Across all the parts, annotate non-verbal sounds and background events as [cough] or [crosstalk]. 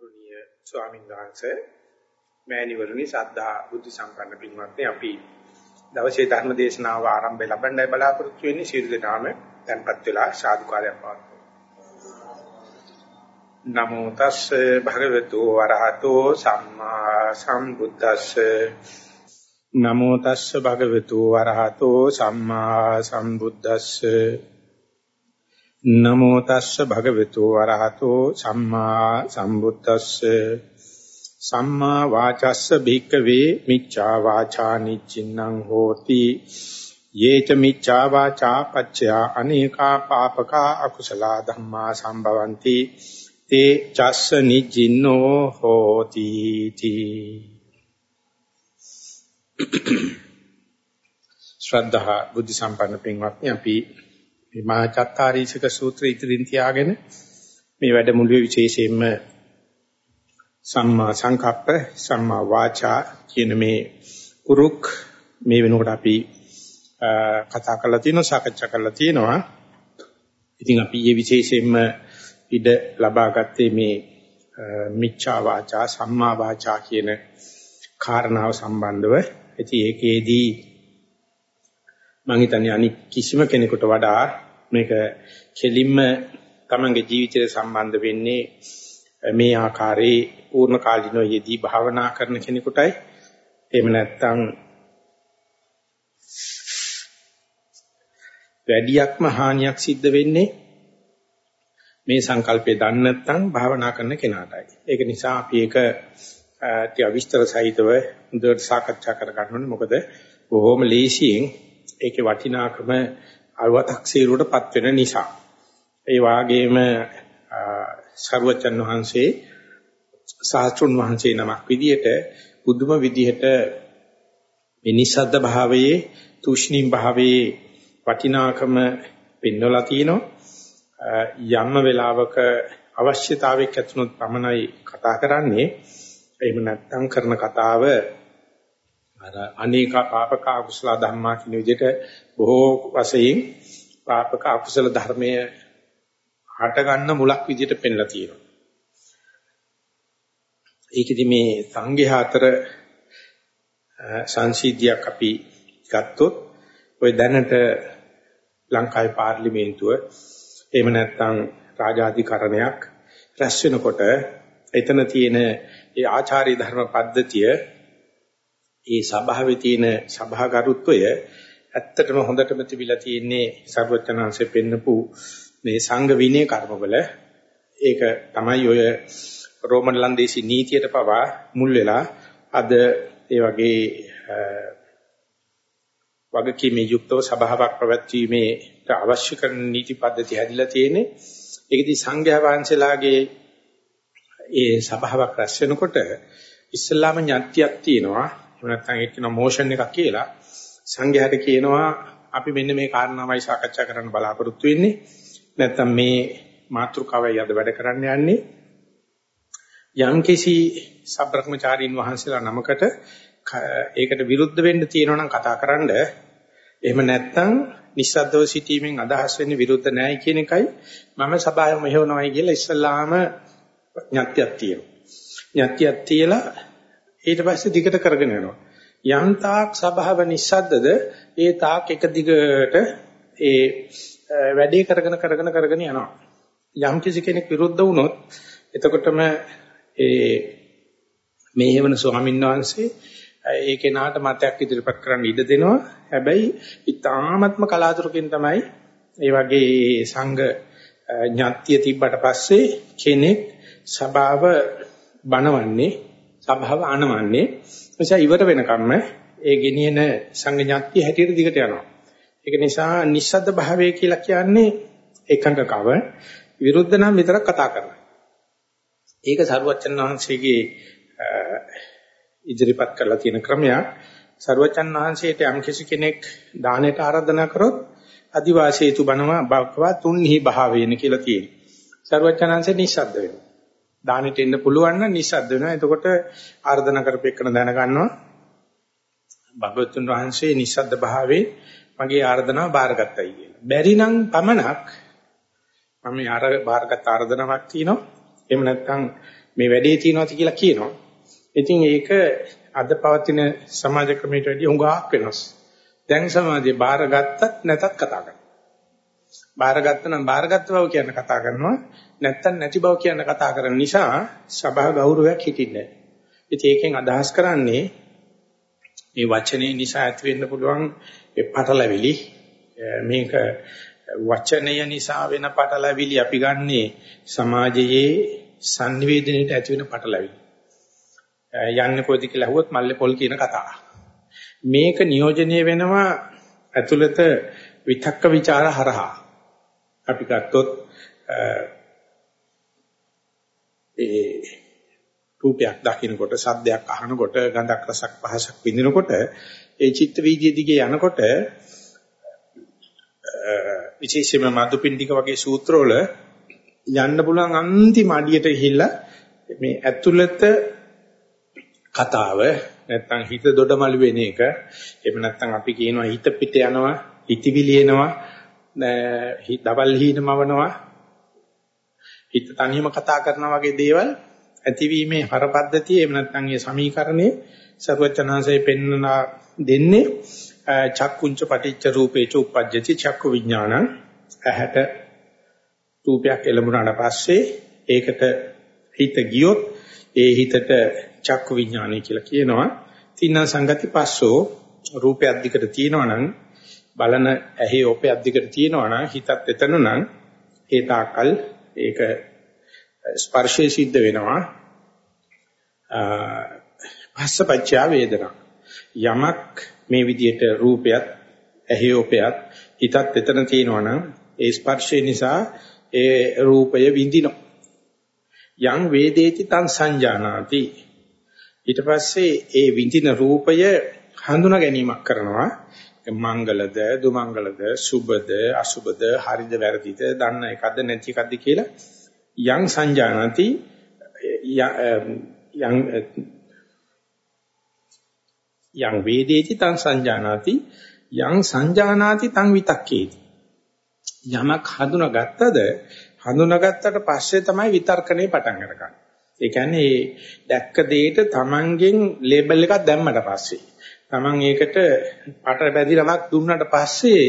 ගෞරවනීය ස්වාමීන් වහන්සේ මෑණිවරණි සද්ධා බුද්ධ සම්පන්න පින්වත්නි අපි දවසේ ධර්ම දේශනාව ආරම්භය ලබන්නයි බලාපොරොත්තු වෙන්නේ. සියලු දෙනාම tempත් වෙලා සාදුකාරයක් පවත්වමු. නමෝ තස්සේ භගවතු වරහතෝ සම්මා සම්බුද්දස්සේ. නමෝ තස්සේ භගවතු වරහතෝ සම්මා සම්බුද්දස්සේ. නමෝ තස්ස භගවතු වරහතෝ සම්මා සම්බුද්දස්ස. සම්මා වාචස්ස භික්කවේ මිච්ඡා වාචා නිච්චින්නම් හෝති. යේච මිච්ඡා වාචා පච්චයා අනේකා පාපකා අකුසල ධම්මා සම්භවಂತಿ. තේ චස්ස නිජ්ජින්නෝ හෝති තී. ශ්‍රද්ධා බුද්ධ සම්පන්න පින්වත්නි අපි මේ මහා චත්තාරීසක සූත්‍රය ඉදිරින් තියාගෙන මේ වැඩමුළුවේ විශේෂයෙන්ම සම්මා සංකප්ප සම්මා වාචා කියන මේ කුරුක් මේ වෙනකොට අපි කතා කරලා තියෙනවා සාකච්ඡා කරලා තියෙනවා. ඉතින් අපි මේ විශේෂයෙන්ම ඉඩ ලබා ගත්තේ මේ මිච්ඡා වාචා සම්මා වාචා කියන කාරණාව සම්බන්ධව. ඉතින් ඒකේදී මම හිතන්නේ අනික් කිසිම කෙනෙකුට වඩා මේක කෙලින්ම තමන්ගේ ජීවිතයට සම්බන්ධ වෙන්නේ මේ ආකාරයේ පූර්ණ කාලිනෝ යෙදී භාවනා කරන කෙනෙකුටයි එහෙම නැත්නම් වැඩියක්ම හානියක් සිද්ධ වෙන්නේ මේ සංකල්පය දන්නේ නැත්නම් භාවනා කරන කෙනාටයි. ඒක නිසා අපි ඒක ටික විස්තර සහිතව හොඳට සාකච්ඡා කර ගන්න ඕනේ. මොකද බොහොම ලේසියෙන් ඒකේ වටිනාකම අරවතක් සීරුවටපත් වෙන නිසා. ඒ වාගේම සර්වචන් වහන්සේ සාස්ත්‍රුන් වහන්සේ නමක් විදියට බුදුම විදියට මේ නිසද්ද භාවයේ තුෂ්ණීම් භාවයේ වටිනාකම පෙන්වලා තිනවා. යම්ම වෙලාවක අවශ්‍යතාවයක් ඇතුණොත් පමණයි කතා කරන්නේ. එහෙම නැත්නම් කරන කතාව අර අනේක පාපක අකුසල ධර්මා කියන විදිහට බොහෝ වශයෙන් පාපක අකුසල ධර්මයේ හට ගන්න මුලක් විදිහට පෙන්ලා තියෙනවා. ඒකෙදි මේ සංඝයා අතර සංසීද්ධියක් අපි ගත්තොත් ওই දැනට ලංකාවේ පාර්ලිමේන්තුව එහෙම නැත්නම් රාජාධිකරණයක් රැස් වෙනකොට එතන තියෙන ඒ ආචාර්ය ධර්ම පද්ධතිය ඒ සභාවේ තියෙන සභාගරුත්වය ඇත්තටම හොඳටම තිබිලා තියෙන්නේ සර්වචනංශයෙන් පෙන්නපු මේ සංඝ විනය කර්මවල. ඒක තමයි ඔය රෝමන් ලන්දේසි නීතියට පවා මුල් වෙලා අද ඒ වගේ වගකීමේ යුක්තව සභාවක් පැවැත්වීමේ අවශ්‍ය කරන නීති පද්ධති හැදිලා තියෙන්නේ. ඒකදී සංඝයා වහන්සේලාගේ ඒ සභාවක් රැස් වෙනකොට ඉස්ලාම ඥාතියක් තියෙනවා. එහෙම නැත්නම් ඒක කියන මොෂන් එකක් කියලා. සංඝයාට කියනවා අපි මෙන්න මේ කාරණාවයි සාකච්ඡා කරන්න බලාපොරොත්තු වෙන්නේ. නැත්නම් මේ මාතෘකාවයි අද වැඩ කරන්න යන්නේ. යම්කිසි සබ්‍රක්‍මචාරීන් වහන්සේලා නමකට ඒකට විරුද්ධ වෙන්න තියෙනවා නම් කතා කරන්න. එහෙම නැත්නම් නිස්සද්දව සිටීමෙන් අදහස් වෙන්නේ විරුද්ධ නැහැ කියන එකයි. මම සභාවෙ මෙහෙවනවායි කියලා ඉස්සල්ලාම ඥාත්‍යයක් තියෙනවා. ඥාත්‍යයක් තියලා ඊට පස්සේ දිගට කරගෙන යනවා. යම් තාක් සබාව නිස්සද්දද ඒ තාක් එක දිගට ඒ වැඩේ කරගෙන කරගෙන කරගෙන යනවා. යම් කිසි කෙනෙක් විරුද්ධ වුණොත් එතකොටම ඒ මේ හේවන ස්වාමීන් වහන්සේ ඒ කෙනාට මතයක් ඉදිරිපත් කරන්න ඉඩ දෙනවා. හැබැයි ඊ타ත්ම කලාතුරකින් තමයි ඒ වගේ සංඝ ඥාත්‍ය තිබ්බට පස්සේ කෙනෙක් සබාව බණවන්නේ සබාව ආනවන්නේ නිසා ඉවර වෙනකම්ම ඒ ගෙනියන සංඥාත්‍ය හැටියට දිගට යනවා. ඒක නිසා නිස්සද්ද භාවය කියලා කියන්නේ එකඟකව විරුද්ධ නම් විතරක් කතා කරනවා. ඒක සරුවච්චන් වහන්සේගේ ඉදිරිපත් කරලා තියෙන ක්‍රමයක්. සරුවච්චන් වහන්සේට යම් කිසි කෙනෙක් දානයට ආරාධනා කරොත් අදිවාසීතු බණවා බක්වා තුන්හි භාවේන කියලා තියෙනවා. සරුවච්චන් වහන්සේ නිස්සද්ද වෙනවා. දානෙට එන්න පුළුවන් නම් නිස්සද්ද වෙනවා. එතකොට ආර්දනා කරපෙන්න දැන ගන්නවා. භගවතුන් වහන්සේ නිස්සද්ද භාවයේ මගේ ආර්දනාව බාරගත්තයි කියලා. බැරි නම් පමණක් මම ආර බාරගත් ආර්දනාවක් තියෙනවා. එහෙම නැත්නම් මේ වැඩේ තියෙනවාද කියලා කියනවා. ඉතින් ඒක අද පවතින සමාජ ක්‍රමයට වැඩිය හුඟක් වෙනස්. දැන් සමාජයේ බාරගත්තත් නැතත් කතා කරනවා. බාරගත්ත නම් බාරගත්ත බව කියන කතා කරනවා. නැත්තම් නැති බව කියන කතා කරන නිසා සභා ගෞරවයක් හිටින්නේ නැහැ. ඉතින් ඒකෙන් අදහස් කරන්නේ මේ වචනේ නිසා ඇති වෙන්න පුළුවන් ඒ පටලැවිලි මේක වචනය නිසා වෙන පටලැවිලි අපි ගන්නේ සමාජයේ sannivedanයට ඇති වෙන පටලැවිලි. යන්නේ කොයිද කියලා අහුවොත් මල්ලේ පොල් කියන කතාව. මේක නියෝජනය වෙනවා ඇතුළත විතක්ක ਵਿਚාර හරහා. අපි ගත්තොත් ඒ රූපයක් දකිනකොට සද්දයක් අහනකොට ගඳක් රසක් පහසක් විඳිනකොට ඒ චිත්ත වීදියේ දිගේ යනකොට විශේෂයෙන්ම මදුපිණ්ඩික වගේ සූත්‍රවල යන්න පුළුවන් අන්තිම අඩියට ගිහිල්ලා මේ ඇතුළත කතාව නැත්තම් හිත දොඩමළු වෙන එක එහෙම නැත්තම් අපි කියනවා හිත පිට යනවා හිතවිලි එනවා දවල් හීනමවනවා හිත තනියම කතා කරනවා වගේ දේවල් ඇතිවීමේ හරපද්ධතිය එහෙම නැත්නම් ඒ සමීකරණේ සර්වචනanse පෙන්වනා දෙන්නේ චක්කුංච පටිච්ච රූපේච උප්පජ්ජති චක්කු විඥානං. ඇහැට රූපයක් එළඹුණාට පස්සේ ඒකට හිත ගියොත් ඒ හිතට චක්කු විඥානය කියලා කියනවා. තින්න සංගති පස්සෝ රූපයක් දිකට තියෙනවා නම් බලන ඇහි ඔපයක් දිකට තියෙනවා නම් හිතත් එතන නම් ඒ තාකල් ඒක ස්පර්ශයේ සිද්ධ වෙනවා. පස්සපච්චා වේදනා. යමක් මේ විදිහට රූපයත් ඇහිෝපයත් හිතත් එතන තියෙනවා නම් ඒ ස්පර්ශය නිසා ඒ රූපය විඳිනවා. යං වේදේති තං සංජානාති. ඊට පස්සේ ඒ විඳින රූපය හඳුනා ගැනීමක් කරනවා. මංගලද දුමංගලද සුබද අසුබද හරිද වැරදිද දන්න එකද නැති එකද කියලා යං සංජානති යං යං වේදේති තං සංජානාති යං සංජානාති තං විතක්කේති යමක් හඳුනාගත්තද හඳුනාගත්තට පස්සේ තමයි විතර්කණය පටන් අරගන්නේ. ඒ කියන්නේ දැක්ක දෙයට Tamangen ලේබල් එකක් දැම්මට පස්සේ තමන් ඒකට පටබැදි නමක් දුන්නාට පස්සේ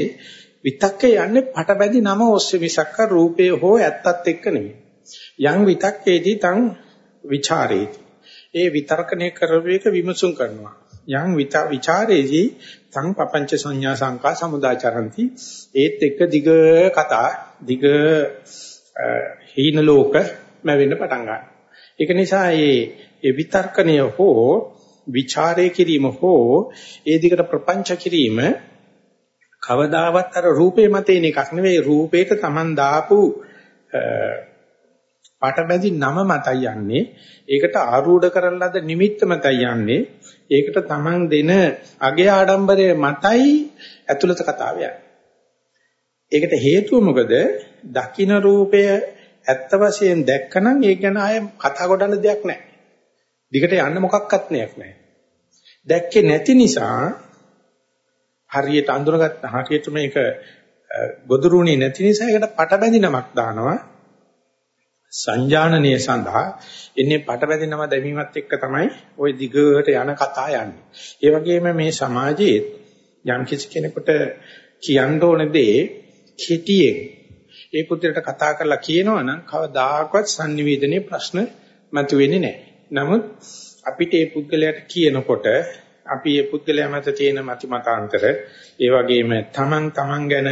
විතක්කේ යන්නේ පටබැදි නම ඔස්සේ මිසක්ක රූපේ හෝ ඇත්තත් එක්ක නෙමෙයි. යම් විතක්කේදී තං ਵਿਚාරේති. ඒ විතර්කණය කරවෙක විමසුම් කරනවා. යම් විචාරේදී තං පపంచ සංඥා සංකා සමුදාචරಂತಿ ඒත් එක්ක දිග කතා දිග හීන ලෝක මැවෙන්න පටන් ගන්නවා. ඒක නිසා මේ විතර්කණය හෝ ਵਿਚාරය කිරීම හෝ ඒ දිගට ප්‍රපංච කිරීම කවදාවත් අර රූපේ මතේන එකක් නෙවෙයි රූපේට Taman දාපු පටබැඳි නම මතයි යන්නේ. ඒකට ආරූඪ කරන ලද නිමිත්ත මතයි යන්නේ. ඒකට Taman දෙන අගේ ආඩම්බරයේ මතයි ඇතුළත කතාව ඒකට හේතුව මොකද? දකින්න රූපය ඇත්ත වශයෙන් දැක්කනම් ඒක ගැන ආය කතා ගොඩන දෙයක් නැහැ. දිගට යන්න මොකක්වත් නැහැ. දැක්කේ නැති නිසා හරියට අඳුරගත්ත හරියට මේක ගොදුරුුනේ නැති නිසා ඒකට පටබැඳි නමක් දානවා සංජානනීය සඳහා එන්නේ පටබැඳිනම දැමීමත් එක්ක තමයි ওই දිගට යන කතා යන්නේ. ඒ වගේම මේ සමාජයේ යම් කිසි කෙනෙකුට කියන්න ඕන දේ කෙටියෙන් ඒ පුත්‍රයට කතා කරලා කියනවා නම් කවදාකවත් sannivedanaye ප්‍රශ්න මතුවෙන්නේ නැහැ. නමුත් අපිට ඒ පුද්ගලයාට කියනකොට අපි ඒ පුද්ගලයා මත තියෙන මති මතාන්තර ඒ වගේම තමන් තමන් ගැන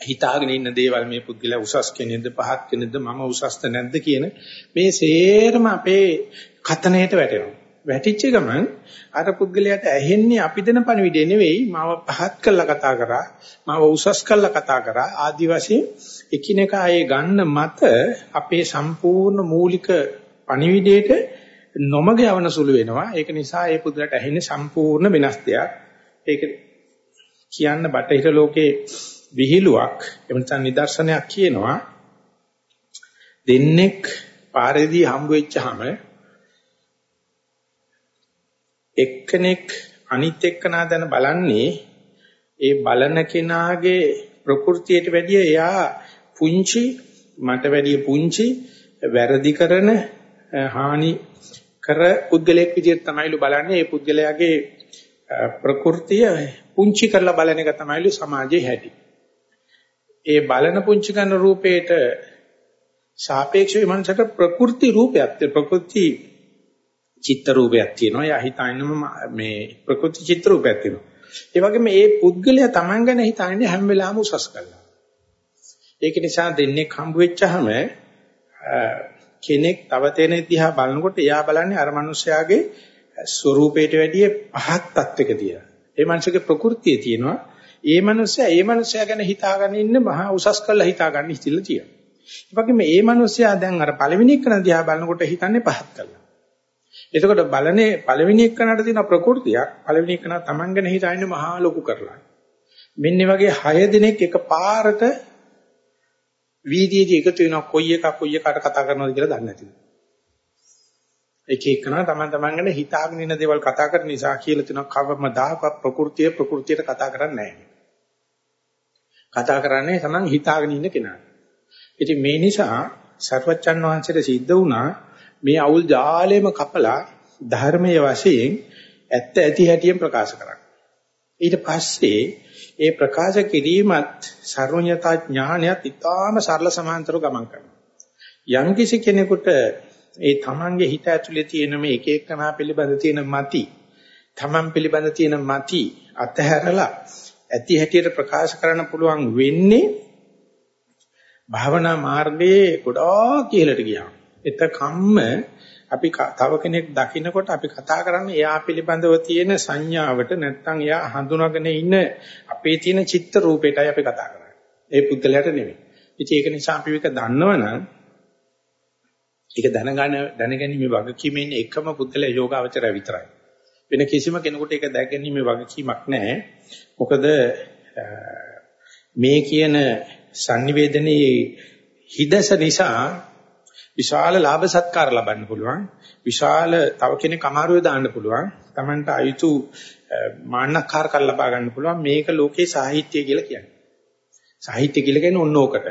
හිතාගෙන ඉන්න දේවල් මේ පුද්ගලයා උසස් කෙනෙක්ද පහත් කෙනෙක්ද මම උසස්ද නැද්ද කියන මේ සේරම අපේ කතනයට වැටෙනවා. වැටිච්ච ගමන් අර පුද්ගලයාට ඇහෙන්නේ අපි දෙන පණිවිඩය නෙවෙයි මාව පහත් කළා කතා කරා මාව උසස් කළා කතා කරා ආදි වශයෙන් එකිනෙකා ඒ ගන්න මත අපේ සම්පූර්ණ මූලික පණිවිඩයට නොමග යවන සුළු වෙනවා. ඒක නිසා ඒ පුදුලට ඇහෙන්නේ සම්පූර්ණ වෙනස් දෙයක්. ඒක කියන්න බටහිර ලෝකේ විහිළුවක් එහෙම නැත්නම් නිදර්ශනයක් කියනවා. දෙන්නෙක් පාරේදී හම්බ වෙච්චාම එක්කෙනෙක් අනිත් එක්කනා දැන බලන්නේ ඒ බලන කෙනාගේ ප්‍රകൃතියට වැඩිය එයා පුංචි මට වැඩිය පුංචි වැරදි කරන හානි කර පුද්ගලයෙක් විදිහට තමයිලු බලන්නේ ඒ පුද්ගලයාගේ ප්‍රകൃතිය පුංචි කරලා බලන එක තමයිලු සමාජයේ හැටි. ඒ බලන පුංචි කරන රූපේට සාපේක්ෂව මනසට ප්‍රകൃති රූපයක් ප්‍රകൃති චිත්ත රූපයක් තියෙනවා. එයා හිතන්නම මේ ප්‍රകൃති චිත්ත රූපයක් තියෙනවා. ඒ වගේම මේ පුද්ගලයා Taman ගැන හිතන්නේ හැම වෙලාවෙම උසස් කරලා. ඒක නිසා දෙන්නේ හම්බ වෙච්චාම කෙනෙක් තව කෙනෙක් දිහා බලනකොට එයා බලන්නේ අර මිනිස්යාගේ ස්වરૂපයට වැඩිය පහත් තත්වයක තියන. ඒ මිනිසගේ ප්‍රകൃතිය තියෙනවා. ඒ මිනිස්යා ඒ මිනිස්යා ගැන හිතාගෙන ඉන්න මහා උසස් කළා හිතාගන්න ඉතිල තියෙනවා. ඒ වගේම මේ මිනිස්යා දැන් අර පළවෙනි එක්කන දිහා බලනකොට හිතන්නේ පහත් කළා. එතකොට බලනේ පළවෙනි එක්කනට තියෙන ප්‍රകൃතියක් පළවෙනි එක්කන තමන් ගැන හිතාගෙන මහා ලොකු කරලා. මෙන්න වගේ 6 දිනක් එකපාරට වීදියේදී එකතු වෙනවා කොයි එක කොයි එකට කතා කරනවද කියලා දන්නේ නැතිව. එක එකනා තමන් තමන් ගැන හිතාගෙන ඉන්න දේවල් කතා කරන නිසා කියලා තියෙනවා කවමදාකවත් ප්‍රകൃතිය ප්‍රകൃතියට කතා කරන්නේ නැහැ. කතා කරන්නේ තමන් හිතාගෙන ඉන්න කෙනා. ඉතින් මේ නිසා සර්වචන් වහන්සේට සිද්ධ වුණා මේ අවුල් ජාලෙම කපලා ධර්මයේ වශයෙන් ඇත්ත ඇති හැටියෙන් ප්‍රකාශ කරන්න. ඊට පස්සේ ඒ ප්‍රකාශ කිරීමත් සර්වඥතා ඥානයත් ඊටාම සරල සමාන්තරව ගමන් කරනවා. යම් කිසි කෙනෙකුට ඒ තමන්ගේ හිත ඇතුලේ තියෙන මේ එක එකනා පිළිබඳ තියෙන mati තමන් පිළිබඳ තියෙන mati අතහැරලා ඇති හැටියට ප්‍රකාශ කරන්න පුළුවන් වෙන්නේ භාවනා මාර්ගයේ ගොඩාක් ඉහළට ගියාම. එතකම්ම අපි තව කෙනෙක් දකින්නකොට අපි කතා කරන්නේ එයා පිළිබඳව තියෙන සංඥාවට නැත්නම් එයා හඳුනාගෙන ඉන්න අපේ තියෙන චිත්ත රූපයටයි අපි කතා කරන්නේ. ඒ පුද්ගලයාට නෙමෙයි. ඉතින් ඒක නිසා අපි මේක දන්නවනම් ඒක දැනගන්න දැනගැනීමේ වගකීමේ ඉන්න එකම පුද්ගලයා යෝගාවචරය විතරයි. වෙන කිසිම කෙනෙකුට ඒක දැනගැනීමේ වගකීමක් නැහැ. මොකද මේ කියන sannivedanයේ හිදස නිසා විශාල ලාභ සත්කාර ලබන්න පුළුවන්. විශාල තව කෙනෙක් අමාරුවේ දාන්න පුළුවන්. Tamanට අයුතු මාන්නකාර කල් ලබා ගන්න පුළුවන්. මේක ලෝකේ සාහිත්‍ය කියලා කියන්නේ. සාහිත්‍ය කියලා කියන්නේ ඔන්න ඕකට.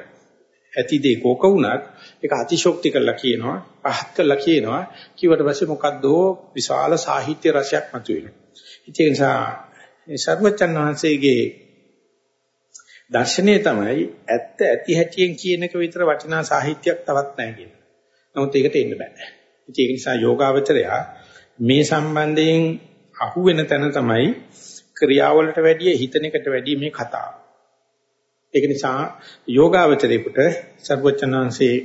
ඇති දේ කෝක වුණත් ඒක අතිශෝක්ති කරලා කියනවා, පහත් කරලා කියනවා. කිව්වට පස්සේ මොකද්ද විශාල සාහිත්‍ය රසයක් මතුවෙනවා. ඒ නිසා මේ සර්වචන් වහන්සේගේ දර්ශනය තමයි ඇත්ත ඇති හැටියෙන් කියන එක විතර වටිනා සාහිත්‍යයක් තවත් නැහැ කියන. නමුත් ඒකට එන්න බෑ. ඒක නිසා යෝගාවචරය මේ සම්බන්ධයෙන් අහුවෙන තැන තමයි ක්‍රියාවලට වැඩිය හිතන එකට වැඩිය මේ කතාව. ඒක නිසා යෝගාවචරේකට සර්වචනංශේ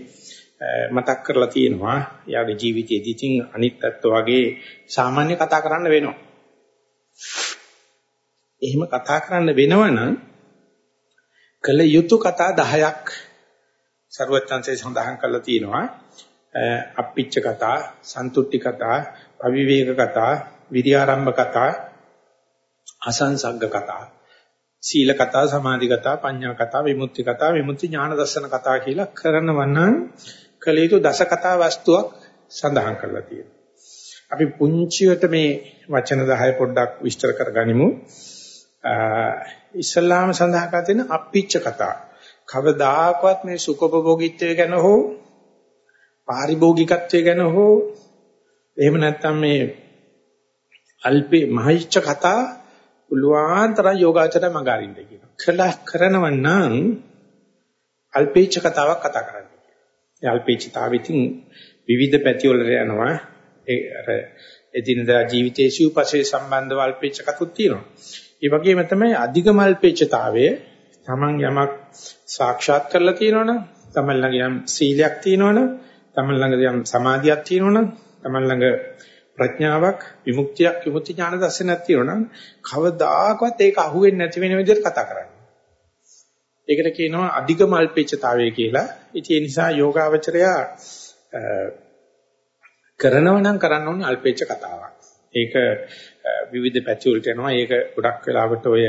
මතක් කරලා තියෙනවා යාගේ ජීවිතයේදී තින් අනිත් පැත්ත වගේ සාමාන්‍ය කතා කරන්න වෙනවා. එහෙම කතා කරන්න වෙනවනම් කළ යුතු කතා 10ක් සර්වචන්සේ සඳහන් කරලා තියෙනවා. අප්පිච්ච කතා, සන්තුට්ටි කතා, අවිවේක කතා, විරියාරම්භ කතා, අසංසග්ග කතා, සීල කතා, සමාධි කතා, පඤ්ඤා කතා, විමුක්ති කතා, විමුක්ති ඥාන දර්ශන කතා කියලා කරනවනම් කළ යුතු දස කතා වස්තුවක් සඳහන් කරලා තියෙනවා. අපි පුංචියට මේ වචන 10 පොඩ්ඩක් විස්තර කරගනිමු. ඉස්ලාම සඳහන් කර තියෙන අප්පිච්ච කතා. කවදාකවත් මේ සුඛෝපභෝගීත්වය ගැන හෝ පාරිභෝගිකත්වය ගැන හෝ එහෙම නැත්නම් මේ අල්පේ මහිච්ඡ කතා උලුවාන්තර යෝගාචර මගාරින්න කියනවා. කළා කරනව නම් අල්පේච්ඡ කතාවක් කතා කරන්න. ඒ අල්පේච්ඡතාවෙකින් විවිධ පැති වලට යනවා. ඒ අර එදිනදා ජීවිතයේ සිව්පසේ සම්බන්ධව අල්පේච්ඡ කතුත් තියෙනවා. ඒ වගේම තමයි අධිගම අල්පේච්ඡතාවය තමන් යමක් සාක්ෂාත් කරලා තියෙනවනම් තමන් ළඟ යම් සීලයක් තියෙනවනම් තමන් ළඟ යම් සමාධියක් තියෙනවනම් තමන් ළඟ ප්‍රඥාවක් විමුක්තියක් විමුක්ති ඥාන දර්ශනයක් තියෙනවනම් කවදාකවත් ඒක අහුවෙන්නේ නැති වෙන විදිහට කතා කරන්නේ. ඒකට කියනවා අධිගම අල්පේච්ඡතාවය කියලා. ඉතින් ඒ නිසා යෝගාවචරය කරනව නම් කරන්න ඕනේ අල්පේච්ඡ කතාවක්. ඒක විවිධ පැති වලට යනවා. ඒක ගොඩක් වෙලාවට ඔය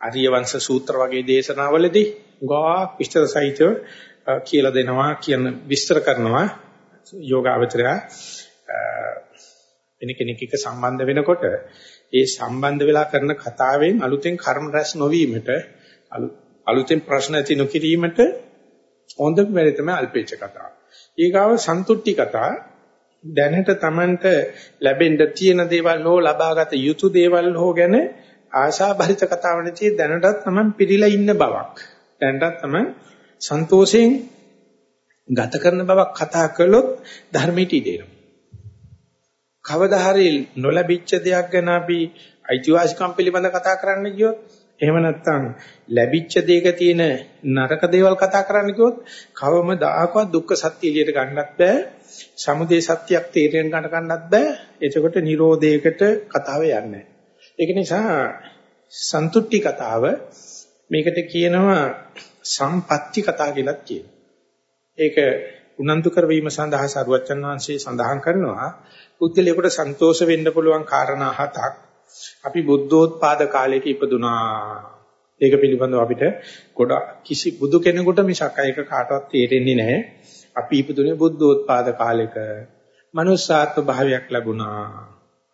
ආර්ය වංශ සූත්‍ර වගේ දේශනාවලදී ගා විස්තර සහිතව කියලා දෙනවා කියන විස්තර කරනවා යෝගාවචරය වෙන කෙනෙක් එක්ක සම්බන්ධ වෙනකොට ඒ සම්බන්ධ වෙලා කරන කතාවෙන් අලුතෙන් කර්ම රැස් නොවීමට අලුතෙන් ප්‍රශ්න ඇති නොකිරීමට හොඳම වෙලේ තමයි අල්පේච්ඡ කතාව. ඊගාව සන්තුට්ටි කතා දැනට Tamanට ලැබෙන්න තියෙන දේවල් හෝ ලබාගත යුතු දේවල් හෝ ගැන ආශාභරිත කතාවනදී දැනටත් Taman පිළිලා ඉන්න බවක්. දැනටත් Taman සන්තෝෂයෙන් ගත කරන බවක් කතා කළොත් ධර්මයට ඉදෙනවා. කවදා හරි නොලැබිච්ච දෙයක් ගැන අපි අයිතිවාසිකම් පිළිබඳ කතා කරන්න ගියොත් එහෙම නැත්නම් ලැබිච්ච දෙයක තියෙන නරක දේවල් කතා කරන්න කිව්වොත් කවමදාකවත් දුක්ඛ සත්‍ය එළියට ගන්නත් බෑ. සමුදය සත්‍යයක් තේරෙන්න ගන්න ගන්නත් බෑ. එතකොට Nirodheකට කතාව යන්නේ ඒක නිසා සන්තුට්ටි කතාව මේකට කියනවා සම්පatti කතා කියලාත් කියනවා. ඒක උනන්දු කරවීම සඳහා සරුවච්චන් වහන්සේ සඳහන් කරනවා පුද්ගලයාට සන්තෝෂ වෙන්න පුළුවන් කාරණා හතක් අපි බුද්ධෝත්පාද කාලයක ඉපදුනා. ඒක පිළිබඳව අපිට ගොඩක් කිසි බුදු කෙනෙකුට මිසක් ඒක කාටවත් තේරෙන්නේ නැහැ. අපි ඉපදුනේ බුද්ධෝත්පාද කාලයක. මනුස්සාත්ම භාවයක් ලැබුණා.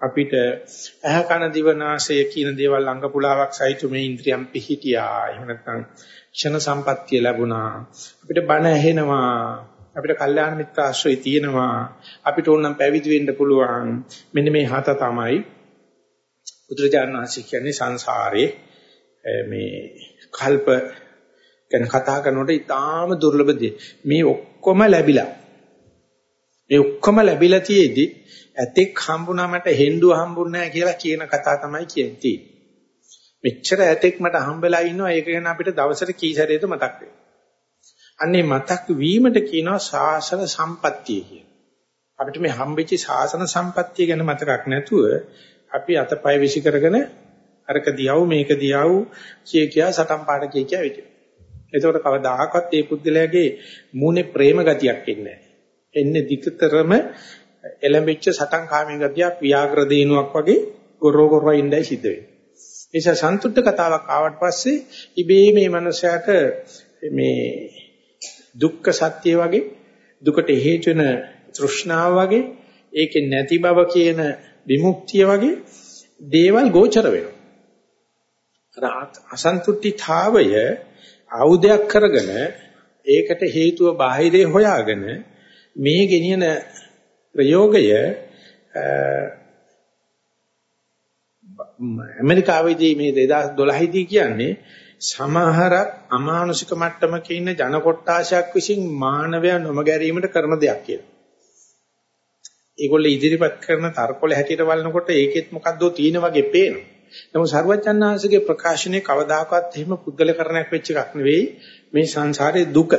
අපිට ඇහ කන දිව නාසය කියන දේවල් අංග පුලාවක් සහිත මේ ඉන්ද්‍රියම් පිහිටියා. එහෙම නැත්නම් ක්ෂණ සම්පත්තිය ලැබුණා. අපිට බණ ඇහෙනවා. අපිට කල්යාණ මිත්‍ර ආශ්‍රය තියෙනවා. අපිට ඕනනම් පැවිදි වෙන්න පුළුවන්. මෙන්න මේ හත තමයි බුදුරජාණන් වහන්සේ කියන්නේ සංසාරේ මේ කල්ප ගැන කතා කරනකොට ඊටාම දුර්ලභ දේ. මේ ඔක්කොම ලැබිලා. මේ ඔක්කොම ලැබිලා තියේදී ඇතෙක් හම්බුනා මට හෙන්දුව හම්බුන්නේ නැහැ කියලා කියන කතා තමයි කියන්නේ. මෙච්චර ඇතෙක් මට හම්බෙලා ඉන්නවා ඒක ගැන අපිට දවසට කී සැරේද මතක් වෙන්නේ. අන්නේ මතක් වීමට කියනවා ශාසන සම්පත්තිය කියලා. අපිට මේ හම්බෙච්ච ශාසන සම්පත්තිය ගැන මතකක් නැතුව අපි අතපය විසි කරගෙන අරක දියව් මේක දියව් කිය කියා සටන් පාඩ කිය කියා විදිහ. එතකොට කවදාහක්වත් මේ පුද්ගලයාගේ මූණේ ප්‍රේම ගතියක් එන්නේ නැහැ. එන්නේ දිකතරම එළඹිච්ච සටන් කාමී ගතියක් ව්‍යාග්‍ර දිනුවක් වගේ ගොරෝ ගොරෝ ඉඳයි සිද්ධ වෙන්නේ. ඒ නිසා සන්තුෂ්ත කතාවක් ආවට පස්සේ ඉබේ මේ මනුස්සයාට මේ දුක්ඛ සත්‍ය වගේ දුකට හේතු වෙන තෘෂ්ණාව වගේ ඒකේ නැති බව කියන විමුක්තිය වගේ දේවල් ගෝචර වෙනවා. අසන්තුට්ඨිතාවය ආයුධයක් කරගෙන ඒකට හේතුව බාහිරේ හොයාගෙන මේ ගෙනියන ප්‍රයෝගය ඇමරිකාවේදී මේ 2012 දී කියන්නේ සමහරක් අමානුෂික මට්ටමක ඉන්න ජන කොට්ටාශයක් විසින් මානවයා නොමගැරීමට කරන දෙයක් කියලා. ඒගොල්ලෝ ඉදිරිපත් කරන තර්කවල හැටියට බලනකොට ඒකෙත් මොකද්දෝ තියෙන වගේ පේනවා. නමුත් සර්වඥාන්සේගේ ප්‍රකාශනයේ කවදාකවත් එහෙම පුද්ගලකරණයක් වෙච්ච එකක් නෙවෙයි මේ සංසාරේ දුක.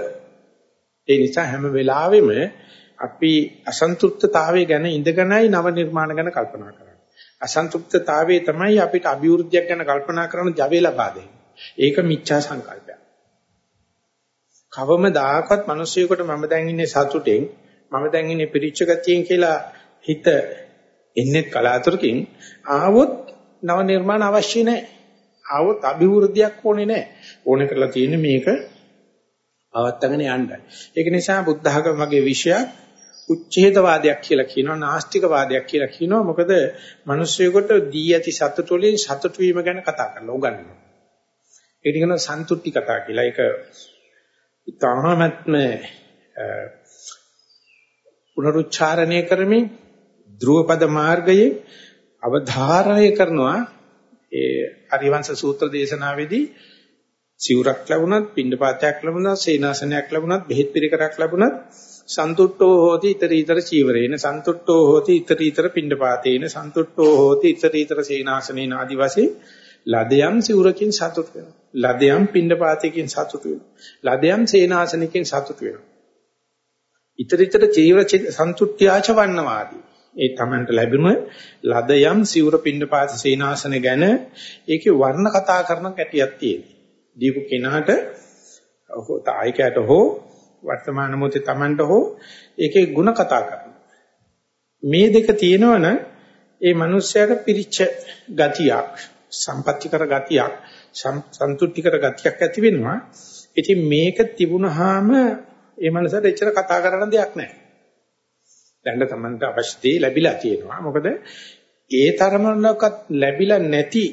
ඒ නිසා හැම වෙලාවෙම අපි අසන්තුෂ්තතාවය ගැන ඉඳගෙනයි නව නිර්මාණ ගැන කල්පනා කරන්නේ. අසන්තුෂ්තතාවයේ තමයි අපිට අභිවෘද්ධියක් ගැන කල්පනා කරන ජවය ලබා දෙන්නේ. ඒක මිච්ඡා සංකල්පයක්. කවමදාකවත් මිනිසියෙකුට මම දැන් ඉන්නේ සතුටෙන් මම දැන් ඉන්නේ පිරිච්ච ගතියෙන් කියලා හිත එන්නේ කලාතුරකින් ආවොත් නව නිර්මාණ අවශ්‍ය නැහැ. ආවොත් අභිවෘද්ධියක් ඕනේ නැහැ. ඕනේ කරලා තියෙන්නේ මේක පවත්තගෙන යන්නයි. ඒක නිසා බුද්ධ ධර්ම වගේ විෂයක් උච්ඡේදවාදයක් කියලා කියනවා නාස්තිකවාදයක් කියලා කියනවා මොකද මිනිස්සුයෙකුට දී ඇති සතුට වලින් සතුට වීම ගැන කතා කරලා උගන්වනවා. ඒක කියනවා සන්තුට්ටි කතා කියලා. ඒක ඉතාමත්ම පුනරුච්චාරණය කරමින් ධ්‍රුවපද මාර්ගයේ අවධාරණය කරනවා ඒ අරිවංශ සූත්‍ර දේශනාවේදී සිවුරක් ලැබුණත් පින්ඩපාතයක් ලැබුණත් සේනාසනයක් ලැබුණත් බෙහෙත් පිළිකරක් ලැබුණත් සන්තුට්ඨෝ හෝති iterator චීවරේන. සන්තුට්ඨෝ හෝති iterator පින්ඩපාතේන සන්තුට්ඨෝ හෝති iterator සේනාසනේන ආදි වශයෙන් ලදයන් සිවුරකින් සතුට වෙනවා. ලදයන් පින්ඩපාතයකින් සතුට වෙනවා. ලදයන් සේනාසනකින් සතුට වෙනවා. ඊතරිතර චීවර සන්තුට්ඨ්‍යාච වන්නවාදී. ඒ තමන්ට ලැබුණ ලද යම් සිවුර පින්නපාත සීනාසන ගැන ඒකේ වර්ණ කතා කරන කැටියක් තියෙනවා. දීපු කෙනාට හෝ තායිකයට හෝ වර්තමාන මොහොතේ තමන්ට හෝ ඒකේ ಗುಣ කතා කරනවා. මේ දෙක තියෙනවනම් ඒ මනුස්සයාට පිරිච්ච ගතියක්, සම්පත්‍තිකර ගතියක්, සන්තුෂ්ටිකර ගතියක් ඇති වෙනවා. ඉතින් මේක තිබුණාම ඒ මනසට එච්චර කතා කරන්න දෙයක් නැහැ. දැන් තමන්ට අවශ්‍ය දේ ලැබිලා තියෙනවා. මොකද ඒ තරමනකත් ලැබිලා නැති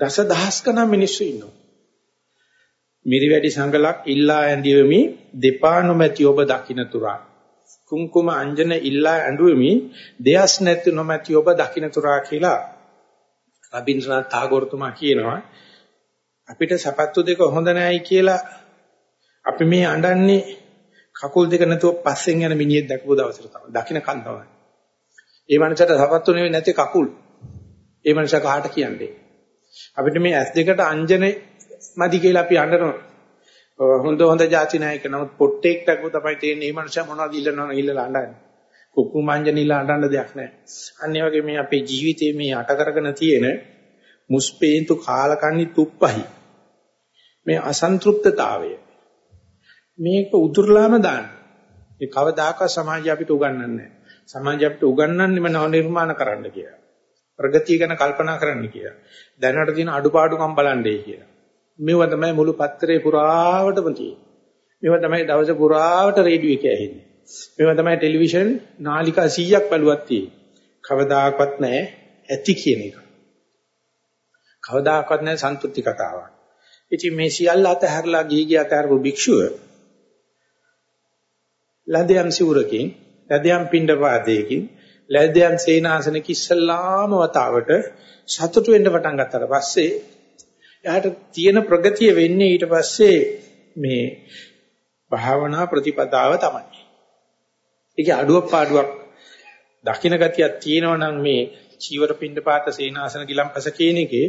දසදහස් ගණන් මිනිස්සු ඉන්නවා. මිරිවැඩි සංගලක් ඉල්ලා ඇඳිවෙමි දෙපා නොමැති ඔබ දකින්න තුරා. කුංකුම අංජන ඉල්ලා ඇඬුවෙමි. දෙයස් නැති නොමැති ඔබ දකින්න තුරා කියලා රබින්ද්‍රනාත් tagore තුමා කියනවා. අපිට සපත්තු දෙක හොඳ නැහැයි කියලා අපි මේ අඬන්නේ කකුල් දෙක නැතුව පස්සෙන් යන මිනිහෙක් දැකපු දවසට තමයි. දකින්න කන් තමයි. ඒ මනසට සපත්තු නෙවෙයි නැති කකුල්. ඒ මනස කාට කියන්නේ. අපිට මේ ඇස් දෙකට අංජනේ මදි කියලා අපි අඬනවා. හොඳ හොඳ જાති නැහැ කියලා. නමුත් පොට්ටෙක් ටකු තමයි තේන්නේ. මේ මනුස්සයා මොනවද ඉල්ලනවා ඉල්ලලා අඬන්නේ. කුක්කු මංජනිලා අඬන්න දෙයක් නැහැ. අන්න ඒ වගේ මේ අපේ ජීවිතයේ මේ අට කරගෙන තියෙන මුස්පේන්තු කාලකන්ණි තුප්පහයි. මේ අසන්තෘප්තතාවය. මේක උදුරලාම දාන්න. ඒ කවදාකවත් සමාජය අපිට උගන්වන්නේ නැහැ. සමාජය අපිට උගන්වන්නේම නව නිර්මාණ කරන්න කියලා. ප්‍රගතිය ගැන කල්පනා කරන්න කියලා. දැනට තියෙන අඩුපාඩුකම් බලන්නේ කියලා. මේවා තමයි මුළු පත්‍රේ පුරාවටම තියෙන්නේ. මේවා තමයි දවස පුරාවට රේඩියෝ එකේ ඇහෙන්නේ. මේවා තමයි ටෙලිවිෂන් නාලිකා 100ක් බලුවක් තියෙන්නේ. කවදාකවත් නැහැ ඇති කියන එක. කවදාකවත් නැහැ සන්තුෂ්ටි කතාවක්. ඉතින් මේ සියල්ල අතහැරලා ගිහි ගිය අතහැරපු භික්ෂුව ලදයන් සිවුරකින් ලදයන් පිණ්ඩපාතයකින් ලදයන් සේනාසනක ඉස්සල්ලාම වතාවට සතුටු වෙන්න පටන් ගත්තට පස්සේ එයාට තියෙන ප්‍රගතිය වෙන්නේ ඊට පස්සේ මේ භාවනා ප්‍රතිපදාව තමයි. ඒකේ අඩුවක් පාඩුවක් දකින්න ගතියක් තියෙනවා නම් මේ චීවර පින්ඩපාත සේනාසන ගිලම්පස කියන එකේ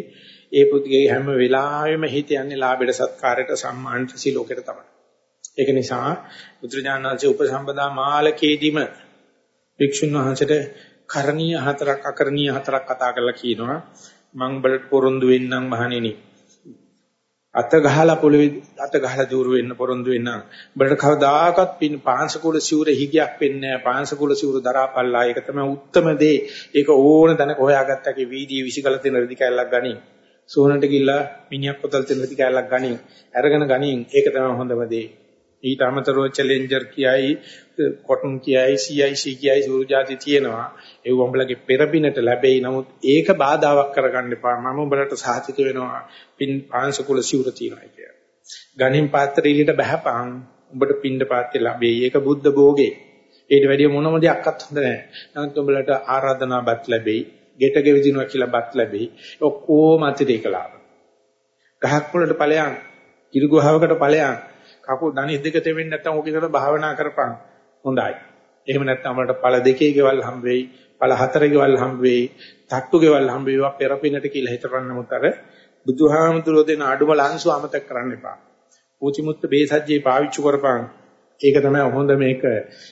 ඒ පුද්ගලගේ හැම වෙලාවෙම හිත යන්නේ ලාභයට සත්කාරයට සම්මානට සිලෝකයට තමයි. ඒක නිසා බුදුරජාණන්සේ උපසම්පදා මාලකේදීම වික්ෂුන් වහන්සේට කරණීය හතරක් අකරණීය හතරක් කතා කරලා කියනවා මං බලට පොරොන්දු වෙන්නම් මහණෙනි අත ගහලා පොළවේ අත ගහලා දూరు වෙන්න පොරොන්දු වෙන්න. උඹට කවදාකවත් පින් පාංශකූල සිවුර හිගයක් වෙන්නේ නැහැ. පාංශකූල සිවුර දරාපල්ලා ඒක තමයි උත්තරම දේ. ඒක ඕන තැනක හොයාගත්තකේ වීදියේ විසිකල තියෙන රෙදි කැල්ලක් ගනි සෝනට ගිහිල්ලා මිනිහක් පොතල් තියෙන රෙදි කැල්ලක් ගනි අරගෙන ගනි ඒක තමයි හොඳම දේ. ඊට අමතරව චැලෙන්ජර් කියයි කොටන් කියයි CIC කියයි සූර්යාති තියෙනවා. ඒ උඹලගේ පෙරපිනට ලැබෙයි. නමුත් ඒක බාධාවක් කරගන්න එපා. මම උඹලට සාහිතික වෙනවා. පින් පාංශකුල සිවුර තියනවා කියලා. ගණින් පාත්‍ර ඉලිට බහපන්. උඹට පින්ඩ පාත්‍රය ලැබෙයි. ඒක බුද්ධ භෝගේ. ඊට වැඩිය මොනම දෙයක්වත් හොඳ නැහැ. නමුත් උඹලට ආරාධනාවක් ලැබෙයි. ගෙට ගෙවිදිනවා කියලා බත් ලැබෙයි. ඔක්කොම අතිරේක ලාභ. ගහක් වලට ඵලයන්. කිරි ගුහාවකට ඵලයන්. කකුල් ධනිස් දෙක තෙමෙන්නේ නැත්නම් ඕක ඉතල භාවනා කරපන් හොඳයි. එහෙම නැත්නම් අපලට පළ දෙකේ ගෙවල් හම්බ වෙයි, පළ හතරේ ගෙවල් හම්බ වෙයි, තට්ටු ගෙවල් හම්බ වේවා පෙරපිනට කියලා හිතපන්න මුතර බුදුහාමුදුරෝ දෙන අඩුම ලංසු අමතක කරන්න එපා. පූචිමුත්ත බේසජ්ජේ පාවිච්චි කරපන්. ඒක තමයි හොඳ මේක.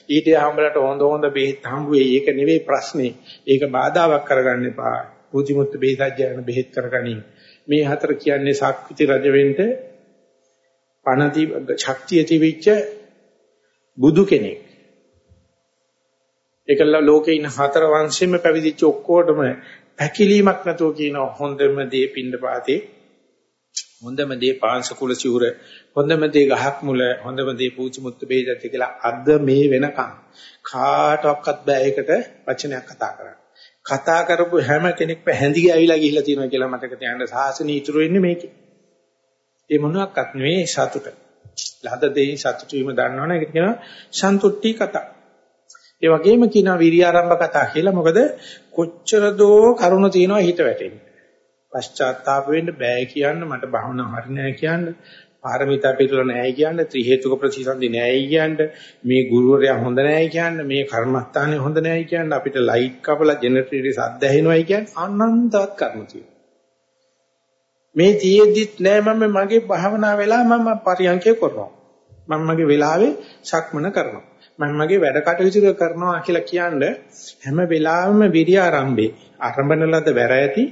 ඊට හම්බලට හොඳ හොඳ බෙහෙත් හම්බ වෙයි. ඒක නෙවෙයි ප්‍රශ්නේ. ඒක බාධාවක් කරගන්න එපා. පූචිමුත්ත බේසජ්ජය යන බෙහෙත් කරගනින්. මේ හතර කියන්නේ සක්විති රජ වෙන්න පණති ශක්තිය තිබිච්ච බුදු කෙනෙක්. ඒකල ලෝකේ ඉන්න හතර වංශෙම පැවිදිච්ච ඔක්කොටම පැකිලීමක් නැතුව කියන හොඳම දේ පින්නපාතේ හොඳම දේ පාංශකුල සිවුර හොඳම දේ ගහක් මුල හොඳම දේ පූචි මුත්තු බේදත් කියලා අද මේ වෙනකන් කාටවත් බෑ ඒකට වචනයක් කතා කරන්න. කතා කරපු හැම කෙනෙක්ම හැඳි ගෑවිලා ගිහිල්ලා තියෙනවා කියලා මතක තියාගන්න සාසනීය ඉතුරු වෙන්නේ මේකේ. ඒ මොනවාක්වත් නෙවෙයි සතුට. ලහද දෙයින් සතුට වීම දන්නවනේ ඒක කියනවා සන්තුට්ටි කතා. ඒ වගේම කියනවා විරියාරම්භ කතා කියලා. මොකද කොච්චර දෝ කරුණ තියෙනවා හිත වැටෙන්නේ. පශ්චාත්තාප වෙන්න බෑ කියන්න මට භවනා හරි නෑ කියන්න. පාරමිතා පිළිල නෑයි කියන්න. ත්‍රි හේතුක ප්‍රතිසන්දි නෑයි කියන්න. මේ ගුරුවරයා හොඳ නෑයි කියන්න. මේ කර්මස්ථානේ හොඳ නෑයි කියන්න. අපිට ලයිට් කපලා ජෙනරේටරේ සද්ද ඇහෙනවයි කියන්නේ අනන්තවත් කර්ම තියෙනවා. මේ තියෙද්දිත් නෑ මම මගේ භාවනා වෙලා මම පරියන්කේ කරනවා. මම මගේ වෙලාවේ සක්මන කරනවා. මම මගේ වැඩ කටයුතු කරනවා කියලා කියන්නේ හැම වෙලාවෙම විරිය ආරම්භේ ආරම්භන ලද වැර ඇති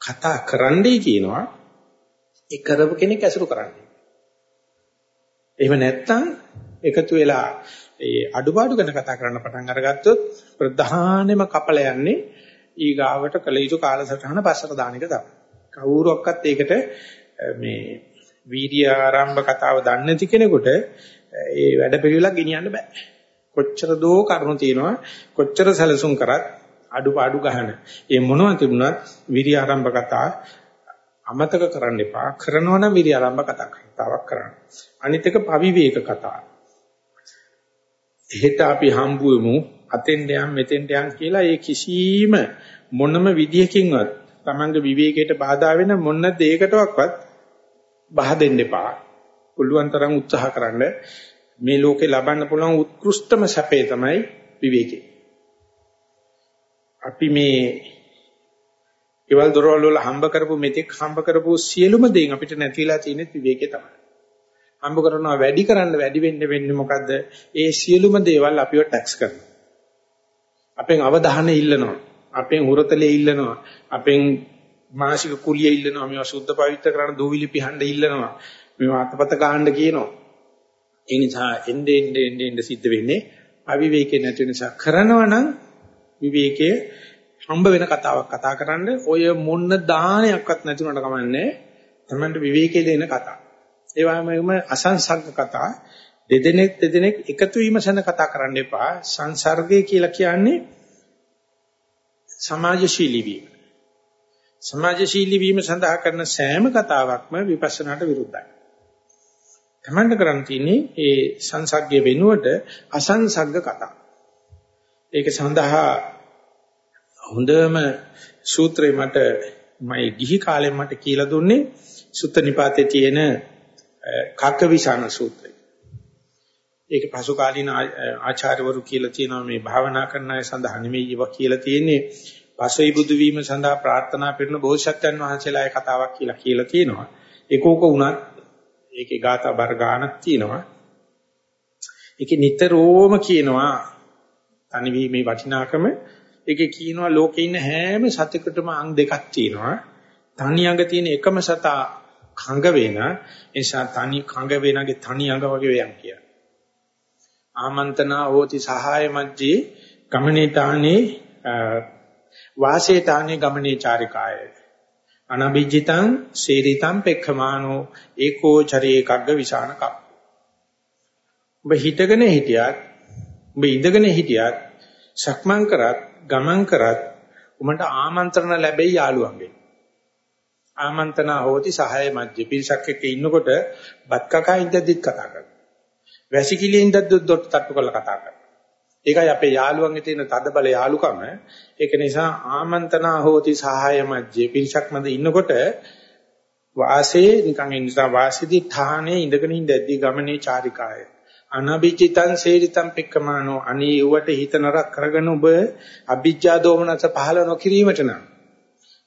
කතා කරන්නයි කියනවා ඒ කරපු කෙනෙක් ඇසුරු කරන්නේ. එහෙම නැත්නම් එකතු වෙලා ඒ අඩුපාඩු ගැන කතා කරන්න පටන් අරගත්තොත් ප්‍රධානෙම කපල යන්නේ ඊගාවට කළ යුතු කාලසටහන පස්සට දාන එක තමයි. කවුරුවක්වත් ඒකට මේ වීර්ය ආරම්භ කතාව දන්නේ නැති කෙනෙකුට ඒ වැඩ පිළිවෙලක් ගෙනියන්න බෑ. කොච්චර දෝ කරුණු තියෙනවා කොච්චර සැලසුම් කරත් අඩුපාඩු ගහන. ඒ මොනවා තිබුණත් වීර්ය ආරම්භ කතා අමතක කරන්න එපා. කරනවා නම් විරි ආරම්භ කතා කතාවක් කරන්න. අනිත් එක පවිවේක කතා. හෙට අපි හම්බුවෙමු අතෙන්ට යම් මෙතෙන්ට යම් කියලා ඒ කිසිම මොනම විදියකින්වත් Tamange විවේකයට බාධා වෙන මොන දෙයකටවත් බහ දෙන්න එපා. පුළුවන් තරම් උත්සාහ කරන්න මේ ලෝකේ ලබන්න පුළුවන් උත්කෘෂ්ඨම සැපේ තමයි විවේකේ. අපි මේ ඊවල දොරවල් වල හම්බ කරපු මෙතෙක් හම්බ කරපු සියලුම දේන් අපිට නැතිලා තියෙන විවේකේ තමයි. හම්බ කරනවා වැඩි කරන්න වැඩි වෙන්න වෙන්නේ මොකද්ද? ඒ සියලුම දේවල් අපිව ටැක්ස් කරනවා. අපෙන් අවධානය ඉල්ලනවා. අපෙන් හුරතලේ ඉල්ලනවා. අපෙන් මානසික කුලිය ඉල්ලනවා. මේවා සුද්ධ පවිත්‍ර කරන දූවිලි පිහඬ ඉල්ලනවා. මේවා අතපත ගන්න කියනවා. ඒ නිසා එnde ende ende ende සිද්ධ වෙන්නේ අවිවේකේ නැති නිසා කරනවා නම් විවේකයේ හම්බ වෙන කතාවක් කතා කරන්න ඔය මොන්න දානයක්වත් නැතුනට කමන්නේ තමන්ට විවේකයේ දෙන කතා. ඒ වගේම අසංසග්ග කතා දෙදෙනෙක් දෙදෙනෙක් එකතු වීම සඳ කතා කරන්න එපා. සංසර්ගය කියලා කියන්නේ සමාජශීලී වීම. සමාජශීලී වීම සඳහා කරන සෑම කතාවක්ම විපස්සනාට විරුද්ධයි. තමන්ට කරන්න තියෙන්නේ ඒ සංසග්ගය වෙනුවට අසංසග්ග කතා. ඒක සඳහා හොඳම සූත්‍රය මට මයි ගිහි කාලේ මට කියලා දුන්නේ සුත්ත නිපාතේ තියෙන කක්කවිසාන සූත්‍රය. ඒක පසු කාලීන ආචාර්යවරු කියලා තියෙනවා මේ භාවනා කරන අය සඳහා නෙමෙයි ඒවා කියලා තියෙන්නේ පසොයි බුදු වීම සඳහා ප්‍රාර්ථනා කරන බෝසත්යන් වහන්සේලාගේ කතාවක් කියලා කියලා තියෙනවා. ඒකෝක උනත් ඒකේ ગાථා බර ගානක් තියෙනවා. ඒකේ නිතරම කියනවා තනිවීමේ වටිනාකම ඒකේ කියනවා ලෝකේ ඉන්න හැම සතෙකුටම අංග දෙකක් තියෙනවා. තනි අංග තියෙන එකම සතා කංග වේන නිසා තනි කංග වේනගේ තනි අංග වගේ වයන් කිය. ආමන්ත්‍රණා හෝති සහාය මැජ්ජේ ගමනේ තානේ වාසේ තානේ ගමනේ චාරිකාය. අනබිජිතං සේරිතං පෙක්ඛමානෝ ඒකෝ චරේ කග්ග විසාන කප්ප. ඔබ හිටගෙන හිටියත් ඔබ ඉඳගෙන හිටියත් සක්මන් කරත් ගමන් කරත් උඹට ආමන්ත්‍රණ ලැබෙයි යාළුවන්ගෙන්. ආමන්ත්‍රණ හෝති සහාය මැජ්ජ පිරිසක් එක්ක ඉන්නකොට බත් කකා ඉඳද්දිත් කතා කරනවා. වැසිකිළියෙන් ඉඳද්දිත් දොට් තට්ටු කරලා කතා කරනවා. ඒකයි අපේ යාළුවන්ගේ තියෙන තදබල යාළුකම. ඒක නිසා ආමන්ත්‍රණ හෝති සහාය මැජ්ජ පිරිසක් මැද ඉන්නකොට වාසේ නිකන් ඒ නිසා වාසීදී ඨානේ ඉඳගෙන ඉඳද්දි ගමනේ චාරිකාය. අනබිචිතං සේරිතං පික්කමානෝ අනී උවට හිත නරක කරගෙන ඔබ අ비ජ්ජා දෝමනස පහල නොකිරීමට නම්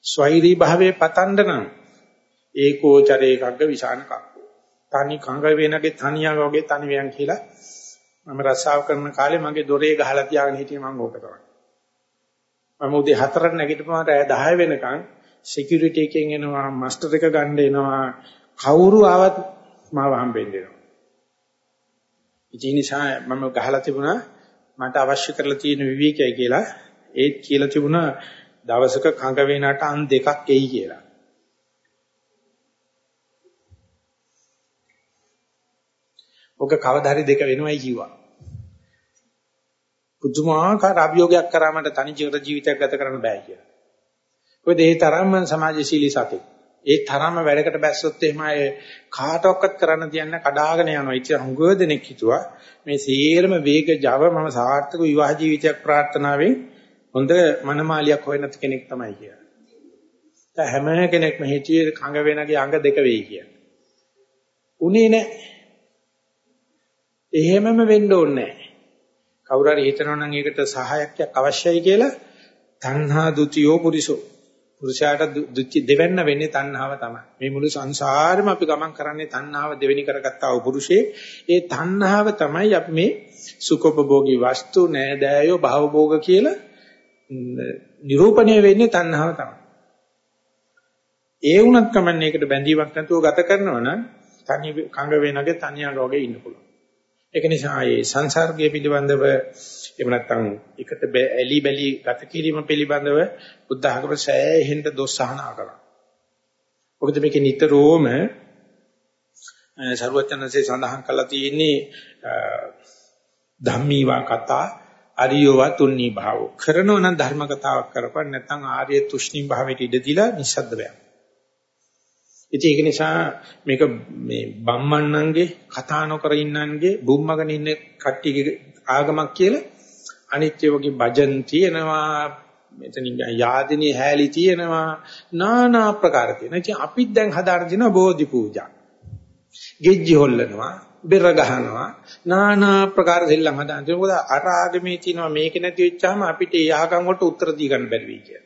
ස්වෛරී භාවයේ පතන්න නම් ඒකෝචරේ එකක්ග විසාන කක්කෝ තනි කංග වෙනගේ තනියා වගේ තනි වයන් කියලා මම රස්සාව කරන කාලේ මගේ දොරේ ගහලා තියාගෙන හිටියේ මම ඕක තමයි මම උදේ 4ට නැගිටපුවාම රෑ 10 වෙනකන් සිකියුරිටි එකෙන් එනවා මාස්ටර් එක ගන්න එනවා කවුරු ආවත් මාව හම්බෙන්න එනවා. ඒ නිසා මම ගහලා තිබුණා මට අවශ්‍ය කරලා තියෙන විවේකයයි කියලා. ඒත් කියලා තිබුණා දවසක කඟ වේනට අන් දෙකක් එයි කියලා. ඔක කවදා හරි දෙක වෙනවයි කිව්වා. පුදුමාකාර අභියෝගයක් කරා මට තනි ජීවිතයක් ගත කරන්න බෑ කියලා. ඔය දෙහි තරම්ම සමාජශීලී සතෙක්. ඒ තරම වැඩකට බැස්සොත් එහෙම අය කාටවත් කරන්න තියන්න කඩාගෙන යනවා. ඉතින් හුඟ දෙනෙක් හිතුවා මේ සීරම වේග Java මම සාර්ථක විවාහ ජීවිතයක් ප්‍රාර්ථනාවෙන් හොඳ මනමාලියක් හොයන කෙනෙක් තමයි කියලා. දැන් හැම කෙනෙක්ම හිතුවේ කඟ වෙනගේ අංග දෙක වෙයි කියලා. උනේ නැහැ. එහෙමම වෙන්න ඕනේ නැහැ. කවුරු හරි හිතනවා නම් ඒකට සහායකයක් අවශ්‍යයි කියලා තණ්හා දුතියෝ පුරිසෝ පුරුෂයාට දෙවෙන්න වෙන්නේ තණ්හාව තමයි. මේ මුළු සංසාරෙම අපි ගමන් කරන්නේ තණ්හාව දෙවෙනි කරගත්තා වූ පුරුෂේ. ඒ තණ්හාව තමයි අපි මේ සුඛෝපභෝගී වස්තු නෑදෑයෝ භවභෝග කියලා නිරූපණය වෙන්නේ තණ්හාව තමයි. ඒ වුණත් කමන්නේ ඒකට බැඳීමක් නැතුව ගත කරනවා නම් තනි කඟ වෙනගේ තනියම වගේ ඉන්න පුළුවන්. ඒක නිසා මේ සංසර්ගය පිළිබඳව එහෙම නැත්නම් එකට ඇලි බැලි ගත කිරීම පිළිබඳව බුද්ධ ආගම සෑහෙන්න දොස් අහනා කරා. මොකද මේකේ නිතරම සර්වඥන්සේ සඳහන් කළා තියෙන්නේ ධම්මීවා කතා අරියෝවා තුන්නී භාව. කරනෝ නම් ධර්ම කතාවක් කරපන් නැත්නම් ආර්ය තුෂ්ණී භාවයට ඉඩ දීලා නිස්සද්ද වෙනවා. ඉතින් ඒක නිසා මේක මේ බම්මන්නන්ගේ කතා නොකර ඉන්නන්ගේ බුම්මගෙන ඉන්න කට්ටියගේ ආගමක් කියලා අනිත්‍ය වගේ භජන් තියෙනවා මෙතනින් යාදිනේ හැලී තියෙනවා নানা ආකාර තියෙනවා. ඉතින් අපිත් දැන් හදාගෙන දිනවා බෝධි පූජා. ගෙජ්ජි හොල්ලනවා, බෙර ගහනවා, নানা ආකාර දෙල්ලම් හදාගෙන තියෙනවා. මොකද අර ආගමේ තියෙනවා මේක නැති වෙච්චාම අපිට ඒ ආගම් වලට උත්තර දී ගන්න බැරි වෙයි කියලා.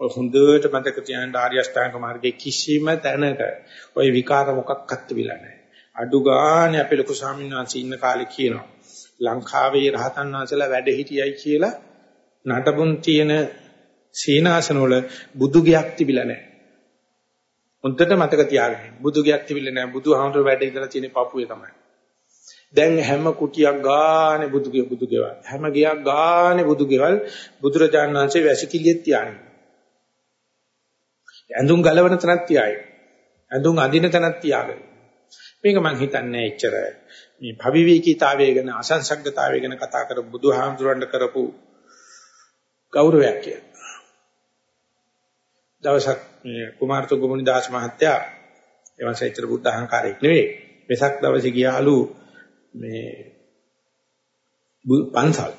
ඔය හොඳට මතක තියාගන්න ආර්ය අෂ්ටාංග මාර්ගයේ කිසිම තැනක ওই විකාර මොකක්වත් තිබිලා නැහැ. අඩු ගානේ අපේ ලොකු ස්වාමීන් වහන්සේ ඉන්න කාලේ කියනවා. ලංකාවේ රහතන් වහන්සේලා වැඩ හිටියයි කියලා නටබුන් තියෙන සීනාසන වල බුදු ගයක් තිබිලා නැහැ. හොඳට මතක තියාගන්න. බුදු ගයක් තිබිලා නැහැ. බුදුහාමුදුරුවෝ වැඩ ඉඳලා තියෙන පපුවේ තමයි. දැන් හැම කුටියක් ගානේ බුදු ගේ බුදු ගෙවල්. හැම ගයක් ගානේ බුදු ගෙවල් බුදුරජාණන් වහන්සේ වැසිකිළියෙත් තියාගෙන. ඇඳුම් ගලවන තැනක් තියායි. ඇඳුම් අඳින තැනක් තියාගෙන. මේක මම හිතන්නේ එච්චර මේ භවිවේකීතාවය ගැන අසංසග්ගතාවය ගැන කතා කර බුදුහාමුදුරන්ට කරපු ගෞරවයක් කියලා. දවසක් මේ කුමාරතුංග මුනිදාස් මහත්තයා එවන්ස ඉතර බුද්ධ අහංකාරයක් නෙවෙයි. වෙසක් දවසේ ගියාලු මේ පන්සල්.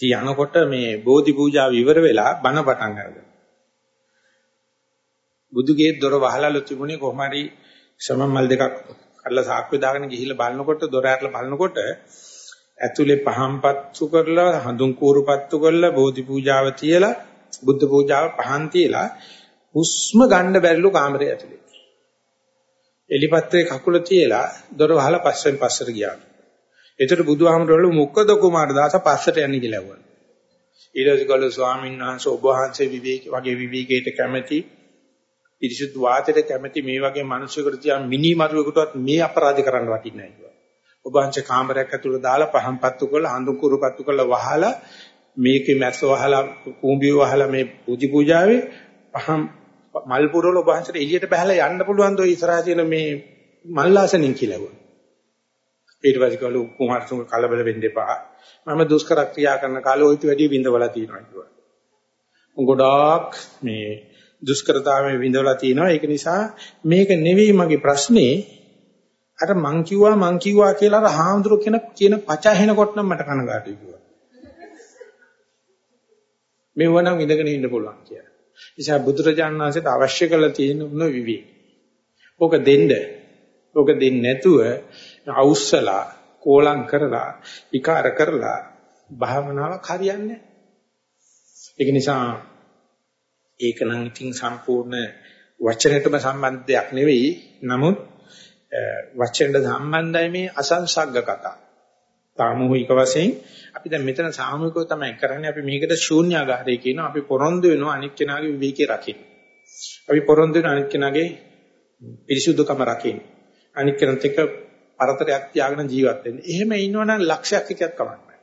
ඉතින් යනකොට මේ බෝධි පූජාව ඉවර වෙලා බණ පටන් ගන්නවා. බුදුගේ දොර වහලාලු තිබුණේ කොහොම හරි සමමල් දෙකක් අල්ල සාක්කුවේ දාගෙන ගිහිල්ලා බලනකොට දොර ඇරලා බලනකොට ඇතුලේ පහම්පත්තු කරලා හඳුන් කූරුපත්තු කරලා බෝධි පූජාව තියලා බුද්ධ පූජාව පහන් තියලා හුස්ම ගන්න බැරිලු කාමරේ ඇතුලේ. එලිපත්‍රේ කකුල තියලා දොර වහලා පස්සෙන් පස්සට ගියා. ඒතර බුදුහාමරවල මොකද කුමාර දාස පස්සට යන්නේ කියලා ඇහුවා. ඊළඟ ස්වාමීන් වහන්සේ ඔබ වහන්සේ විවේක වගේ විවේකයට කැමැති පිරිසුදු වාතයට කැමැති මේ වගේ මිනිසෙකුට තියා මිනි මරුවෙකුටවත් මේ අපරාධ කරන්න වටින්නේ නැහැ කිව්වා. ඔබ වහන්සේ කාමරයක් ඇතුළට දාලා පහන් පත්තු කරලා හඳුන් කුරු පත්තු කරලා වහලා මේකේ මැස්ස වහලා කුඹිය වහලා මේ පූජි පූජාවේ පහන් මල් පුරවල ඔබ වහන්සේට එළියට බහලා යන්න පුළුවන් දෝ ඉස්සරහා තියෙන මේ මල්ලාසනින් කියලා වුණා. ඊට පස්සේ කළු කුමාරතුංග කලබල වෙන්න එපා. මම දුෂ්කර ක්‍රියා කරන කාලේ ඔයිට වැඩි බින්දවලා තියෙනවා කිව්වා. ගොඩාක් මේ දුෂ්කරතාවයේ විඳවලා තියෙනවා. ඒක නිසා මේක නෙවෙයි මගේ ප්‍රශ්නේ. අර මං කිව්වා මං කිව්වා කියලා අර හාමුදුරු කියන කියන පච ඇහෙනකොට නම් මට කනගාටුයි කිව්වා. මෙව නම් ඉඳගෙන ඉන්න පුළුවන් කියලා. නිසා බුදුරජාණන් වහන්සේට අවශ්‍ය කරලා තියෙන උන විවි. ඕක දෙන්න. ඕක දෙන්නේ නැතුව අවුස්සලා කෝලම් කරලා විකාර කරලා භාවනාවක් හරියන්නේ නැහැ. ඒක නිසා ඒක නම් ඉතින් සම්පූර්ණ වචනයටම සම්බන්ධ දෙයක් නෙවෙයි. නමුත් වචනට සම්බන්ධයි මේ අසංසග්ග කතා. සාමූහික වශයෙන් අපි දැන් මෙතන සාමූහිකව තමයි කරන්නේ. අපි මේකට ශූන්‍යාගාරය කියනවා. අපි පොරොන්දු වෙනවා අනික් කෙනාගේ විවේකී රකින්න. අපි පොරොන්දු වෙන අනික් කෙනාගේ පිරිසුදුකම රකින්න. අනික් කෙනත් එක්ක පරතරයක් තියාගෙන ජීවත් වෙන්න. එහෙම ඉන්නවනම් ලක්ෂයක් එකක් කමක් නැහැ.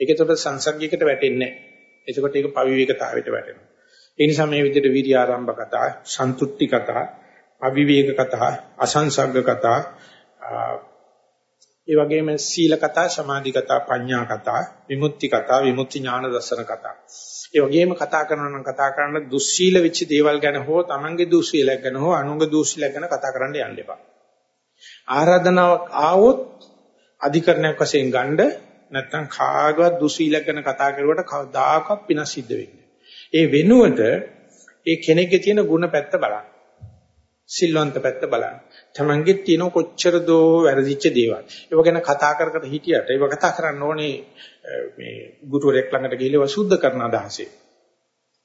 ඒකේතොට සංසග්ගයකට වැටෙන්නේ නැහැ. එතකොට ඒක පවිවේකතාවයට වැටෙනවා. ඒ නිසා මේ විදිහට විරි ආරම්භ කතා, සන්තුට්ටි කතා, අවිවේක කතා, අසංසග්ග කතා, ඒ වගේම සීල කතා, සමාධි කතා, පඤ්ඤා කතා, විමුක්ති කතා, විමුක්ති ඥාන දර්ශන කතා. ඒ වගේම කතා කරනවා නම් කතා කරන්න දුස්සීල වෙච්ච දේවල් ගැන හෝ තමන්ගේ දුස්සීලයක් ගැන හෝ අනුන්ගේ දුස්සීලයක් ගැන කතා කරන්න යන්න එපා. ආරාධනාවක් ආවොත් අධිකරණයක් වශයෙන් ගන්න නැත්නම් කාගවත් දුස්සීලයක් ගැන කතා කරුවට කවදාකවත් පින සිද්ධ වෙන්නේ ඒ වෙනුවට ඒ කෙනෙක්ගේ තියෙන ಗುಣ පැත්ත බලන්න. සිල්වන්ත පැත්ත බලන්න. තමන්ගේ තියෙන කොච්චර දෝ වැරදිච්ච දේවල්. ඒව ගැන කතා කර කර හිටියට ඒව කතා කරන්න ඕනේ මේ ගුරුවරයෙක් ළඟට ගිහිල්ලා සුද්ධ කරන අදහසේ.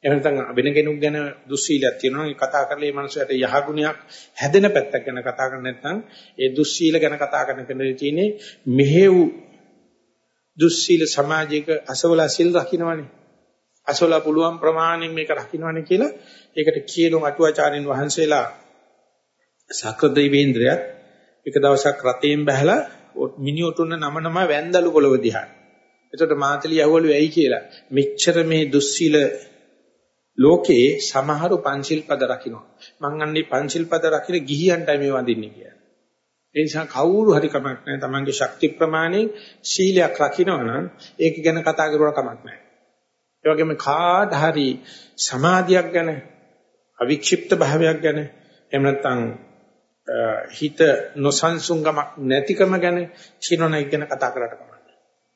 එහෙම නැත්නම් වෙන කෙනෙක් ගැන දුස්සීලයක් තියෙනවා. ඒ කතා කරලා මේ මනුස්සයාට යහගුණයක් හැදෙන පැත්තක් ගැන කතා කරන්නේ නැත්නම් ඒ දුස්සීල ගැන කතා කරන කෙනෙක් තියෙන්නේ මෙහෙව් දුස්සීල සමාජයක අසවලා සිල් රකින්නවනේ. අසවලා පුළුවන් ප්‍රමාණයෙන් මේක රකින්නවනේ කියලා ඒකට කියලුම් අටුවාචාරින් වහන්සේලා සක්‍රදේවේන්ද්‍රයත් එක දවසක් රතේන් බහැලා මිනිඔටුන්න නම නම වැන්දලු පොළව දිහා. එතකොට මාතලී ඇහුවලු ඇයි කියලා. මෙච්චර මේ දුස්සීල ලෝකේ සමහරු පංචිල් පද රකින්නවා. මං අන්නේ පංචිල් පද රකින්න ගිහියන්ටයි මේ වඳින්නේ කියලා. ඒ නිසා කවුරු හරි කමක් නැහැ. Tamange ශක්ති ප්‍රමාණයෙන් සීලයක් රකින්නවා නම් ඒක ගැන කතා කරුවා කමක් නැහැ. ඒ වගේම කාට හරි සමාධියක් ගැන අවික්ෂිප්ත භාවයක් ගැන එහෙම නැත්නම් හිත නොසන්සුන්කමක් නැතිකම ගැන කියනවන එක ගැන කතා කරලා තමයි.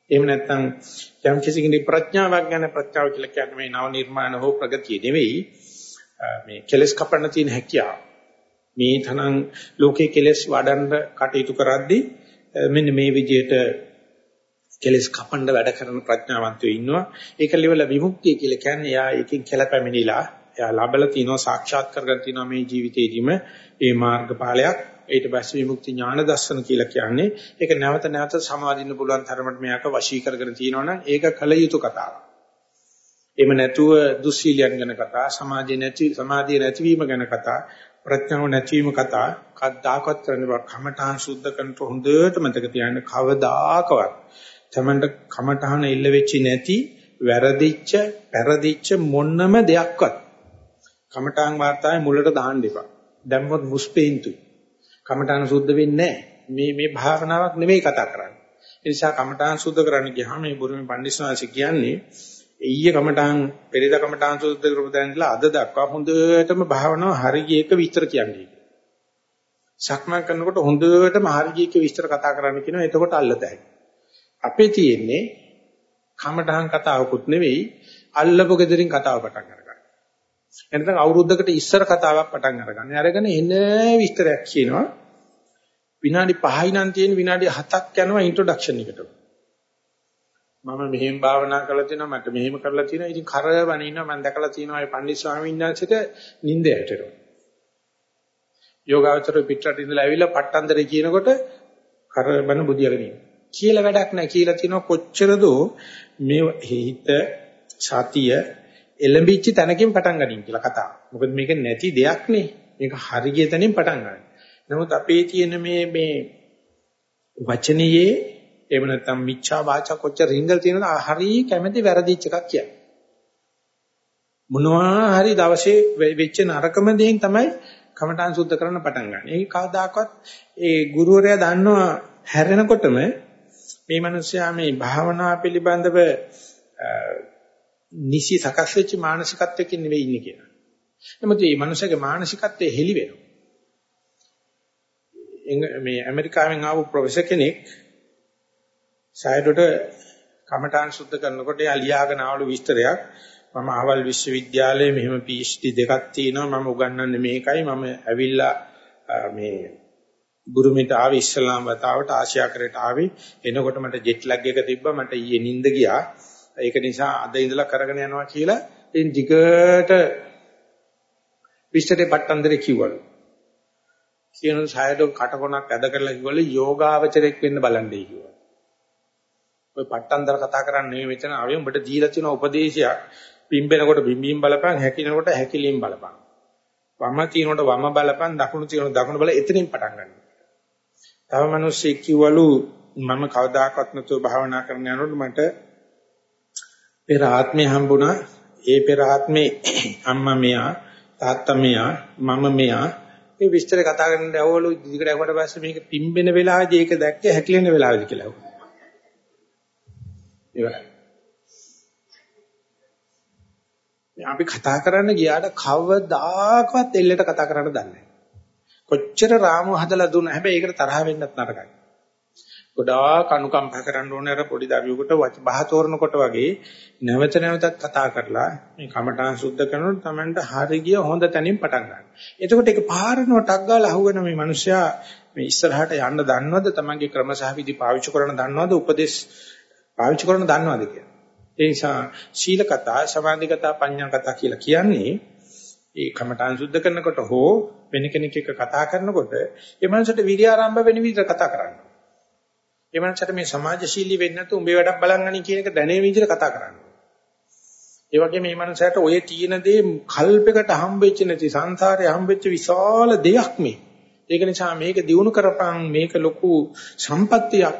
එහෙම නැත්නම් යම් කිසි කෙනෙක් ප්‍රඥාවක් ගැන ප්‍රඥාව කියලා කියන්නේ මේ නව නිර්මාණ හෝ ප්‍රගතිය නෙවෙයි මේ කෙලස් කපන්න තියෙන හැකියාව. මේ තනං ලෝකේ කෙලස් වඩන්න කටයුතු කරද්දී මෙන්න මේ විදිහට කෙලස් කපන්න වැඩ කරන ප්‍රඥාවන්තයෝ ඉන්නවා. ඒක ලෙවල විමුක්තිය කියලා කියන්නේ එයා එකකින් කෙලපැමිණිලා එයා ලබලා තිනවා සාක්ෂාත් කරගෙන තිනවා මේ ජීවිතේදීම ඒ මාර්ගඵලයක්. ඊට පස්සේ විමුක්ති ඥාන දර්ශන කියලා කියන්නේ ඒක නැවත නැවත සමාදින්න පුළුවන් තරමට මෙයාක වශී කරගෙන තිනවනම් ඒක කල යුතු කතාවක්. එහෙම නැතුව දුස්සීලියන් ගැන කතා, සමාධිය නැති සමාධිය නැතිවීම ගැන කතා, ප්‍රඥාව නැතිවීම කතා කද්දාකවත් කරන්න බෑ. කමඨාන් සුද්ධ කරනට හොඳට මතක තියාගන්න කවදාකවත් තමන්ට කමඨාන ඉල්ල වෙච්චි නැති වැරදිච්ච, පෙරදිච්ච මොන්නම දෙයක්වත් කමඨාන් වාර්තාවේ මුලට දාන්න එපා. දැම්මොත් මුස්පේන්තුයි. කමඨාන සුද්ධ වෙන්නේ මේ මේ භාවනාවක් නෙමෙයි කතා කරන්නේ. ඒ නිසා කමඨාන් සුද්ධ කරන්න ගියාම මේ බුරුමේ පඬිස්සවාසි කියන්නේ ඊයේ කමඨාන් පෙරේද කමඨාන් සුද්ධ කරපු දැන් ඉඳලා අද දක්වා හොඳටම භාවනාව හරියට විස්තර කියන්නේ. සක්මන් කරනකොට හොඳටම හරියට විස්තර කතා කරන්න කියනවා එතකොට අල්ලතයි. අපේ තියෙන්නේ කමඨාන් කතාවකුත් නෙවෙයි අල්ලපු gederin කතාව පටන් ගන්න. එනතන අවුරුද්දකට ඉස්සර කතාවක් පටන් අරගන්න. අරගෙන එන විස්තරයක් කියනවා. විනාඩි 5යි නම් තියෙන විනාඩි 7ක් යනවා ඉන්ට්‍රොඩක්ෂන් එකට. මම මෙහෙම භාවනා කරලා තිනවා මට මෙහෙම කරලා තිනවා ඉතින් කරවන ඉන්නවා මම දැකලා තිනවා ඒ පන්දි ස්වාමීන් වහන්සේට නිින්ද ඇටෙනවා යෝගාවචර පිටරට ඉඳලා ඇවිල්ලා පට්ටන්දරේ කියනකොට කරබන බුදියාගෙන ඉන්නවා කියලා වැඩක් නැහැ කියලා තිනවා කොච්චරද මේ හිත සතිය එළඹිච්ච තැනකින් පටන් ගනින් කියලා කතාව. මොකද මේක නැති දෙයක් නේ. මේක හරිය තැනින් පටන් ගන්න. නමුත් අපේ තියෙන මේ මේ වචනයේ එහෙම නැත්නම් මිච්ඡා වාචා කොච්චර රිංගල් තියෙනවද හරි කැමැති වැරදිච්ච එකක් කියන්නේ. මොනවා හරි දවසේ වෙච්ච නරකම දෙයින් තමයි කමඨාන් සුද්ධ කරන්න පටන් ගන්න. ඒක කවදාකවත් ඒ ගුරුවරයා දන්නවා හැරෙනකොටම මේ මිනිස්යා මේ භාවනා පිළිබඳව නිසි සකස් වෙච්ච මානසිකත්වයකින් නෙවෙයි ඉන්නේ කියලා. නමුත් මේ මිනිස්යාගේ මානසිකත්වය හෙලි වෙනවා. මේ ඇමරිකාවෙන් ආපු ප්‍රොෆෙසර් කෙනෙක් සායඩට කමඨාන් සුද්ධ කරනකොට එයා ලියාගෙන ආවලු විස්තරයක් මම අහවල් විශ්වවිද්‍යාලයේ මෙහෙම PhD දෙකක් තියෙනවා මම උගන්වන්නේ මේකයි මම ඇවිල්ලා මේ බුරුමිට ආවේ ඉස්ලාම් වතාවට ආසියාකරට ආවේ. එනකොට මට ජෙට් ලැග් එක තිබ්බා. මට ඊයේ නිින්ද ගියා. ඒක නිසා අද ඉඳලා කරගෙන යනවා කියලා ඉතින් ටිකට විස්තරේ පට්ටන්දරේ කිව්වලු. කියන සායඩෝ කටකොණක් ඇද කරලා කිව්වලු යෝගාවචරයක් වෙන්න බලන්නේ කිව්වා ඔය පට්ටන්දර කතා කරන්නේ නෙවෙයි මෙතන. ආවේ උඹට දීලා තියෙන උපදේශයක්. පිම්බෙනකොට බිම්බීම් බලපන් හැකිනකොට හැකිලීම් බලපන්. වම තිනකොට වම බලපන් දකුණු තිනකොට දකුණු බල එතනින් පටන් ගන්න. තව මිනිස්සෙක් කිව්වලු මම කවදාකවත් නැතුව භාවනා කරන්න යනකොට මට පෙර ආත්මේ හම්බුණා ඒ පෙර ආත්මේ අම්මා මෙයා තාත්තා මෙයා මම මෙයා මේ විස්තර කතා කරන්න යවවලු දිගට යවට පස්සේ මේක පිම්බෙන වෙලාවදී ඒක දැක්කේ හැකිලෙන වෙලාවදී කියලා. ඉවරයි. අපි කතා කරන්න ගියාට කවදාකවත් එල්ලට කතා කරන්න දන්නේ නැහැ. කොච්චර රාමුව හදලා දුන්න හැබැයි ඒකට තරහ වෙන්නත් නරකයි. ගොඩාක් අනුකම්ප කරන්න ඕනේ අර පොඩි දරුවෙකුට බහ තෝරනකොට වගේ නැවත නැවතත් කතා කරලා මේ කමඨාන් සුද්ධ කරනකොට Tamanට හරි ගිය හොඳ තැනින් පටන් ගන්න. එතකොට ඒක පාරනෝ ටක් ගාලා අහුවෙන මේ මිනිස්සයා මේ ඉස්සරහට යන්න දන්නවද Tamanගේ ක්‍රම සහ විදි පාවිච්චි කරන දන්නවද උපදේශ පාවිච්චි කරන දන්නවද කියලා. ඒ නිසා සීල කතා, සමාධි කතා, පඤ්ඤා කතා කියලා කියන්නේ ඒ කමඨාන් සුද්ධ කරනකොට හෝ වෙන කෙනෙක් එක්ක කතා කරනකොට ඒ මනසට විරිය ආරම්භ වෙන විදිහට කතා කරන්න. ඒ මනසට මේ සමාජශීලී වෙන්න නැතු උඹේ වැඩක් බලංගනි කියන එක දැනෙන විදිහට කතා කරන්න. ඒ වගේ මේ මනසට ඔය තියෙන දේ කල්පයකට හම්බෙච්ච නැති සංසාරේ හම්බෙච්ච විශාල දෙයක් මේ. ඒක නිසා මේක දිනු කරපන් මේක ලොකු සම්පත්තියක්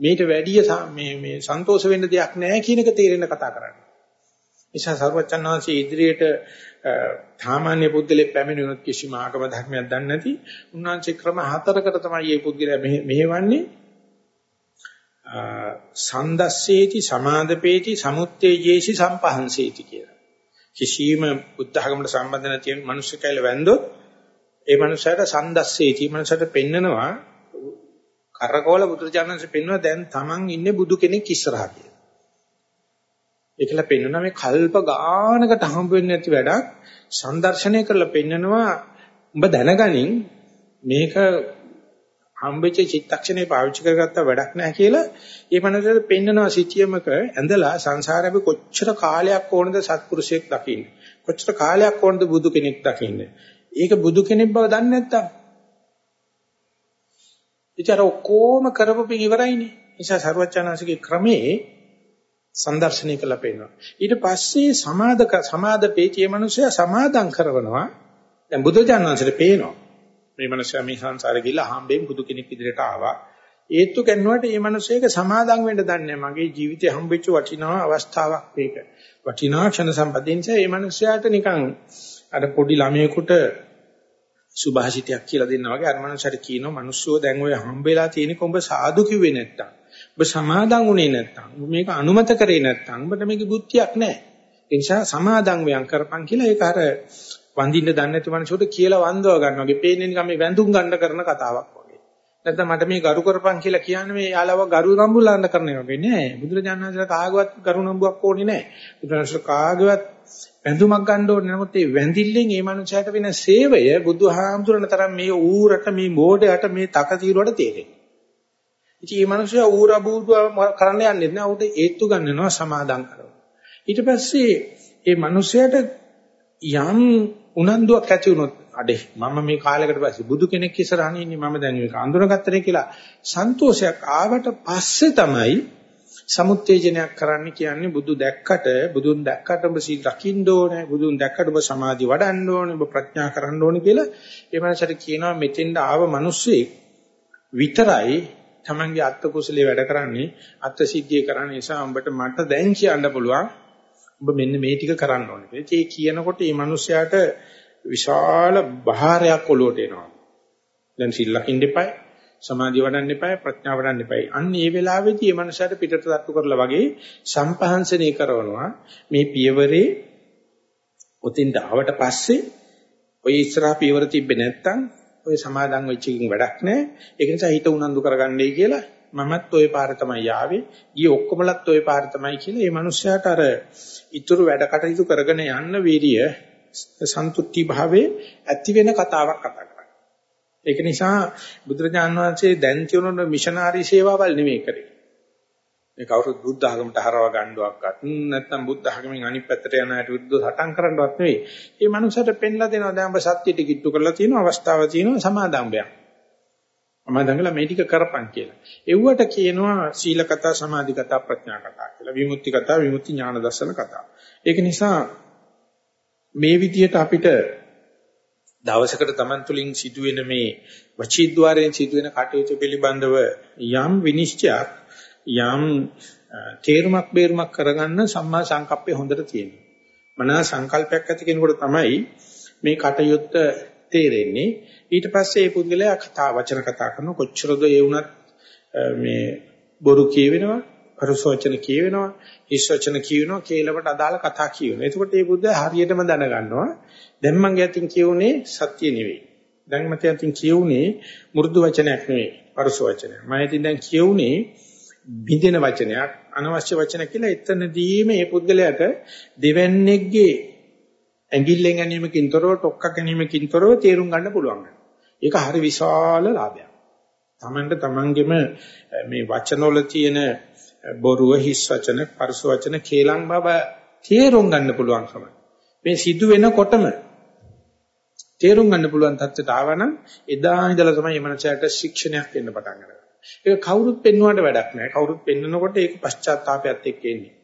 මේට වැඩිය මේ මේ සන්තෝෂ වෙන්න දෙයක් නැහැ කියන එක තේරෙන්න කතා කරන්නේ. නිසා සර්වචන් වහන්සේ ඉදිරියට සාමාන්‍ය පුද්ගලෙක් පැමිණුණොත් කිසිම ආගම ධර්මයක් දන්නේ නැති උන්වහන්සේ ක්‍රම හතරකට තමයි මේ පුද්ගලයා මෙහෙවන්නේ සන්දස්සේති සමාදපේති සමුත්තේජේසි සම්පහන්සේති කියලා. කිසියම් බුද්ධ ධර්මයට සම්බන්ධ නැති මිනිස්සු කැල වැන්දොත් ඒ මනුස්සයාට සන්දස්සේටි මනුස්සයාට පෙන්නනවා කරකවල බුදුරජාණන්සේ පෙන්වනවා දැන් Taman ඉන්නේ බුදු කෙනෙක් ඉස්සරහා කියලා. ඒකල පෙන්වනවා මේ කල්ප ගානකට හම්බ වෙන්නේ නැති වැඩක් සංදර්ශනය කරලා පෙන්නනවා උඹ දැනගනින් මේක හම්බෙච්ච චිත්තක්ෂණේ පාවිච්චි කරගත්තා වැඩක් නැහැ කියලා ඒ මනසට පෙන්නනවා සිටියමක ඇඳලා සංසාරේ අපි කොච්චර කාලයක් ඕනද සත්පුරුෂයෙක් දකින්න? කොච්චර කාලයක් ඕනද බුදු කෙනෙක් දකින්න? ඒක බුදු කෙනෙක් බව දන්නේ නැත්තම්? ඉතින් ඔක්කොම කරපොපින් ඉවරයිනේ. නිසා සර්වචනාසිකේ ක්‍රමේ සංදර්ශනය කළා පේනවා. ඊට පස්සේ සමාදක සමාදපේචිය මිනිසයා සමාදම් කරනවා. දැන් බුදුජානනාංශයට පේනවා. මේ මනුස්සයා මේ සංසාරේ ගිහිල්ලා හම්බෙන් බුදු කෙනෙක් ඉදිරියට ආවා. ඒත්තු කන්නුවට මේ මනුස්සයෙක් සමාදම් වෙන්න දන්නේ මගේ ජීවිතේ හම්බෙච්ච වටිනා අවස්ථාවක් මේක. වටිනා ක්ෂණ සම්පදින්සේ මේ මනුස්සයාට නිකන් අර පොඩි ළමයෙකුට සුභාෂිතයක් කියලා දෙන්නා වගේ අර මනුස්සයාට කියනවා මිනිස්සුෝ දැන් ඔය හම්බෙලා තියෙනක ඔබ සාදු කිව්වේ නැත්තම්. ඔබ සමාදම් වුණේ නැත්තම් මේක අනුමත කරේ නැත්තම් ඔබට මේක බුද්ධියක් නැහැ. ඒ නිසා සමාදම් වයන් කරපන් කියලා ඒක අර වඳින්න දන්නේ නැති මනුස්සයට කියලා වන්දව ගන්නවා වගේ පේන්නේ නිකන් මේ වැඳුම් ගන්න කරන කතාවක් වගේ. නැත්නම් මට මේ ගරු කරපන් කියලා කියන්නේ මේ යාලව ගරු නම්බුලන්න කරන එක වගේ නෑ. බුදුරජාණන් වහන්සේලා කාගවත් ගරු නම්බුවක් ඕනේ නෑ. බුදුරජාණන් කාගවත් වැඳුමක් ගන්න ඕනේ. නමුත් මේ වැඳිල්ලෙන් මේ මනුස්සයාට වෙන සේවය බුදුහාමුදුරන තරම් මේ ඌරට මේ මෝඩයට මේ තකතිරුවට තේරෙන්නේ. ඉතින් මේ මනුස්සයා ඌර බූදුව කරන්න යන්නේ නැහැ. උට ඒත්තු ගන්නනවා සමාදම් කරනවා. ඊට පස්සේ මේ මනුස්සයාට යම් උනන්දුවක් ඇති වුණොත් අඩේ මම මේ කාලයකට පස්සේ බුදු කෙනෙක් ඉස්සරහන ඉන්නේ මම දැන් මේක අඳුනගත්තනේ කියලා සන්තෝෂයක් ආවට පස්සේ තමයි සමුත්තේජනයක් කරන්න කියන්නේ බුදු දැක්කට බුදුන් දැක්කට ඔබ සීල් රකින්න ඕනේ බුදුන් දැක්කට ඔබ සමාධි වඩන්න ඕනේ ඔබ ප්‍රඥා කරන්න ඕනේ කියලා ඒ මනසට කියනවා මෙතෙන්ට ආව මිනිස්සෙක් විතරයි තමන්ගේ අත්ත කුසලයේ වැඩ කරන්නේ අත්ත සිද්ධිය කරන්න නිසා උඹට මට දැන් කියන්න පුළුවන් ඔබ මෙන්න මේ ටික කරන්න ඕනේ. ඒ කියනකොට මේ මිනිස්යාට විශාල බහාරයක් ඔලුවට එනවා. දැන් සිල් ලකින්න එපායි, සමාධිය වඩන්න එපායි, ප්‍රඥාව වඩන්න එපායි. අන්න ඒ වෙලාවේදී මේ මිනිස්යාට පිටට තට්ටු කරලා වගේ සම්පහන්සනය කරනවා. මේ පියවරේ ඔතින්ද ආවට පස්සේ ඔය ඉස්සරහා පියවර තිබ්බේ නැත්තම් ඔය සමාදන් වෙච්ච එකකින් වැඩක් නැහැ. ඒක නිසා හිත උනන්දු කරගන්නයි කියලා මමත් ওই පාර තමයි යාවේ. ගියේ ඔක්කොමලත් ওই පාර තමයි කියලා මේ මිනිස්යාට අර ඊතුරු වැඩ කටයුතු කරගෙන යන්න වීරිය සන්තුට්ටි භාවයේ ඇති වෙන කතාවක් කතා කරන්නේ. ඒක නිසා බුදුරජාන් වහන්සේ දැන් කියනොන මිෂනාරි සේවාවල් නෙමෙයි කරේ. මේ කවුරුත් බුද්ධ ආගමට හරව ගන්නවක්වත් නැත්නම් බුද්ධ ආගමෙන් අනිත් පැත්තට යන අයට විරුද්ධව සටන් කරන්නවත් නෙවෙයි. මේ මනුස්සයට පෙන්ලා දෙනවා දැන් ඔබ සත්‍යයට කිට්ටු කරලා තියෙනවා අවස්ථාව තියෙනවා සමාදම්බයක්. මම දඟලා මේ ටික කරපන් කියලා. එව්වට කියනවා සීල කතා, සමාධි කතා, ප්‍රඥා කතා කියලා. විමුක්ති කතා, විමුක්ති ඥාන දර්ශන කතා. ඒක නිසා මේ විදිහට අපිට දවසකට Taman තුලින් සිදුවෙන මේ වචීද්්වාරයෙන් සිදුවෙන කටයුතු පිළිබඳව යම් විනිශ්චයක් යම් තේරුමක් බේරුමක් කරගන්න සම්මා සංකප්පේ හොඳට තියෙනවා. මනස සංකල්පයක් ඇති කෙනෙකුට තමයි මේ කටයුත්ත තේරෙන්නේ. ඊට පස්සේ මේ පුද්ගලයා කතා වචන කතා කරන කොච්චරද ඒ වුණත් මේ බොරු කියවෙනවා, පරුසවචන කියවෙනවා, හිස්වචන කියවෙනවා, කේලවට අදාළ කතා කියවෙනවා. එතකොට මේ පුද්ගලයා හරියටම දැනගන්නවා දැන් මගේ අතින් කියුනේ සත්‍ය නෙවෙයි. දැන් මට අතින් කියුනේ මෘදු වචනයක් නෙවෙයි, පරුස වචනයක්. මම ඉතින් දැන් කියුනේ බින්දින වචනයක්, අනවශ්‍ය වචනයක් කියලා එතනදීම මේ පුද්ගලයාට දෙවන්නේගේ ඇඟිල්ලෙන් ගැනීමකින් තොරව, ටොක්ක ගැනීමකින් තොරව තේරුම් ගන්න පුළුවන්. ඒක හරි විශාල ලාභයක්. Tamanට Tamanගෙම මේ වචනවල තියෙන බොරුව, හිස් වචන, පරස වචන, කේලම් බව තේරුම් ගන්න පුළුවන්කම. මේ සිදු වෙනකොටම තේරුම් ගන්න පුළුවන් තත්ත්වයට ආවනම් එදා ඉඳලා තමයි මනසට ශික්ෂණයක් වෙන්න පටන් ගන්නේ. ඒක කවුරුත් පෙන්වන්නට වැඩක් නැහැ. කවුරුත් පෙන්නකොට ඒක පශ්චාත්තාවපයත් එක්ක එන්නේ.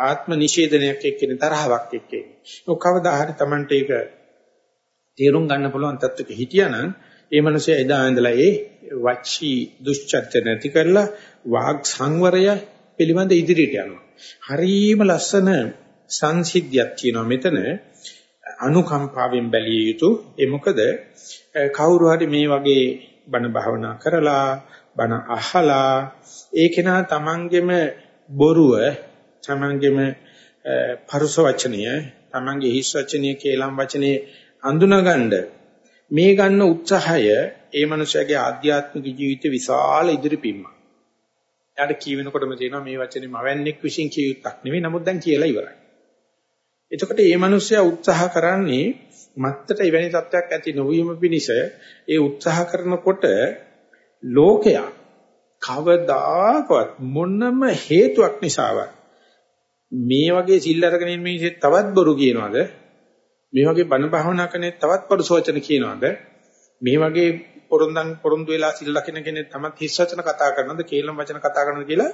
ආත්ම නිෂේධනයක් එක්ක එන්නේ තරහවක් එක්ක එන්නේ. ඒක කවදා හරි Tamante ඒක තේරුම් ගන්න පුළුවන් තත්ත්වක හිටියානම් ඒ මනුස්සයා එදා ඉඳලා ඒ වචී දුෂ්චර්ය නැති කරලා වාග් සංවරය පිළිබඳ ඉදිරියට යනවා. හරීම ලස්සන සංසිද්ධියක් තියෙනවා මෙතන අනුකම්පාවෙන් බැලිය යුතු ඒ මොකද කවුරු හරි මේ වගේ බණ භාවනා කරලා බණ අහලා ඒ කෙනා තමන්ගෙම බොරුව තමන්ගෙම පරුස වචනය තමන්ගේ හිස් වචනය කේලම් වචනේ අඳුනගන්න මේ ගන්න උත්සාහය ඒ මනුස්සයාගේ ආධ්‍යාත්මික ජීවිත විශාල ඉදිරිපින්ම. එයාට කියවෙනකොටම තේනවා මේ වචනේ මවන්නේක් විශ්ින් කිය යුත්තක් නෙවෙයි නමුත් දැන් කියලා ඉවරයි. එතකොට මේ මනුස්සයා උත්සාහ කරන්නේ මත්තට එවැනි තත්ත්වයක් ඇති නොවීම පිණිස ඒ උත්සාහ කරනකොට ලෝකයා කවදාකවත් මොනම හේතුවක් නිසාවත් මේ වගේ සිල් අරගෙන ඉන්න මිනිස්සු තවත් බොරු කියනවාද? මේ වගේ බණ භාවනා කරන්නේ තවත් පරිසෝචන කියනවාද? මේ වගේ පොරොන්දන් පොරොන්දු වෙලා සිල් ලකින කෙනෙක් තමත් හිස් වචන කතා කරනවද? කේලම් වචන කතා කරනවද කියලා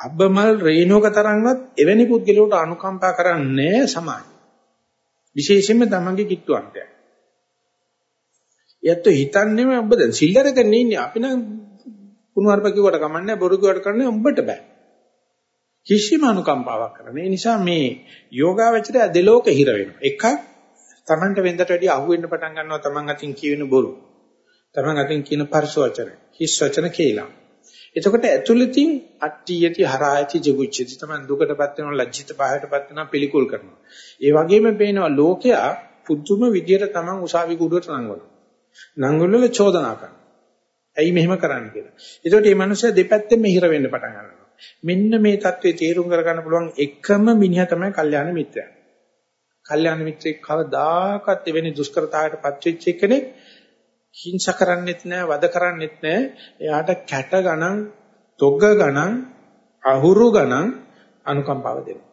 අබ්බමල් රේණුක තරම්වත් එවැනි පුද්ගලයාට අනුකම්පා කරන්නේ සමාජය. විශේෂයෙන්ම තමන්ගේ කිට්ටුවන්ට. යැත්තු හිතන්නේම ඔබ දැන් සිල් අරගෙන ඉන්නේ අපි නම් කුණුවarpa කිව්වට කමන්නේ බොරු කිව්වට කරන්නේ උඹට බෑ. කිසිම අනුකම්පාවක් කරන්නේ. ඒ නිසා මේ යෝගාවචරය දෙලෝක හිර වෙනවා. එකක් Tamanට වෙන්දට වැඩිය අහු වෙන්න පටන් ගන්නවා Taman අතින් කියන බොරු. Taman අතින් කියන පරස වචන. හිස් වචන කියලා. එතකොට ඇතුළතින් අට්ටි යටි හරායති ජගුච්චති Taman දුකටපත් වෙනවා ලැජ්ජිත පහයටපත් වෙනවා පිළිකුල් කරනවා. ඒ වගේම පේනවා ලෝකයා පුදුම විදියට Taman උසාවි කුඩුවට නංවනවා. නංගුල්වල චෝදනා කරනවා. ඇයි මෙහෙම කරන්නේ කියලා. ඒකට මේ මිනිස්සු දෙපැත්තෙන් මෙහිර වෙන්න පටන් ගන්නවා. මෙන්න මේ தત્ත්වේ තේරුම් කරගන්න පුළුවන් එකම මිනිහා තමයි කල්යාණ මිත්‍රයා. කල්යාණ මිත්‍රෙක් කවදාකවත් එවැනි දුෂ්කරතාවයකට පත් වෙච්ච කෙනෙක් හිංස කරන්නෙත් නෑ, වද කරන්නෙත් නෑ. එයාට කැට ගණන්, තොග ගණන්, අහුරු ගණන් අනුකම්පාව දෙනවා.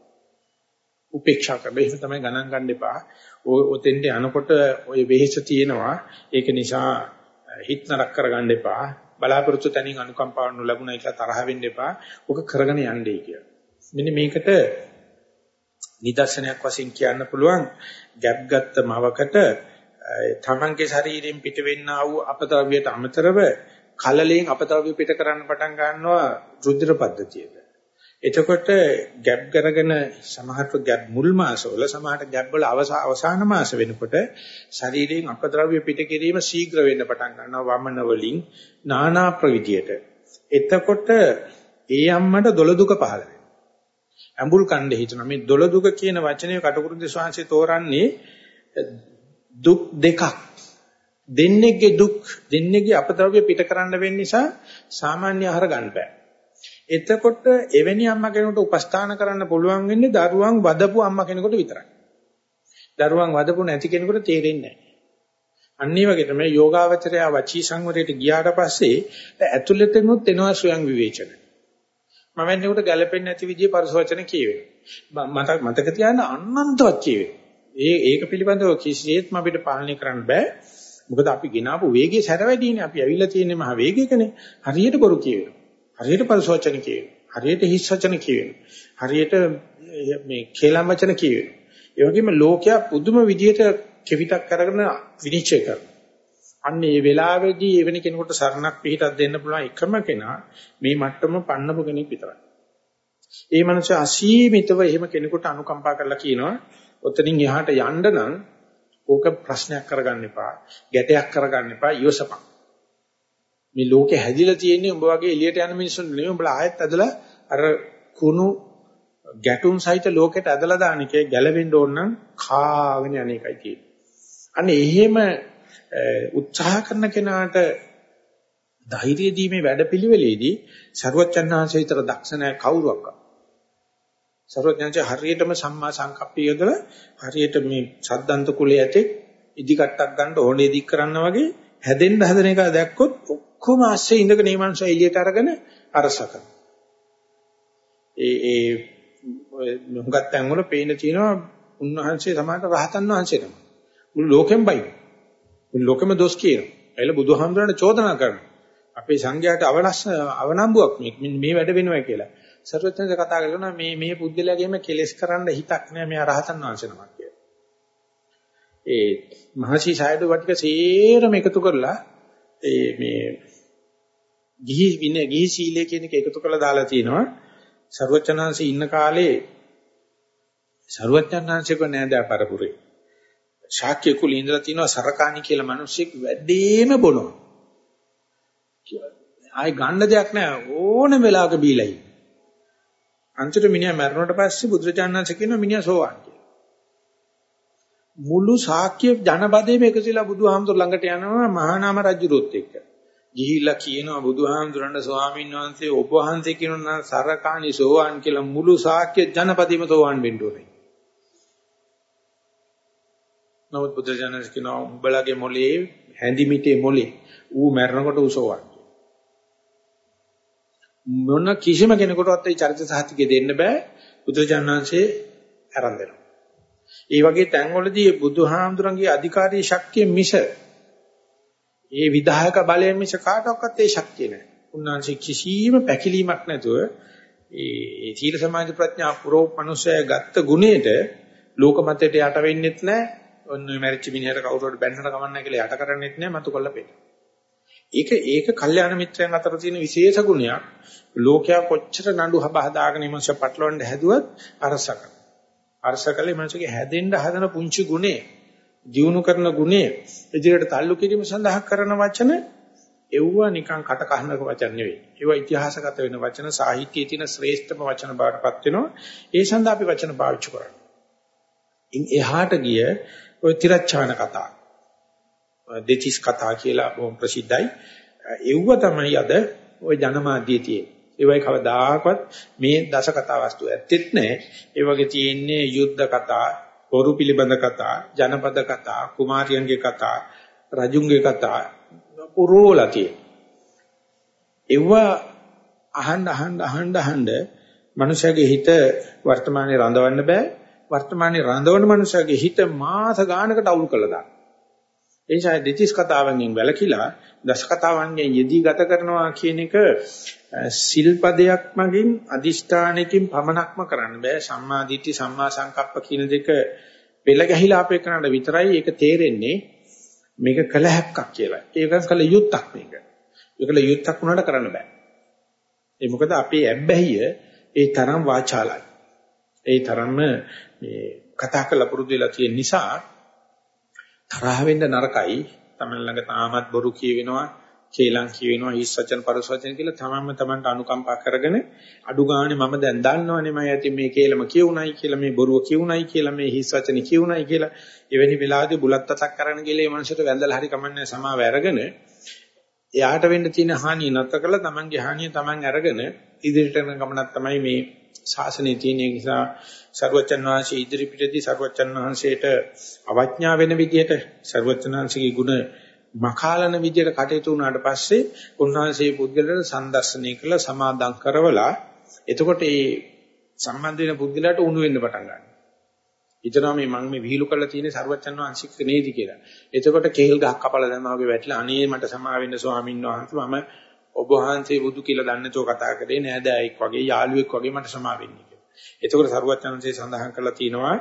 උපේක්ෂා කරලා එහෙම තමයි ගණන් ගන්න එපා. ඔය ඔතෙන්ට යනකොට ඔය වෙහෙස තියෙනවා. ඒක නිසා හිත නරක කරගන්න එපා. බලාපොරොත්තු තැනින් අනුකම්පාවක් නොලැබුණා කියලා තරහ වෙන්න එපා. ඔක කරගෙන යන්නයි කියලා. මෙන්න මේකට නිදර්ශනයක් වශයෙන් කියන්න පුළුවන් ගැප් ගත්ත මවකට තමන්ගේ ශරීරයෙන් පිට වෙන්නා වූ අපද්‍රව්‍යයට අමතරව කලලයෙන් අපද්‍රව්‍ය පිට කරන්න පටන් ගන්නවා රුධිර පද්ධතියට. එතකොට ගැප් කරගෙන සමහරට ගැප් මුල් මාසවල සමහරට ගැප් වල අවසාන මාස වෙනකොට ශරීරයෙන් අපද්‍රව්‍ය පිට කිරීම ශීඝ්‍ර වෙන්න පටන් ගන්නවා වමන වලින් নানা ප්‍රවිධියට. එතකොට ඒ අම්මට දොළ දුක පහළ වෙනවා. ඇඹුල් කණ්ඩේ හිතන මේ දොළ දුක කියන වචනේ කටුකුරුන්දේ ශාංශය තෝරන්නේ දුක් දෙකක්. දෙන්නේගේ දුක් දෙන්නේගේ අපද්‍රව්‍ය පිට කරන්න වෙන්න නිසා සාමාන්‍ය ආහාර ගන්න බෑ. එතකොට එවැනි අම්මා කෙනෙකුට උපස්ථාන කරන්න පුළුවන් වෙන්නේ දරුවන් වදපු අම්මා කෙනෙකුට විතරයි. දරුවන් වදපු නැති කෙනෙකුට තේරෙන්නේ නැහැ. අන්න ඒ වගේ තමයි යෝගාවචරය වචී සංවරයට ගියාට පස්සේ ඇතුළතෙනුත් එනවා ස්වයං විවේචන. මම එන්නකොට ගැළපෙන්නේ නැති විදිහේ පරිසවචන කියවෙනවා. මට මතක තියාගන්න අනන්තවත් කියවෙනවා. ඒ ඒක පිළිබඳව කිසිසේත්ම අපිට පාලනය කරන්න බෑ. මොකද අපි ගෙනාවු වේගය සැර වැඩිනේ. අපි ඇවිල්ලා තියෙන්නේ මහ වේගයකනේ. හරියට බොරු කියවෙනවා. හරියට පරිසවචන කියවෙනවා. හරියට හිස් වචන කියවෙනවා. හරියට මේ කේලම් වචන කියවෙනවා. ඒ වගේම ලෝකයා පුදුම විදියට කෙවිතක් අරගෙන විනිශ්චය කරනවා. අන්න ඒ වෙලාවේදී එවැනි කෙනෙකුට සරණක් පිළිටක් දෙන්න පුළුවන් එකම කෙනා මේ මට්ටම පන්නපු කෙනෙක් විතරයි. ඒ මනුස්සය අසීමිතව එහෙම කෙනෙකුට අනුකම්පා කරලා කියනවා ඔතනින් එහාට යන්න නම් ඕක ප්‍රශ්නයක් කරගන්න එපා, ගැටයක් කරගන්න එපා, ඉවසපන්. මේ ලෝකේ හැදිලා තියෙන්නේ උඹ වගේ එළියට යන මිනිස්සුන් නෙවෙයි උඹලා ආයෙත් ඇදලා අර කුණු ගැටුම් සහිත ලෝකෙට ඇදලා දාන එකේ ගැලවෙන්න ඕන නම් කාගෙන යන එකයි තියෙන්නේ. අනේ එහෙම උත්සාහ කරන කෙනාට ධෛර්යය දීමේ වැඩපිළිවෙලේදී ਸਰවචන්නාංශය විතර දක්ෂ නැහැ කවුරුවක්වත්. ਸਰවඥාන්සේ හරියටම සම්මා සංකප්පය යොදලා හරියට මේ සද්දන්ත කුලයේ ඇතේ ඉදිකට්ටක් ගන්න ඕනේ දික් කරන්න වගේ හැදෙන්න හදන එක දැක්කොත් ඔක්කොම ASCII ඉඳගෙන මේ මනුස්සය එළියට අරගෙන අරසක. ඒ ඒ හුඟක් තැන් වල පේන තියෙනවා උන්වහන්සේ සමානට රහතන් වහන්සේ තමයි. මුළු ලෝකෙම බයි. මුළු ලෝකෙම දොස් කියනවා. එළ බුදුහාමුදුරනේ චෝදනා කරනවා. අපේ සංඝයාට අවලස් අවනම්බුවක් මේ මේ වැඩ වෙනවා කියලා. සර්වඥයන් කතා කරනවා මේ මේ පුද්ගලයාගේම කෙලෙස් කරන්න හිතක් නෑ මේ රහතන් වහන්සේ නමක් කියලා. ඒ මහසි සායද වටික සේරම එකතු කරලා ඒ මේ ගිහි වින ගිහි සීලය කියන එක එකතු කරලා දාලා තිනවා. සර්වඥාන්සේ ඉන්න කාලේ සර්වඥාන්සේක නෑදෑ පරපුරේ. ශාක්‍ය කුලේ ඉඳලා තිනවා සරකාණි කියලා මිනිස්සෙක් වැඩිම බොනවා. ආයි ගන්න දෙයක් නෑ ඕනම වෙලාවක බීලා ඉන්නේ. අන්තිම මිනිහා මැරුණට පස්සේ බුදුරජාණන්සේ කියනවා මිනිහා සෝවාන් කියලා. මුළු ශාක්‍ය ජනපදයේම එකතුලා බුදුහාමුදුර ළඟට යනවා මහානාම රජුරුත් එක්ක. ගිහිල්ලා කියනවා බුදුහාමුදුරන්ට ස්වාමීන් වහන්සේ ඔබ වහන්සේ කියනවා සරකාණි සෝවාන් කියලා මුළු ශාක්‍ය ජනපදයේම සෝවාන් වෙන්න ඕනේ. නමුත් බුදුරජාණන් කියනවා උඹලගේ මොලේ හැඳිමිටේ මොලේ ඌ මැරෙනකොට උසෝවන්. මොන කිසිම කෙනෙකුටවත් ඒ චරිත සාහිතිකය දෙන්න බෑ බුදුරජාණන්සේ ආරම්භ වෙනවා. ඒ වගේ තැන්වලදී බුදුහාමුදුරන්ගේ අධිකාරී ශක්තිය මිස ඒ විධායක බලයෙන් මිස කාටවත් ඒ ශක්තිය නැහැ. උන්වහන්සේ කිසිම පැකිලීමක් නැතුව ඒ සීල සමාධි ප්‍රඥා පුරෝ මනුස්සය ගත්ත ගුණයට ලෝක මතයට යට වෙන්නෙත් නැහැ. ඔන්න මැරිච්ච මිනිහට කවුරුහරි බැන්නට කමන්නේ කියලා යට කරන්නෙත් නැහැ මතු කොල්ල පෙන්න. ඒක ඒක කල්යාණ මිත්‍රයන් අතර තියෙන විශේෂ ගුණයක්. ලෝකයා කොච්චර නඩු හබ හදාගෙන ඉමස පටලවන්න හැදුවත් අරසක. අරසකලේ මනසගේ හැදෙන්න හදන පුංචි ගුණේ, ජීවුණු කරන ගුණේ ඉදිරියට තල්ලු කිරීම සඳහා කරන වචන එව්වා නිකන් කට කහනක වචන නෙවෙයි. ඒවා ඉතිහාසගත වෙන වචන සාහිත්‍යයේ තියෙන ශ්‍රේෂ්ඨම වචන බවටපත් වෙනවා. ඒ සඳහා අපි වචන පාවිච්චි කරන්නේ. ඉන් එහාට ගිය ඔය තිරච්ඡාන කතා දෙතිස් කතා කියලා බොහොම ප්‍රසිද්ධයි. ඒව තමයි අද ওই ජනමාධ්‍යයේ තියෙන්නේ. ඒ වගේ කවදාකවත් මේ දස කතා වස්තු ඇත්තෙත් නැහැ. ඒ වගේ තියෙන්නේ යුද්ධ කතා, පොරු පිළිබඳ කතා, ජනපද කතා, කුමාරියන්ගේ කතා, රජුන්ගේ කතා පුරෝලා තියෙන්නේ. ඒව අහන්න අහන්න අහන්න අහන්න මනුෂයාගේ හිත වර්තමානයේ රඳවන්න බෑ. වර්තමානයේ රඳවන මනුෂයාගේ හිත මාස ගානකට අවුල් කළා දාන්න. ඒ නිසා දෙතිස් කතාවෙන් වැළකීලා දස කතාවෙන් යෙදී ගත කරනවා කියන එක සිල්පදයක් මගින් අදිෂ්ඨානයකින් පමණක්ම කරන්න බෑ සම්මා දිට්ඨි සම්මා සංකප්ප කියන දෙක පෙළ ගැහිලා අපේ කරන්න විතරයි ඒක තේරෙන්නේ මේක කළ හැක්කක් කියලා. ඒක කළ යුත්තක් මේක. ඒකල යුත්තක් උනට කරන්න බෑ. ඒ මොකද අපේ ඇබ්බැහිය ඒ තරම් වාචාලයි. ඒ තරම්ම මේ කතා කරලා පුරුදු වෙලා තියෙන නිසා තරහ වෙන්න නරකයි. තමන් ළඟ තාමත් බොරු කියවෙනවා, කේලම් කියවෙනවා, හිස් වචන පරස වචන කියලා තමන්ම තමන්ට අනුකම්පා කරගෙන අඩු ගානේ මම දැන් දන්නවනේ මම ඇති මේ කේලම කියුණයි කියලා මේ බොරුව කියුණයි කියලා මේ හිස් වචන කියුණයි කියලා එවැනි වෙලාවදී බුලත් අතක් කරගෙන ගිහලා මේ මනසට වැඳලා හරි කමන්නේ සමාව අරගෙන එයාට වෙන්න තියෙන හානිය නැතර කළා තමන්ගේ හානිය තමන් අරගෙන ඉදිරියට යන ගමනක් තමයි මේ ශාසනයේ තියෙන නිසා ਸਰුවචන් වහන්සේ ඉදිරි පිටදී ਸਰුවචන් වහන්සේට අවඥා වෙන විදිහට ਸਰුවචන් වහන්සේගේ ගුණ මකාලන විදිහට කටයුතු වුණාට පස්සේ උන්වහන්සේ පුද්ගලයාට සම්දර්ශනය කළා සමාදම් කරවලා එතකොට ඒ සම්බන්ධ වෙන පුද්ගලයාට උණු වෙන්න පටන් ගන්නවා. හිතනවා මේ මම මේ විහිළු කරලා තියෙන්නේ ਸਰුවචන් වහන්සේක නේද කියලා. එතකොට කේල් ගහක් කපලා දැම්මා වගේ වැටලා අනේ මට සමා වෙන්න ස්වාමීන් වහන්සේ මම ඔබ වහන්සේ බුදු කියලා දන්නතෝ කතා කරේ නෑදෑයෙක් වගේ යාළුවෙක් වගේ මට සමා වෙන්න කියලා. එතකොට සරුවචනන්සේ සඳහන් කරලා තියෙනවා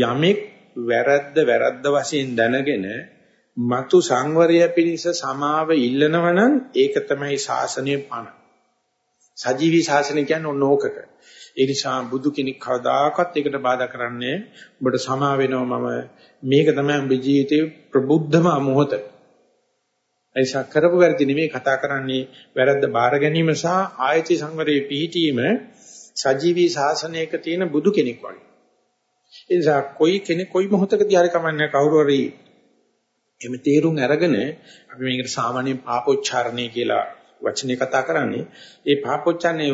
යමෙක් වැරද්ද වැරද්ද වශයෙන් දැනගෙන මතු සංවරය පිණිස සමාව ඉල්ලනවනම් ඒක තමයි ශාසනයේ පණ. සජීවී ශාසනය කියන්නේ ඕන ඕකක. ඒ නිසා බුදු කෙනෙක් කවදාකවත් ඒකට බාධා කරන්නේ ඔබට සමා වෙනවා මම මේක තමයි ඔබ ජීවිතේ ප්‍රබුද්ධම මොහොත. ඒසා කරපු වැරදි නෙමෙයි කතා කරන්නේ වැරද්ද බාර ගැනීම සහ ආයති සංවරයේ පිහිටීම සජීවී ශාසනයක තියෙන බුදු කෙනෙක් වගේ. ඒ නිසා කොයි කෙනෙක් කොයි මොහොතකදී හරි කමන්නේ කවුරු හරි එමෙ තේරුම් අරගෙන අපි මේකට සාමාන්‍යයෙන් පාපොච්චාරණය කියලා වචනේ කතා කරන්නේ. ඒ පාපොච්චාරණේ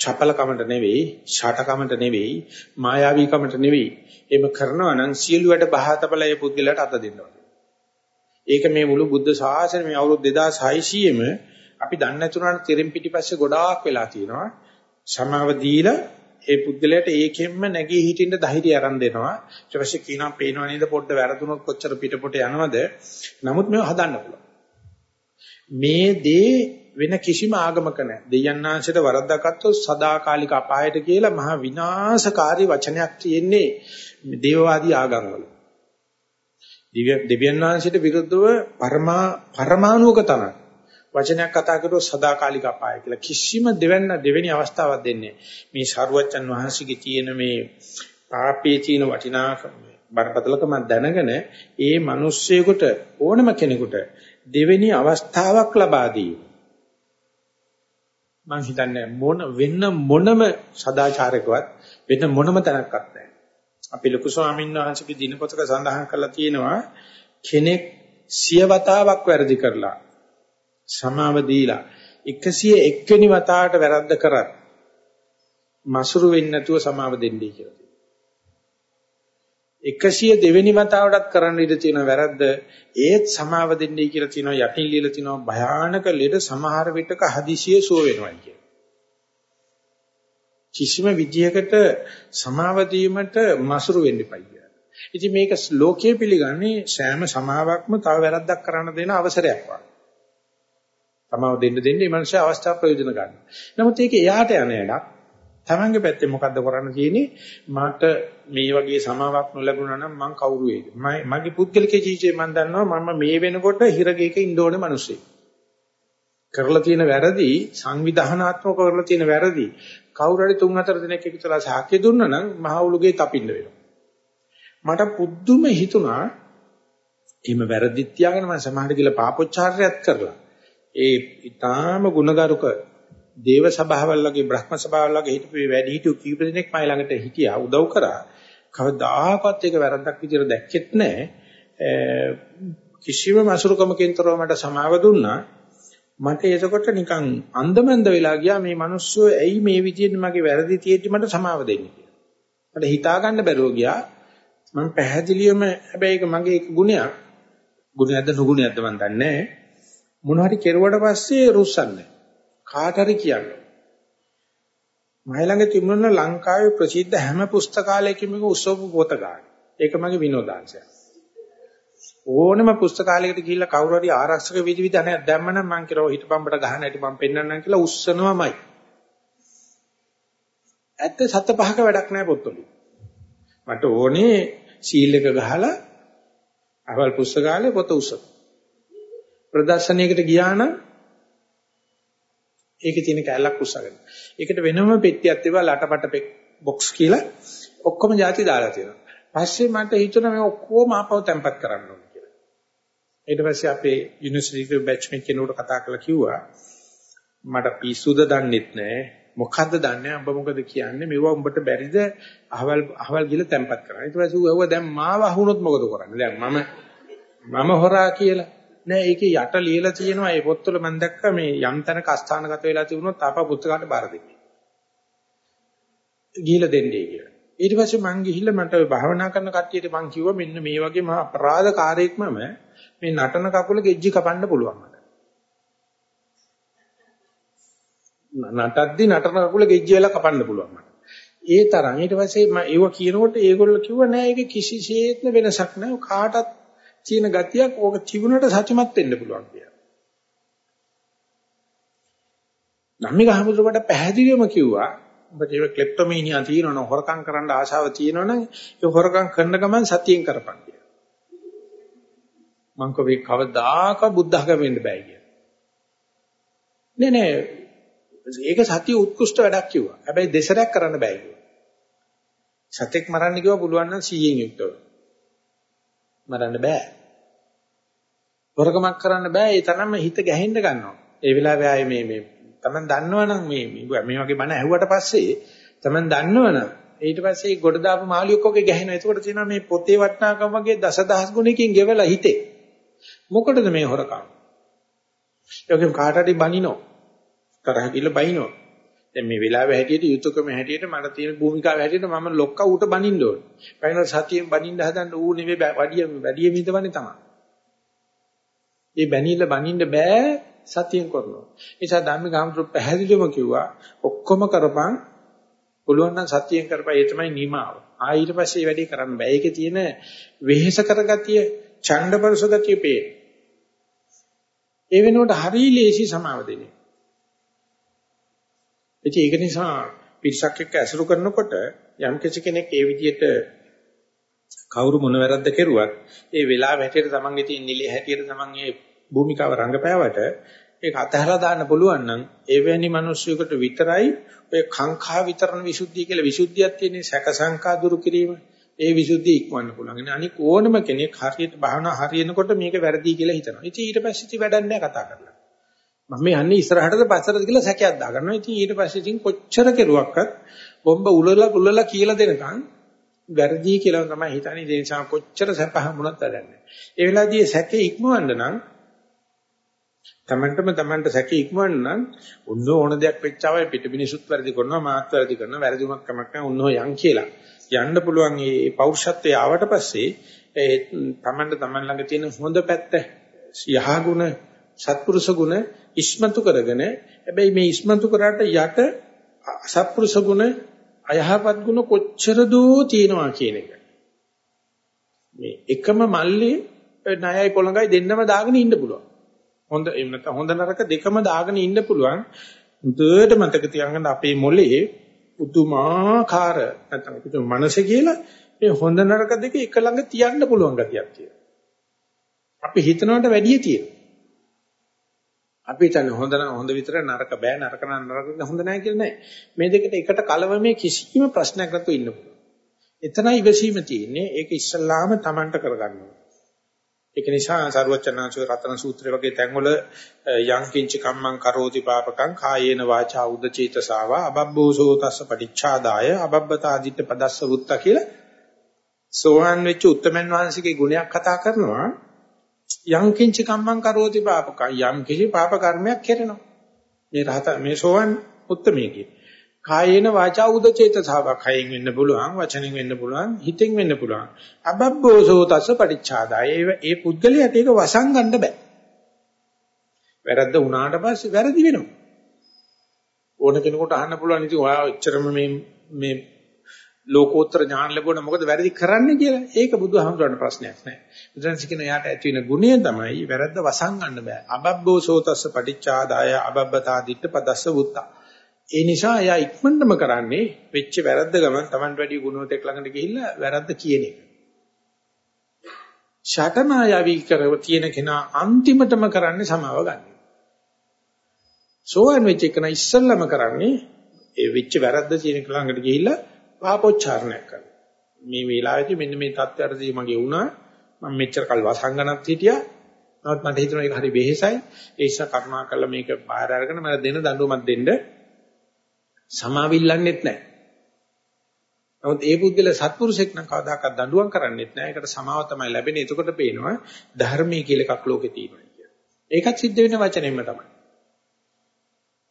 චපලකමට නෙවෙයි ෂාටකමට නෙවෙයි මායාවීකමට නෙවෙයි. එimhe කරනවා නම් සියලු වැඩ බහතබලයේ පුද්ගලයාට අත දෙන්නවා ඒක මේ මුළු බුද්ධ ශාසනය මේ අවුරුදු 2600ෙම අපි දන්නේ නැතුණාට තෙරෙන් පිටිපස්සේ ගොඩාක් වෙලා තියෙනවා. සමාව දීලා ඒ පුද්ගලයාට ඒකෙන්ම නැගී හිටින්න ධෛර්යය අරන් දෙනවා. ඊට පස්සේ කියනවා පේනව නේද පොඩ්ඩ වැරදුනොත් කොච්චර පිටපොට යනවද? නමුත් මේව හදන්න පුළුවන්. මේ දේ වෙන කිසිම ආගමක නැහැ. දෙයයන්ාංශයට වරද්දාගත්තොත් සදාකාලික අපායට කියලා මහ විනාශකාරී වචනයක් තියෙන්නේ දේවවාදී ආගම්වල. දෙවියන් වහන්සේට විරුද්ධව පරමා පරමාණුක තමයි වචනයක් කතා කරුවොත් සදාකාලික අපාය කියලා. කිසිම දෙවන්න දෙවෙනි අවස්ථාවක් දෙන්නේ මේ ශරුවච්චන් වහන්සේගේ තියෙන මේ පාපයේ තියෙන වටිනාකම බරපතලකම දැනගෙන ඒ මිනිස්සෙකුට ඕනම කෙනෙකුට දෙවෙනි අවස්ථාවක් ලබා දී. මම හිතන්නේ මොන වෙන්න මොනම සදාචාරකවත් වෙන මොනම තැනක්වත් නැහැ. අපි ලොකු ස්වාමීන් වහන්සේගේ දිනපොතක සඳහන් කරලා තියෙනවා කෙනෙක් සිය වතාවක් වැරදි කරලා සමාව දීලා 101 වෙනි වතාවට වැරද්ද කරත් මසුරු වෙන්නේ නැතුව සමාව දෙන්නයි කියලා. 102 වෙනි වතාවටත් කරන්න ඉඩ තියෙන වැරද්ද ඒත් සමාව දෙන්නයි කියලා තියෙනවා යටින් ලියලා තියෙනවා භයානක ලෙඩ සමහර විටක හදිසියෙ සුව වෙනවා කියන. කිසිම විදියකට සමාව දීමට මසුරු වෙන්න එපා කියලා. ඉතින් මේක ලෝකයේ පිළිගන්නේ සෑම සමාවක්ම තව වැරද්දක් කරන්න දෙන අවසරයක් වගේ. සමාව දෙන්න දෙන්න මේ මනුස්සය අවස්ථාව ප්‍රයෝජන ගන්න. නමුත් ඒක එයාට යන එකක්. තමන්ගේ පැත්තේ මොකද්ද කරන්න තියෙන්නේ? මට මේ වගේ සමාවක් නොලැබුණා නම් මං කවුරු වේද? මගේ පුද්ගලික ජීවිතේ මම දන්නවා මම මේ වෙනකොට හිරගේක ඉන්න ඕනේ මිනිස්සෙක්. කරලා තියෙන වැරදි සංවිධානාත්මක කරලා තියෙන වැරදි කවුරු හරි තුන් හතර දිනක් එකතුලා සාක්ෂි දුන්නා නම් මහවුලුගේ තපින්න වෙනවා. මට පුදුම හිතුණා එහෙම වැරදිත් තියාගෙන මම සමාහට කියලා පාපොච්චාරයත් කරලා. ඒ ඊටාම ගුණගරුක දේව සභාවල් වගේ බ්‍රහ්ම සභාවල් වගේ හිටපු වැඩි හිටියු කීප දෙනෙක් මයි ළඟට හිටියා උදව් කරා. කවදාකවත් ඒක වැරද්දක් විදිහට දැක්කෙත් නැහැ. කිසිම මසුරුකමකින් තොරව මට සමාව දුන්නා. මට එතකොට නිකන් අන්දමන්ද වෙලා ගියා මේ මිනිස්සු ඇයි මේ විදිහට මගේ වැරදි තියෙද්දි මට සමාව දෙන්නේ කියලා මට හිතා ගන්න බැරුව ගියා මම පැහැදිලිවම හැබැයි ඒක මගේ එක ගුණයක් ගුණයක්ද නුගුණයක්ද මන් දන්නේ නැහැ මොන හරි කෙරුවට පස්සේ රුස්සන්නේ කාට හරි කියන්න. මයි ළඟ තිබුණා ලංකාවේ ප්‍රසිද්ධ හැම පුස්තකාලයකම උත්සව පොත ගන්න. ඒක මගේ විනෝදාංශය. ඕනම පුස්තකාලයකට ගිහිල්ලා කවුරු හරි ආරක්ෂක විධි විධානයක් දැම්මනම් මං කියලා හිටපම්බට ගහන හැටි මං පෙන්වන්නම් කියලා උස්සනවාමයි. ඇත්ත සත පහක වැඩක් නැහැ පොත්වල. මට ඕනේ සීල් එක ගහලා අවල් පුස්තකාලේ පොත උස්සන. ප්‍රදර්ශනයකට ගියා නම් ඒකේ තියෙන කැලලක් උස්සගෙන. ඒකට වෙනම පෙට්ටියක් තිබ්බා ලටපට බොක්ස් කියලා ඔක්කොම જાති දාලා තියෙනවා. පස්සේ මට හිතුණා මේ ඔක්කොම ආපහු තැම්පත් කරන්න ඕනේ කියලා. ඊට පස්සේ අපේ යුනිවර්සිටි බැච්මේට් කෙනෙකුට කතා කරලා කිව්වා මට පිස්සුද දන්නෙත් නැහැ මොකද්ද දන්නේ උඹ මොකද කියන්නේ මෙව උඹට බැරිද අහවල් අහවල් ගිල තැම්පත් කරන්න. ඊට පස්සේ ඌ දැන් මාව අහුනොත් මොකද කරන්නේ? දැන් මම මම හොරා කියලා නෑ ඒකේ යට ලියලා තියෙනවා ඒ පොත්වල මම දැක්කා මේ යම් තැනක අස්ථානගත වෙලා තිබුණොත් ආපහු පුස්තකාලට බාර දෙන්නේ. ගිහිල්ලා දෙන්නේ කියලා. ඊට පස්සේ මං ගිහිල්ලා මට ඔය භාවනා කරන කට්ටියට මං කිව්වා මෙන්න මේ වගේ මහා අපරාධකාරයෙක් මම මේ නටන කකුල ගෙජ්ජි කපන්න පුළුවන් මට. නටද්දි නටන කකුල ගෙජ්ජි වෙලා කපන්න පුළුවන් මට. ඒ තරම් ඊට පස්සේ මම ඒව කියනකොට ඒගොල්ලෝ කිව්වා නෑ ඒක කිසිසේත්ම වෙනසක් නෑ කාටත් තියෙන ගතියක් ඕක තිබුණට සත්‍යමත් වෙන්න පුළුවන් කියලා. ධම්මික හමුදුරට පැහැදිලිවම කිව්වා ඔබට ඒක ක්ලෙප්ටොමීනියා තියෙනවනම් හොරකම් කරන්න ආශාව තියෙනවනම් ඒ හොරකම් කරන ගමන් සතියෙන් කරපන් කියලා. මං කවේ කවදාක බුද්ධහක වෙන්න බෑ කියලා. නේ නේ ඒක සතිය උත්කෘෂ්ඨ වැඩක් කිව්වා. හැබැයි දෙසරයක් කරන්න බෑ කිව්වා. සතෙක් මරන්න කිව්වා පුළුවන් නම් 100න් යුක්තව. මරන්න බෑ. හොරකමක් කරන්න බෑ ඒ තරම්ම හිත ගැහෙන්න ගන්නවා. ඒ වෙලාවේ ආයේ මේ මේ Taman දන්නවනම් මේ මේ වගේ බණ ඇහුවට පස්සේ Taman දන්නවනම් ඊට පස්සේ ගොඩ දාපු මාළියෙක් වගේ ගැහෙනවා. එතකොට තියෙනවා මේ පොතේ වටිනාකම වගේ දසදහස් ගුණයකින් ගෙවලා හිතේ. මොකටද මේ හොරකම්? ඒකෙන් කාට හරි බනිනෝ. තරහ කිල්ල බනිනෝ. දැන් මේ වෙලාවේ හැටියට යුතුයකම හැටියට මට තියෙන භූමිකාව හැටියට මම ලොක්ක ඌට බනින්න ඕනේ. බනින සතියෙන් බනින්න හදන්න ඌ නෙවෙයි වැඩි වැඩි මිදවන්නේ තමයි. ඒ බැනිල්ල බනින්න බෑ සතියෙන් කරනවා. ඒ නිසා ධම්මික හඳුරු පැහැදිලිවම කිව්වා ඔක්කොම කරපන් පුළුවන් නම් සතියෙන් කරපන් ඒ තමයි නිමාව. ආ ඊට පස්සේ මේ වැඩේ කරන්න බෑ. ඒකේ තියෙන වෙහෙස කරගතිය, ඡණ්ඩපරස ගතිය පේන. ඒ වෙනුවට හරි ලේසි සමාව දෙන්නේ. ඉතින් ඒක නිසා පිරිසක් එක්ක ඇසුරු කරනකොට යම් කෙනෙක් ඒ විදිහට කවුරු මොන වැරද්ද කෙරුවත් ඒ වෙලාව හැටියට තමන්ගේ තියෙන නිලයේ හැටියට තමන් ඒ භූමිකාව රංගපෑවට ඒක අතහැරලා දාන්න පුළුවන් නම් එවැනි මිනිස්සුයකට විතරයි ඔය කාංකා විතරණ විසුද්ධිය කියලා විසුද්ධියක් තියෙන්නේ සැක සංකා දුරු කිරීම. ඒ විසුද්ධිය ඉක්වන්න පුළුවන්. අනික ඕනම කෙනෙක් හරියට භාවනා හරියනකොට මේක වැරදි කියලා හිතනවා. ඉතින් ඊට පස්සේ ඉති වැඩක් නැහැ කතා කරලා. මම යන්නේ ඉස්සරහටද පස්සටද කියලා සැකයක් දාගන්නවා. ඉතින් ඊට පස්සේ ඉතින් කොච්චර කෙරුවක්වත් බොම්බ උලලා උලලා කියලා දෙනකන් වැරදි කියලා තමයි හිතන්නේ. ඒ නිසා කොච්චර සැප හම්බුණත් වැඩක් නැහැ. ඒ වෙලාවේදී සැකේ ඉක්මවන්න නම් තමන්ටම තමන්ට සැකේ ඉක්මවන්න නම් උන්න ඕන දෙයක් වෙච්චාවයි පිට මිනිසුත් වැරදි කරනවා මාත් වැරදි කරනවා වැරදිමක් කමක් නැහැ උන්නෝ යන් කියලා. යන්න පුළුවන් මේ පෞරුෂත්වයේ ආවට පස්සේ ඒ තමන්ට තමන් ළඟ තියෙන හොඳ පැත්ත යහගුණ සත්පුරුෂ ගුණ ඉස්මතු කරගෙන හැබැයි මේ ඉස්මතු කරාට යට අසත්පුරුෂ ගුණ අයහපත් ගුණ කොච්චර දෝ තියෙනවා කියන එක. මේ එකම මල්ලේ ණයයි පොළඟයි දෙන්නම දාගෙන ඉන්න පුළුවන්. හොඳ එහෙම නැත්නම් හොඳ නරක දෙකම දාගෙන ඉන්න පුළුවන්. හොඳට මතක තියාගන්න අපේ මොලේ පුදුමාකාර නැත්නම් පුදුම මනස කියලා මේ හොඳ නරක දෙක එක ළඟ තියන්න පුළුවන් ගතියක් තියෙනවා. අපි හිතනවට වැඩිය තියෙනවා. අපි හිතන්නේ හොඳ නම් හොඳ විතර නරක බෑ නරක නම් නරක හොඳ නැහැ කියලා නෑ. මේ දෙකට එකට කලවමේ කිසිම ප්‍රශ්නයක් නැතුව ඉන්න පුළුවන්. එතනයි ඉවසීම තියෙන්නේ. ඒක ඉස්සල්ලාම Tamanට කරගන්න ඕනේ. ඒක නිසා සරුවචනාංශ රතන සූත්‍රය වගේ තැන්වල යං කිංච කම්මං කරෝති පාපකං කායේන වාචා උද්දචේතසාව අබබ්බෝසෝ තස්ස පටිච්චාදාය අබබ්බතාදිත්ත පදස්ස වුත්ත කියලා සෝහන් වෙච්ච උත්තමන් වහන්සේගේ ගුණයක් කතා කරනවා. යං කිංච කම්මං කරෝති පාපකං යම් කිසි පාප කර්මයක් කෙරෙනවා. මේ රහත මේ සෝහන් උත්තමයේ කායේන වාචා උදචේතසාව කයෙන් වෙන්න පුළුවන් වචනෙන් වෙන්න පුළුවන් හිතෙන් වෙන්න පුළුවන්. අබබ්බෝසෝ තස්ස පටිච්චාදාය. ඒ පුද්ගලයාට ඒක වසන් ගන්න බෑ. වැරද්ද වුණාට පස්සේ වැරදි වෙනවා. ඕන කෙනෙකුට අහන්න පුළුවන් ඉතින් ඔයා එච්චරම මේ මේ ලෝකෝත්තර ඥාන ලැබුණා මොකද වැරදි කරන්නේ කියලා? ඒක බුදුහාමුදුරන්ට ප්‍රශ්නයක් නෑ. බුදුරජාණන් කියන එයාට ඇති වෙන ගුණය තමයි වැරද්ද වසන් ගන්න බෑ. අබබ්බෝසෝ තස්ස පටිච්චාදාය අබබ්බතා දිට්ඨ පදස්ස වුත්තා. ඒ නිසා එයා ඉක්මනටම කරන්නේ වෙච්ච වැරද්ද ගමන් Taman වැඩි ගුණවතෙක් ළඟට ගිහිල්ලා වැරද්ද කියන එක. ෂටමායවි කරව තියෙන කෙනා අන්තිමටම කරන්නේ සමාව ගන්න. සෝවන් වෙච්ච එක නා ඉස්සල්ලාම කරන්නේ ඒ වෙච්ච වැරද්ද තියෙන ළඟට ගිහිල්ලා පාපෝච්චාරණයක් කරනවා. මේ වෙලාවේදී මෙන්න මේ தත්ත්වයටදී මගේ වුණා මම මෙච්චර කල් වසංගනත් හිටියා. නමුත් මට හිතෙනවා ඒක හරි වෙහෙසයි. ඒ නිසා කරුණා කරලා මේක බාහිර අරගෙන මම දෙන දඬුවමක් දෙන්න සමාවිල්ලන්නෙත් නැහැ. නමුත් ඒ පුද්ගල සත්පුරුෂෙක් නම් කවදාකවත් දඬුවම් කරන්නෙත් නැහැ. ඒකට සමාව තමයි ලැබෙන්නේ. එතකොට පේනවා ධර්මයේ කියලා එකක් ලෝකේ තියෙනවා කියලා. ඒකත් සිද්ධ වෙන වචනෙන්ම තමයි.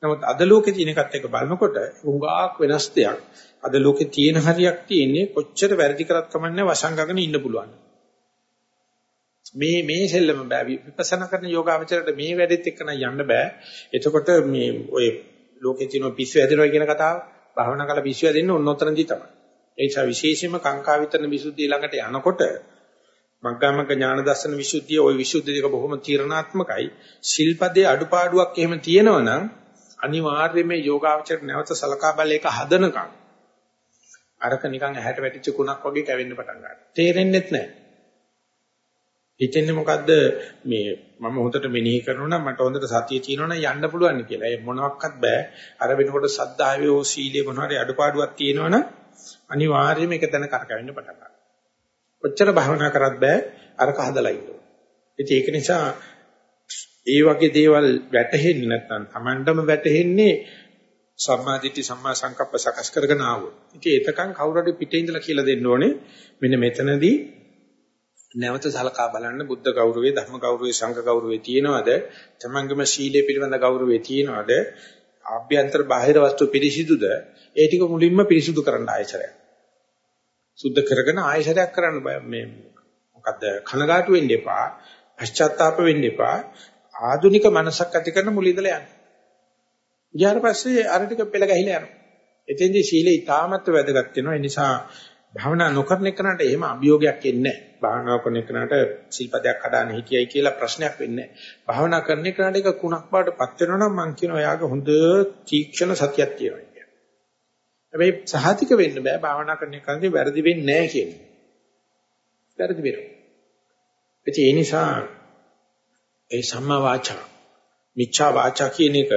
නමුත් අද ලෝකේ තියෙන එකත් එක බලනකොට උඟාක් වෙනස් දෙයක්. අද ලෝකේ තියෙන හරියක් තියෙන්නේ කොච්චර වැරදි කරත් කමන්නේ වසංගගෙන ඉන්න පුළුවන්. මේ මේ සෙල්ලම බෑ විපස්සනා කරන යෝගාවචරයට මේ වැඩෙත් එක්ක නම් යන්න බෑ. එතකොට මේ ඔය ලෝකේ තියෙන පිස්සු හැදෙනවා කියන කතාව භාවනා කරලා පිස්සු හැදෙන්න ඕන උතරන්දි තමයි. ඒ නිසා විශේෂයෙන්ම කාංකා විතරන විසුද්ධිය ළඟට යනකොට මග්ගමග්ග ඥාන දර්ශන විසුද්ධිය ওই විසුද්ධි දෙක බොහොම තීරණාත්මකයි. ශිල්පදේ අඩුපාඩුවක් එහෙම තියෙනවනම් අනිවාර්යයෙන්ම යෝගාවචර නැවත සලකා බලයක හදනකම් අරක නිකන් ඇහැට වැටිච්ච කුණක් වගේ කැවෙන්න පටන් ගන්නවා. තේරෙන්නෙත් නැහැ. හිතෙන්නේ මොකද්ද මේ මම හොඳට මෙනෙහි කරනවා නම් මට හොඳට සතිය තියෙනවා නම් යන්න පුළුවන් කියලා. ඒ මොනවත් බෑ. අර වෙනකොට සද්ධාවේ ඕ සීලේ මොනවාරි අඩුපාඩුවක් තියෙනවනම් අනිවාර්යයෙන්ම ඒක තැන කරකවෙන්න පටන් ගන්නවා. කොච්චර භවනා කරත් බෑ අරක හදලා ඉන්න. ඉතින් ඒක නිසා ඒ වගේ දේවල් වැටහෙන්නේ නැත්නම් Tamandම වැටහෙන්නේ සම්මාදිට්ඨි සම්මා සංකප්ප සකස් කරගෙන ආවොත්. ඉතින් එතකන් කවුරු හරි පිටේ ඉඳලා කියලා දෙන්න ඕනේ මෙන්න මෙතනදී නැවත සලකා බලන්න බුද්ධ ගෞරවයේ ධර්ම ගෞරවයේ සංඝ ගෞරවයේ තියෙනවද? තමංගම ශීලයේ පිළිබඳ ගෞරවයේ තියෙනවද? ආභ්‍යන්තර බාහිර වස්තු පිරිසිදුද? ඒ ටික මුලින්ම පිරිසිදු කරන්න ආයතරයක් සුද්ධ කරගෙන ආයතරයක් කරන්න මේ මොකද්ද? කනගාටු වෙන්න එපා. පශ්චාත්තාප වෙන්න එපා. ආධුනික මනසක් ඇති කරන මුලින්දලා යන්න. ඊට පස්සේ අර ටික පෙළ ගහිලා යනවා. එතෙන්දී ශීලය ඉතාමත් වැදගත් වෙනවා. ඒ නිසා භාවනා නොකරන එකනට එහෙම අභියෝගයක් එන්නේ නැහැ. භාවනා කරන එකනට සිල්පදයක් හදාන්න හිටියයි කියලා ප්‍රශ්නයක් වෙන්නේ නැහැ. භාවනා කරන එකනට එක කුණක් පාටපත් වෙනවා නම් මම කියනවා එයාගේ හොඳ තීක්ෂණ සතියක් තියෙනවා කියලා. හැබැයි සහතික වෙන්න බෑ භාවනා කරන එකනදී වැරදි වෙන්නේ නැහැ කියන්නේ. වැරදි වෙනවා. ඒ නිසා ඒ සම්මා වාචා මිච්ඡා වාචා කියන එක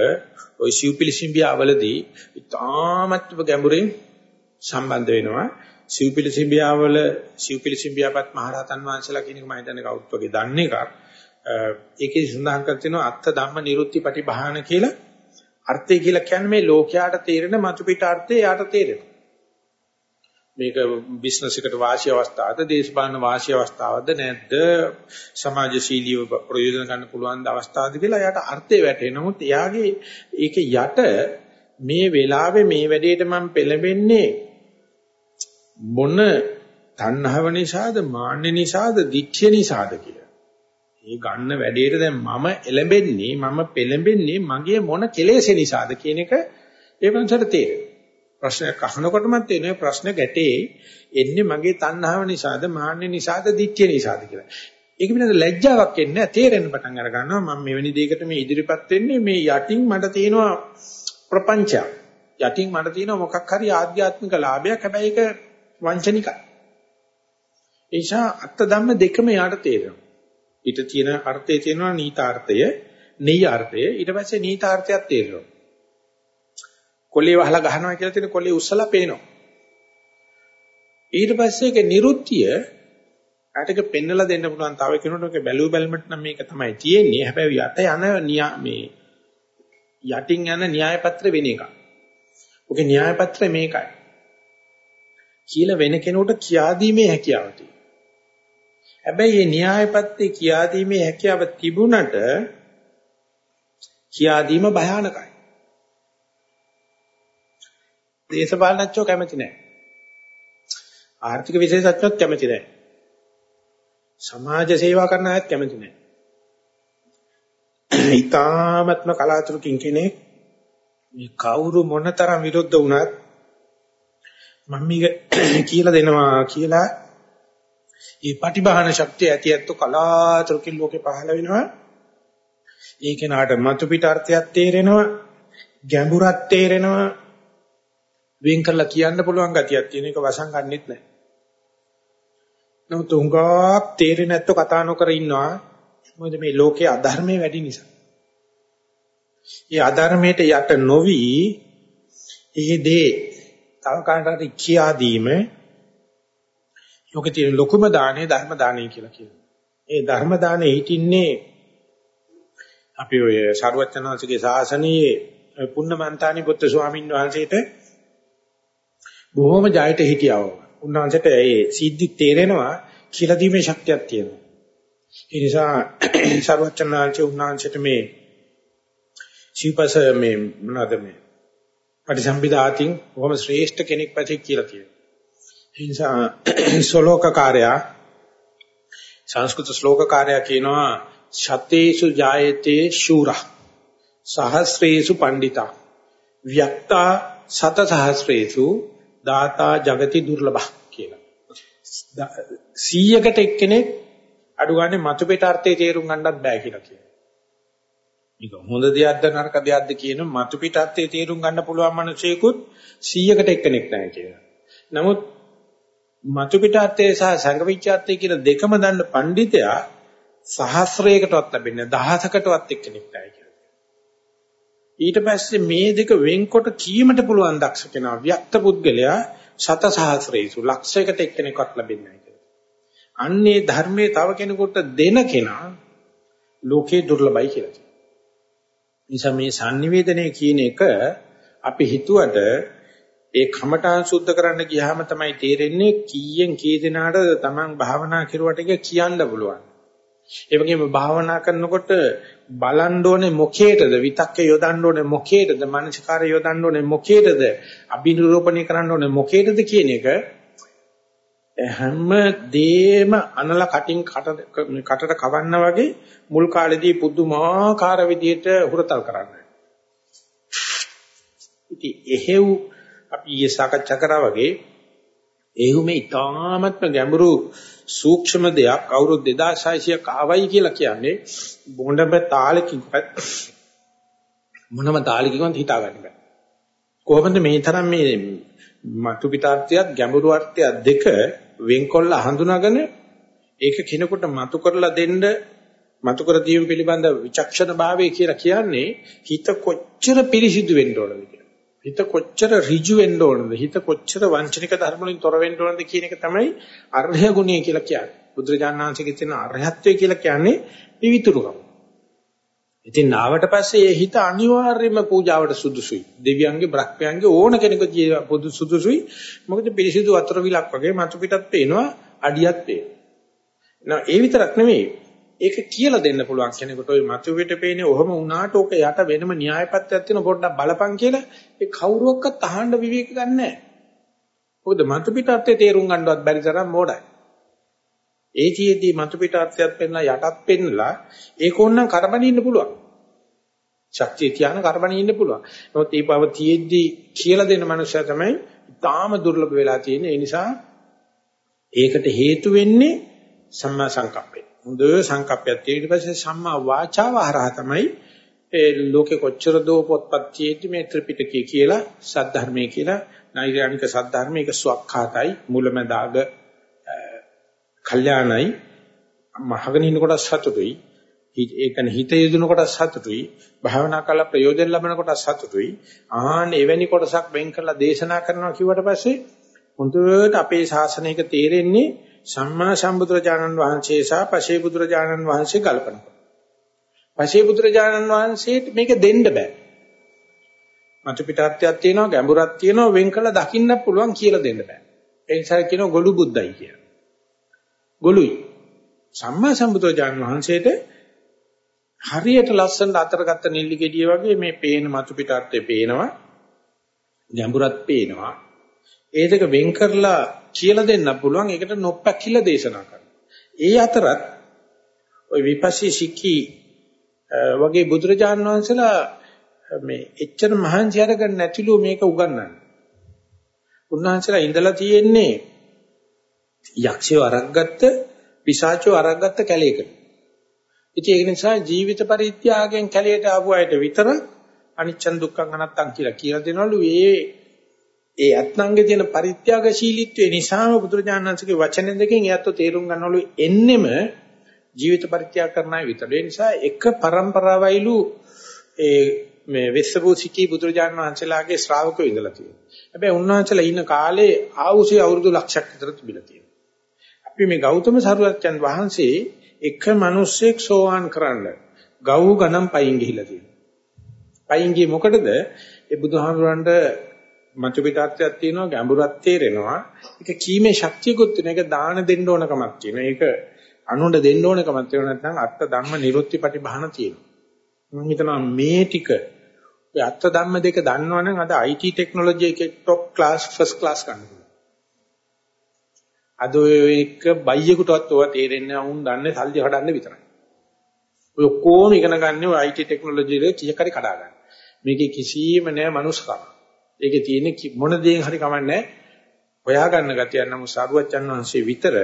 ওই සිව්පිලිසිම්බියාවලදී ඉතාමත්ව ගැඹුරින් සම්බන්ධ වෙනවා. සිව්පිලිසිඹියාවල සිව්පිලිසිඹියාපත් මහරහතන් වහන්සේලා කියන එක මම හිතන්නේ කවුරුත් වගේ දන්නේ එකක්. ඒකේ සඳහන් කර තිනවා අත්ත ධම්ම නිරුත්ති පටිභාන කියලා අර්ථය කියලා කියන්නේ මේ ලෝකයට තේරෙන මතු පිට අර්ථය යාට තේරෙනවා. මේක බිස්නස් එකට වාසිය අවස්ථාවද දේශපාලන වාසිය අවස්ථාවද නැද්ද සමාජශීලීව ප්‍රයෝජන ගන්න පුළුවන් අවස්ථාවද කියලා යාට අර්ථය වැටේ. නමුත් එයාගේ ඒක යට මේ වෙලාවේ මේ වැඩේට මම පෙළඹෙන්නේ මොන තණ්හාව නිසාද මාන්න නිසාද දිච්ඡය නිසාද කියලා. මේ ගන්න වැඩේට දැන් මම එළඹෙන්නේ මම පෙළඹෙන්නේ මගේ මොන කෙලෙස් නිසාද කියන එක ඒ වෙනසට තේරෙනවා. ප්‍රශ්නයක් අහනකොටම තේරෙනවා ප්‍රශ්න ගැටේ එන්නේ මගේ තණ්හාව නිසාද මාන්න නිසාද දිච්ඡය නිසාද කියලා. ඒක පිළිබඳ ලැජ්ජාවක් එන්නේ තේරෙන්න පටන් අර ගන්නවා මම මෙවැනි දෙයකට මේ ඉදිරිපත් වෙන්නේ මේ යටින් මට තියෙනවා ප්‍රපංචයක්. යටින් මට තියෙනවා මොකක් හරි ආධ්‍යාත්මික ලාභයක් හැබැයි ඒක වංචනිකයි. ඒ නිසා අත්ත ධම්ම දෙකම යාට තේරෙනවා. ඊට තියෙන අර්ථය තියෙනවා නීතාර්ථය, නෙය්‍යාර්ථය. ඊට පස්සේ නීතාර්ථයක් තේරෙනවා. කොලේ වහලා ගහනවා කියලා තියෙන කොලේ උස්සලා පේනවා. ඊට පස්සේ ඒක නිරුත්තිය ආටක පෙන්නලා දෙන්න පුළුවන් තව කෙනෙකුට ඒක බැලුව බැලමට නම් මේක තමයි තියෙන්නේ. හැබැයි යට යන මේ යටින් යන න්‍යාය පත්‍ර වෙන එක. ඔගේ න්‍යාය පත්‍රය මේකයි. කියලා වෙන කෙනෙකුට කියා දීමේ හැකියාව තියෙනවා. හැබැයි මේ න්‍යායපත්‍ය කියා දීමේ හැකියාව තිබුණට කියා දීම භයානකයි. දේශපාලනච්චෝ කැමති නැහැ. ආර්ථික විශේෂඥයොත් කැමති නැහැ. සමාජ සේවා කරන අයත් කැමති නැහැ. ඊ타මත්ම කලාතුරකින් කෙනෙක් මේ කවුරු මොනතරම් විරුද්ධ වුණත් මම මේක [clears throat] කියලා දෙනවා කියලා ඒ පටිභාන ශක්තිය ඇති ඇත්ත කලාතුරකින් ලෝකේ පහළ වෙනවා. ඒ කෙනාට මතු පිට අර්ථයක් තේරෙනවා, ගැඹුරක් තේරෙනවා, වෙන් කරලා කියන්න පුළුවන් ගතියක් තියෙන එක වසන් ගන්නෙත් නැහැ. නමුත් උංගාක් තේරෙන්නේ නැත්නම් කතා නොකර ඉන්නවා. මොකද මේ ලෝකයේ අධර්මයේ වැඩි නිසා. ඒ අධර්මයට යට නොවි ඒ දේ තව කාටට කියා දීම ලෝකේ තියෙන ලොකුම දාණය ධර්ම දාණය කියලා කියනවා. ඒ ධර්ම දාණය හිටින්නේ අපි ඔය සරුවචනාංශගේ ශාසනයේ පුන්නමන්තානි පුත්තු ස්වාමීන් වහන්සේට බොහොම ජයට හිටියව. උන්වහන්සේට ඒ සිද්ධි තේරෙනවා කියලා දීමේ ශක්තියක් තියෙනවා. ඒ නිසා සරුවචනාංශේ උන්වහන්සේට මේ ශීපස මේ මොනවාද මේ පටිසම්භිදාතින් බොහොම ශ්‍රේෂ්ඨ කෙනෙක් පැති කියලා කියනවා. ඒ නිසා [clears throat] ශ්ලෝකකාරයා සංස්කෘත ශ්ලෝකකාරයා කියනවා ශතේසු ජායතේ ශූරා සහස්‍රේසු පණ්ඩිතා ව්‍යක්තා සත සහස්‍රේසු දාතා జగති දුර්ලභ කියලා. 100කට එක්කෙනෙක් අඩු ගන්න මතු පිට අර්ථයේ තේරුම් ගන්නත් බෑ කියලා කියනවා. මේක හොඳ දෙයක්ද නරක දෙයක්ද කියන මතු පිටත්තේ තේරුම් ගන්න පුළුවන් මිනිසෙකුත් 100කට එක්කෙනෙක් නැහැ කියලා. නමුත් මතු පිටත්තේ සහ සංගවිච්ඡත්තේ කියන දෙකම දන්න පඬිතයා සහස්‍රයකටවත් ලැබෙන්නේ දහසකටවත් එක්කෙනෙක් නැහැ කියලා. ඊට පස්සේ මේ දෙක වෙන්කොට කීමට පුළුවන් දක්ෂ කෙනා ව්‍යක්ත පුද්ගලයා සත සහස්‍රේසු ලක්ෂයකට එක්කෙනෙක්වත් ලැබෙන්නේ නැහැ කියලා. අන්නේ ධර්මයේ තව කෙනෙකුට දෙන කෙනා ලෝකේ දුර්ලභයි කියලා. නිසා මේ sannivedanaya කියන එක අපි හිතුවට ඒ කමඨාන් සුද්ධ කරන්න ගියාම තමයි තේරෙන්නේ කීයෙන් කී දෙනාට තමන් භාවනා කරුවට කියන්න පුළුවන්. ඒ වගේම භාවනා කරනකොට බලන්න ඕනේ මොකේටද විතක්කේ යොදන්න ඕනේ මොකේටද මනසිකාරය යොදන්න ඕනේ මොකේටද අභිනිරූපණය කරන්න ඕනේ මොකේටද කියන එක හැම දෙෙම අනල කටින් කටට කවන්න වගේ මුල් කාලේදී පුදුමාකාර විදියට හුරතල් කරන්නේ. ඉතින් එහෙව් අපි ඊයේ සාකච්ඡා කරා වගේ එහෙව් මේ ඊටාත්ම ගැඹුරු සූක්ෂම දෙයක් අවුරුදු 2600ක් ආවයි කියලා කියන්නේ බොඬම තාලකින්වත් මොනම තාලකින්වත් හිතා ගන්න බෑ. කොහොමද මේ තරම් මේ මතු පිටාර්ථයත් ගැඹුරු අර්ථයත් දෙක වෙන්කොල්ල හඳුනාගෙන ඒක කිනකොට මතු කරලා දෙන්න මතු කර දීම පිළිබඳ විචක්ෂණ භාවය කියලා කියන්නේ හිත කොච්චර පිරිසිදු වෙන්න ඕනද කියලා. හිත කොච්චර ඍජු වෙන්න ඕනද? හිත කොච්චර වංචනික ධර්ම වලින් තොර වෙන්න ඕනද කියන එක තමයි අර්ධය ගුණය කියලා කියන්නේ. බුදුරජාණන්සේගේ තියෙන අරහත්ත්වය කියලා කියන්නේ විවිතුරුකම. ඉතින් ආවට පස්සේ ඒ හිත අනිවාර්යයෙන්ම පූජාවට සුදුසුයි. දෙවියන්ගේ බ්‍රහ්මයන්ගේ ඕන කෙනෙකුගේ පොදු සුදුසුයි. මොකද පිරිසිදු වතුර විලක් වගේ මතු පිටත් පේනවා අඩියක් පේනවා. ඒ විතරක් නෙමෙයි ඒක කියලා දෙන්න පුළුවන් කෙනෙකුට ওই මතු පිට පේන්නේ ඔහම වුණාට ඕක යට වෙනම න්‍යායපත්‍යක් තියෙන පොඩ්ඩක් බලපන් කියලා ඒ කවුරුවක්වත් අහන්න විවේක ගන්නෑ. මොකද මතු පිටත්තේ තේරුම් ගන්නවත් බැරි තරම් මෝඩයි. ඒ ජීවිතී මතු පිට අර්ථයක් පෙන්නලා යටත් පෙන්නලා ඒක ඕනනම් කරබනින්න පුළුවන්. ශක්තිය තියාන කරබනින්න පුළුවන්. නමුත් මේ බව තියෙද්දි කියලා දෙන මනුස්සයා තමයි ඊටාම දුර්ලභ වෙලා තියෙන්නේ. ඒ නිසා ඒකට හේතු වෙන්නේ සම්මා සංකප්පේ. හොඳ සංකප්පයක් තියෙ ඊට පස්සේ සම්මා වාචාව හරහා තමයි ඒ ලෝකේ කොච්චර දෝ පොත්පත් තියෙද්දි මේ ත්‍රිපිටකය කියලා සද්ධර්මයේ කියලා නෛර්යානික සද්ධර්මයක ස්වක්ඛාතයි මුලමදාග කල්යාණයි මහගෙන ඉන්න කොට සතුටුයි ඒ කියන්නේ හිත යෙදුන කොට සතුටුයි භාවනා කරලා ප්‍රයෝජන ලබන කොට සතුටුයි ආහන් එවැනි කොටසක් වෙන් කරලා දේශනා කරනවා කිව්වට පස්සේ හොඳට අපේ ශාසනයක තේරෙන්නේ සම්මා සම්බුදුරජාණන් වහන්සේ සහ පසේ බුදුරජාණන් වහන්සේ කල්පනා කරනවා. පසේ බුදුරජාණන් වහන්සේට මේක දෙන්න බෑ. මතු පිටාර්ථයක් තියෙනවා ගැඹුරක් තියෙනවා වෙන් කළ දකින්න පුළුවන් කියලා දෙන්න බෑ. ඒ නිසා කියනවා ගොළු බුද්දයි කියලා. ගොළුයි. සම්මා සම්බුදුරජාණන් වහන්සේට හරියට ලස්සනට අතරගත්ත නිල්ලි ගෙඩිය වගේ මේ පේන මතු පිටාර්ථය පේනවා. ගැඹුරක් පේනවා. ඒ දෙක වෙන් කරලා කියලා දෙන්න පුළුවන් ඒකට නොපැකිල දේශනා කරනවා. ඒ අතරත් ওই විපස්සී සික්කී වගේ බුදුරජාණන් වහන්සේලා මේ එච්චර මහන්සි අරගෙන නැතිලු මේක උගන්වන්නේ. උන්වහන්සේලා ඉඳලා තියෙන්නේ යක්ෂයෝ අරක්ගත්ත පිසාචෝ අරක්ගත්ත කැලේකට. ඉතින් ඒක නිසා ජීවිත පරිත්‍යාගයෙන් කැලේට ආපු අයට විතර අනිච්චන් දුක්ඛං අනත්තං කියලා කියලා දෙනවලු ඒ ඒ අත්නංගේ තියෙන පරිත්‍යාගශීලීත්වය නිසාම බුදුරජාණන්සේගේ වචන දෙකෙන් එයත්ව තේරුම් ගන්නවලු එන්නෙම ජීවිත පරිත්‍යාග කරන අය විතර. ඒ නිසා එක પરම්පරාවයිලු ඒ මේ වෙස්සබෝසිකී බුදුරජාණන් වහන්සේලාගේ ශ්‍රාවකයෝ ඉඳලා තියෙනවා. හැබැයි උන්වහන්සේලා ඉන්න කාලේ ආවුසේ අවුරුදු ලක්ෂයක් විතර තිබිලා තියෙනවා. අපි මේ ගෞතම සරුවච්චන් වහන්සේ එක මිනිස්සෙක් සෝවාන් කරන්න ගව් ගණන් පයින් ගිහිලා තියෙනවා. පයින් ගියේ මොකටද? ඒ බුදුහාමුදුරන්ට මතු පිටාත්යක් තියෙනවා ගැඹුරක් තේරෙනවා. ඒක කීමේ ශක්තියකුත් තියෙනවා. ඒක දාන දෙන්න ඕනකමක් තියෙනවා. ඒක අනුණ්ඩ දෙන්න ඕනකමක් තියෙනවා නැත්නම් අත්ත ධම්ම නිරුත්ති පටිභාන තියෙනවා. මම හිතනවා මේ ටික ඔය අත්ත ධම්ම දෙක දන්නවනම් අද IT ටෙක්නොලොජි එකේ টොප් ක්ලාස් ෆස්ට් ක්ලාස් ගන්න පුළුවන්. අද ඔය එක බයියෙකුටවත් ඔය තේරෙන්නේ නැහැ උන් දන්නේ සල්ලි හදන්න විතරයි. ඔය ඔක්කොම ඉගෙන ගන්න ඔය IT ටෙක්නොලොජි එක කීයකරි කඩා ගන්න. මේකේ කිසිම නෑ මනුස්සකම. ඒකේ තියෙන්නේ මොන දේෙන් හරි කමන්නේ හොයාගන්න ගතිය නම් සාරුවච්චන් වහන්සේ විතර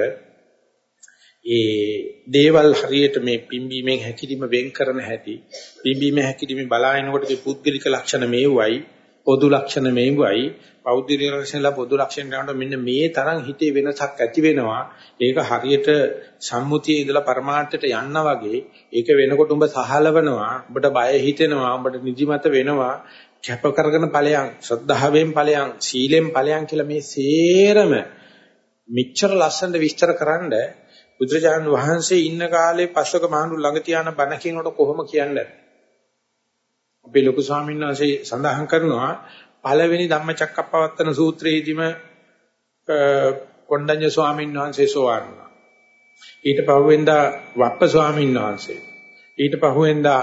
ඒ දේවල් හරියට මේ පිම්බීමෙන් හැකිලිම වෙන් කරන හැටි පිම්බීම හැකිලිම බලාගෙනකොට ඒ පුද්ගලික ලක්ෂණ මේවයි පොදු ලක්ෂණ මේවයි පෞද්ගලික ලක්ෂණලා පොදු ලක්ෂණ ගන්නකොට මෙන්න මේ තරම් හිතේ වෙනසක් ඇති වෙනවා. ඒක හරියට සම්මුතියේ ඉඳලා පරමාර්ථයට යන්න වගේ ඒක වෙනකොට උඹ සහලවනවා උඹට බය හිතෙනවා උඹට නිදිමත වෙනවා. කැප කරගෙන ඵලයන් ශ්‍රද්ධාවෙන් ඵලයන් සීලෙන් ඵලයන් කියලා මේ සේරම මෙච්චර ලස්සනට විස්තර කරන්න බුදුරජාණන් වහන්සේ ඉන්න කාලේ පස්වක මහණු ළඟ තියාන බණ කියනකොට කොහොම කියන්නේ? අපේ ලොකු ස්වාමීන් වහන්සේ සඳහන් කරනවා පළවෙනි ධම්මචක්කප්පවත්තන සූත්‍රයේදීම කොණ්ඩඤ්ඤ ස්වාමීන් වහන්සේ සෝවාන් වුණා. ඊට පහුවෙන්දා වප්ප ස්වාමීන් වහන්සේ. ඊට පහුවෙන්දා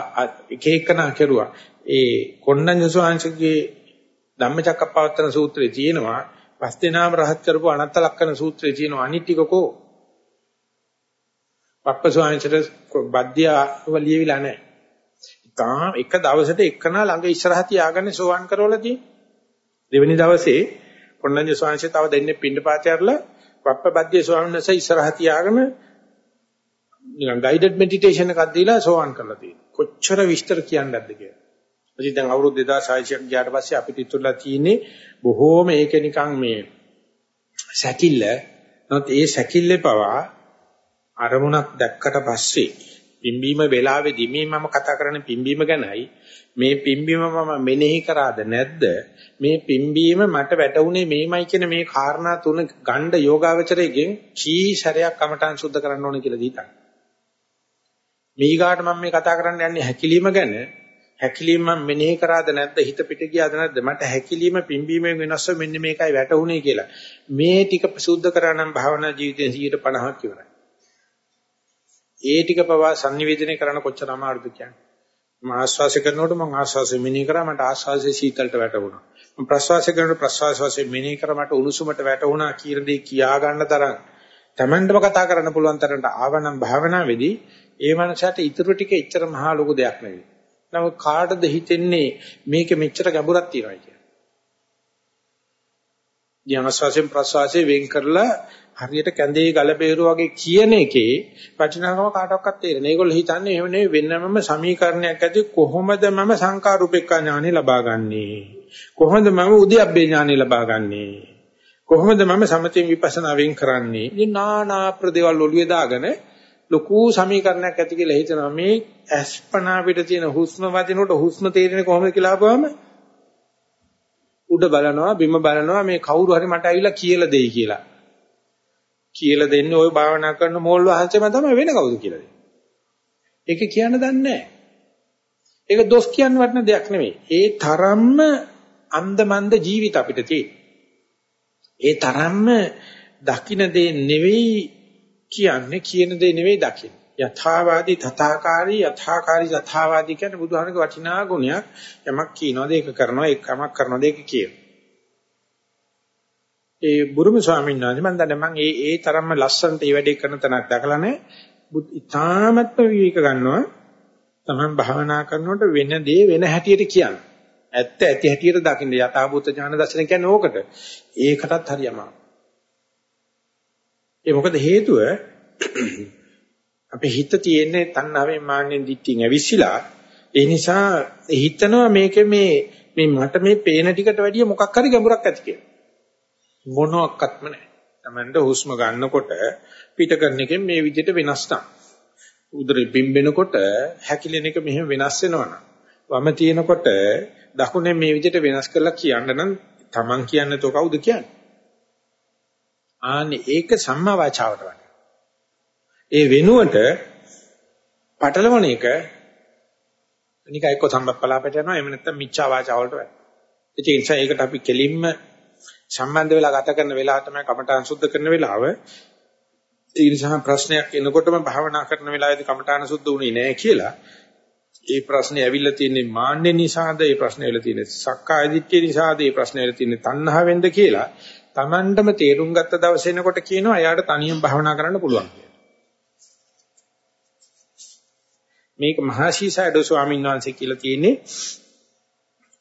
එක එකනා කෙරුවා. ඒ කොණ්ඩඤ්ඤ ස්වාමීන්ගේ ධම්මචක්කප්පවත්තන සූත්‍රයේ තියෙනවා පස් දෙනාම රහත් කරපු අනත්ත ලක්කන සූත්‍රයේ තියෙනවා අනිත්‍යකෝ වප්ප ස්වාමීන්ට බද්ධියව ලියවිලා නැහැ. තාම එක දවසට එකනා ළඟ ඉස්සරහ තියාගන්නේ සෝවන් කරවලා තියෙන්නේ. දෙවෙනි දවසේ කොණ්ඩඤ්ඤ ස්වාමීන් තව දෙන්නේ පින්නපාතය අරලා වප්ප බද්ධිය ස්වාමීන් වහන්සේ ඉස්සරහ තියාගෙන නිකන් ගයිඩඩ් මෙඩිටේෂන් එකක් දීලා සෝවන් කරලා තියෙනවා. කොච්චර විස්තර කියන්නද කියලා. ඉතින් දැන් අවුරුදු 2600ක් ගියාට පස්සේ අපිට ඉතුරුලා තියෙන්නේ බොහෝම ඒක නිකන් මේ සැකිල්ල. නමුත් ඒ සැකිල්ලේ පවා අරමුණක් දැක්කට පස්සේ පිම්බීම වෙලාවේදී මේ මම කතා කරන්නේ පිම්බීම ගැනයි මේ පිම්බීම මම මෙනෙහි කරාද නැද්ද? මේ පිම්බීම මට වැටුනේ මේමයි කියන මේ කාරණා තුන ගණ්ඩ යෝගාවචරයෙන් කී සැරයක් කමටහන් සුද්ධ කරන්න ඕන කියලා දීතක් මීගාට මම මේ කතා කරන්න යන්නේ හැකිලිම ගැන. හැකිලිම මම මෙනෙහි කරාද නැද්ද? හිත පිට ගියාද නැද්ද? මට හැකිලිම පිම්බීමෙන් වෙනස්ව මෙන්න මේකයි වැටුනේ කියලා. මේ ටික සුද්ධ කරා නම් භාවනා ජීවිතේ 150ක් ඉවරයි. ඒ ටික පවා sannivedanaya කරන කොච්චර අමාරුද කියන්නේ. මම ආශ්වාස කරනකොට මම ආශ්වාසය මෙනෙහි කරා මට ආශ්වාසයේ සීතලට වැටුණා. මම ප්‍රශ්වාස කරනකොට ප්‍රශ්වාස වශයෙන් මෙනෙහි කරා මට උණුසුමට වැටුණා කියන දේ කියා ගන්න තරම් Tamandම කතා කරන්න පුළුවන් තරමට ආවනම් භාවනාවේදී ඒ මනසට ඊටු ටික එච්චර මහා ලොකු දෙයක් නෙවෙයි. නමුත් කාටද හිතෙන්නේ මේක මෙච්චර ගැඹුරක් තියනවා කියලා. ධ්‍යානස්වාසයෙන් ප්‍රස්වාසයෙන් වෙන් කරලා හරියට කැඳේ ගල බේරුව වගේ කියන එකේ වටිනාකම කාටවත් තේරෙන්නේ. ඒගොල්ලෝ හිතන්නේ එහෙම නෙවෙයි වෙනමම සමීකරණයක් ඇති කොහොමද මම සංකාරූපේක්ඛ ඥානෙ ලබා ගන්නේ? කොහොමද මම උද්‍යප්පේ ඥානෙ ලබා ගන්නේ? කොහොමද මම සමතෙන් විපස්සනා වෙන් කරන්නේ? ඉතින් නානා ප්‍රදේවල් ඔළුවේ දාගෙන ලොකු සමීකරණයක් ඇති කියලා හිතනවා මේ ඇස්පනා පිට තියෙන හුස්ම වදිනකොට හුස්ම තේරෙන්නේ කොහොමද කියලා අහපුවම උඩ බලනවා බිම බලනවා මේ කවුරු හරි මට ඇවිල්ලා කියලා දෙයි කියලා. කියලා දෙන්නේ ওই භාවනා කරන මෝල් වහන්සේම තමයි වෙන කවුද කියලා දෙන්නේ. ඒක කියන්න දන්නේ නැහැ. ඒක දොස් කියන්න වටන දෙයක් නෙමෙයි. ඒ තරම්ම අන්දමන්ද ජීවිත අපිට ඒ තරම්ම දකින්න දේ නෙවෙයි කියන්නේ කියන දේ නෙවෙයි දකින්න. යථාවාදී තථාකාරී යථාකාරී යථාවාදී කියන බුදුහාමගේ වටිනා ගුණයක් යමක් කියනවාද ඒක කරනවා ඒකමක් කරනවාද ඒක කියනවා. ඒ බුරුම ස්වාමීන් වහන්සේ මම දන්නේ මම ඒ ඒ තරම්ම ලස්සනට මේ වැඩේ කරන තැනක් දැකලා නැහැ. ඉතාමත්ම විවේක ගන්නවා. තමන් භාවනා කරනකොට වෙන දේ වෙන හැටියට කියන්න. ඇත්ත ඇති හැටියට දකින්න යථාභූත ඥාන දර්ශන කියන්නේ ඕකට. ඒකටත් හරියම. ඒ මොකද හේතුව අපේ හිත තියෙන්නේ තණ්හාවෙන් මාන්නෙන් දික්කින් ඇවිස්සලා ඒ නිසා හිතනවා මේක මේ මේ මට මේ පේන ටිකට වැඩිය මොකක් හරි ගැඹුරක් ඇති කියලා. මොනක්වත්ම නැහැ. Tamanda හුස්ම ගන්නකොට පිට කරන එකෙන් මේ විදිහට වෙනස් නම්. උදරෙ බිම්බෙනකොට හැකිලෙන එක මෙහෙම වෙනස් වෙනවනම් වම තියෙනකොට දකුණේ මේ විදිහට වෙනස් කරලා කියන්න නම් Taman කියන්නේ તો කවුද කියන්නේ? ආන්නේ ඒක සම්මා වාචාවට වඩා. ඒ වෙනුවට පටලවන එක නිකන් එක්ක සම්බප්පලාපට යනවා එහෙම නැත්නම් මිච්ඡා වාචාවලට වැටෙනවා. ඒ නිසා ඒකට අපි කෙලින්ම සම්බන්ධ වෙලා ගත කරන වෙලාව තමයි කමඨාන් සුද්ධ කරන වෙලාව. ඒ නිසා ප්‍රශ්නයක් එනකොටම භාවනා කරන වෙලාවේදී කමඨාන සුද්ධ වුණේ නැහැ කියලා. ඒ ප්‍රශ්නේ ඇවිල්ලා තියෙන්නේ මාන්නේ නිසාද? ඒ ප්‍රශ්නේ ඇවිල්ලා තියෙන්නේ සක්කාය දිට්ඨිය නිසාද? ඒ ප්‍රශ්නේ ඇවිල්ලා තියෙන්නේ තණ්හාවෙන්ද කියලා. Tamandම තේරුම් ගත්ත දවසේ එනකොට කියනවා එයාට තනියෙන් භාවනා කරන්න පුළුවන් කියලා. මේක මහසීසඩෝ ස්වාමීන් වහන්සේ කියලා තියෙන්නේ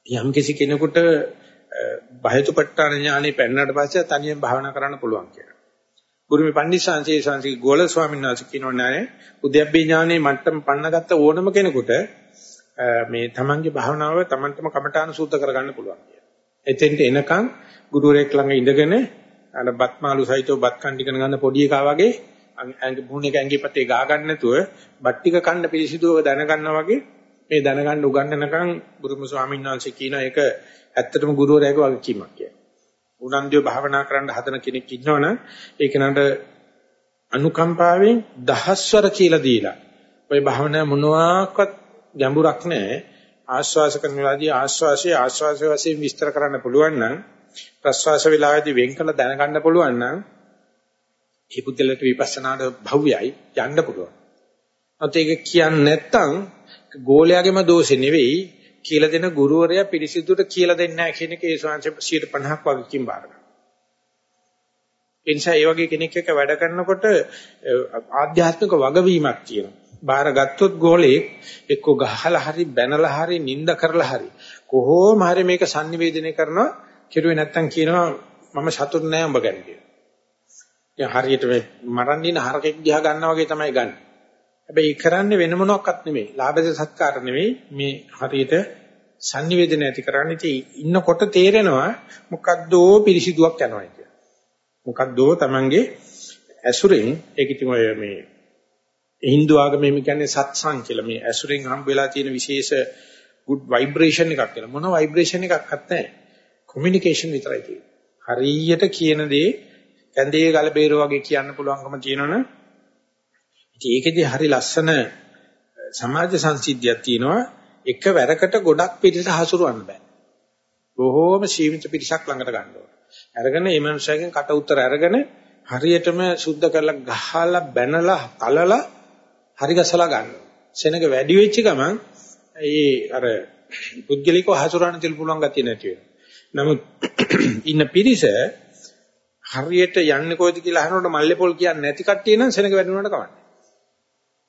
යම් කිසි කෙනෙකුට බහේතුපට්ඨාන ඥානෙ පෙන්නට පස්සේ තනියෙන් භාවනා කරන්න පුළුවන් කියලා. ගුරුමි පණ්ඩිතසංශේ සංසි ගෝල ස්වාමීන් වහන්සේ කියනවා නෑ උද්‍යප්පේ ඥානෙ මට්ටම පන්නගත්ත ඕනම කෙනෙකුට මේ තමන්ගේ භාවනාව තමන්ටම කමඨාන සූත්‍ර කරගන්න පුළුවන් කියලා. එතෙන්ට එනකන් ගුරුවරයෙක් ළඟ ඉඳගෙන අර බත්මාලු සහිතව බත් කණ්ඩිකන ගන්න පොඩි එකා වගේ ඇඟ මුහුණේ ඇඟේ පතේ ගා ගන්න නැතුව බත් ටික කන්න පිළිසිදුව දැනගන්නා වගේ මේ දැනගන්න උගන්වනකන් බුදුම ස්වාමීන් වහන්සේ කියන එක ඇත්තටම ගුරුවරයාගේ වගකීමක් කියලා. උනන්දුව භාවනා කරන්න හදන කෙනෙක් ඉන්නවනම් ඒක නට අනුකම්පාවෙන් දහස්වර කියලා දීලා ඔය භාවනා මොනවාක්වත් ගැඹුරක් නැහැ ආශ්වාස කරන වෙලාවදී ආශ්වාසයේ ආශ්වාසය වශයෙන් විස්තර කරන්න පුළුවන් නම් ප්‍රශ්වාස වෙලාවේදී වෙන් කළ දැනගන්න පුළුවන් නම් ඒ පුද්ගලට විපස්සනාට භව්‍යයි යන්න පුළුවන්. අත ඒක කියන්නේ නැත්නම් ගෝලයාගේම දෝෂේ නෙවෙයි කියලා දෙන ගුරුවරයා පිළිසිදුට කියලා දෙන්නේ නැහැ කියන එක ඒ ශාංශ 150ක් වගේකින් බාර ගන්න. ඒ නිසා ඒ වගේ කෙනෙක් එක්ක වැඩ කරනකොට ආධ්‍යාත්මික වගවීමක් තියෙනවා. බාර ගත්තොත් ගෝලේ එක්ක ගහලා හරි බැනලා හරි නිඳ කරලා හරි කොහොම හරි මේක sannivedanaya කරනවා කෙරුවේ නැත්තම් කියනවා මම සතුටු නෑ උඹ ගැන කියලා. දැන් හරියට මේ මරන් දින හරකෙක් දිහා ගන්නවා වගේ තමයි ගන්න. හැබැයි කරන්නේ වෙන මොනක්වත් නෙමෙයි. ලාභද සත්කාර නෙමෙයි. මේ හරියට sannivedana ඇති කරන්නේ ඉතින් ඉන්නකොට තේරෙනවා මොකද්දෝ පිරිසිදුවක් යනවා කියලා. මොකද්දෝ Tamange ඇසුරෙන් ඒක ඉතින් ඔය මේ හින්දු ආගමේ මේ කියන්නේ සත්සං කියලා මේ ඇසුරෙන් හම්බ වෙලා තියෙන විශේෂ good vibration එකක් කියලා. මොන vibration එකක්වත් නැහැ. communication විතරයි තියෙන්නේ. හරියට කියන දේ කැඳේ ගල බේර වගේ කියන්න පුළුවන්කම තියෙනවනේ. ඉතින් ඒකෙදි හරි ලස්සන සමාජ සංසිද්ධියක් තියෙනවා. එක වැරකට ගොඩක් පිටිස හසුරවන්න බෑ. බොහෝම සීමිත පිරිසක් ළඟට ගන්න ඕන. අරගෙන මේ මනුස්සයගෙන් කට උතර අරගෙන හරියටම සුද්ධ කරලා ගහලා බැනලා තලලා හරි ගසලා ගන්නවා. සෙනඟ වැඩි වෙච්ච ගමන් ඒ අර පුද්ගලිකව හසුරවන්න තිල් පුළුවන් ගතිය නැති වෙනවා. නමුත් [clears throat] ඉන්න පිරිස හරියට යන්නේ කොයිද කියලා අහනකොට මල්ලේපොල් කියන්නේ නැති කට්ටිය නම් සෙනඟ වැඩි වුණාට කවන්නේ.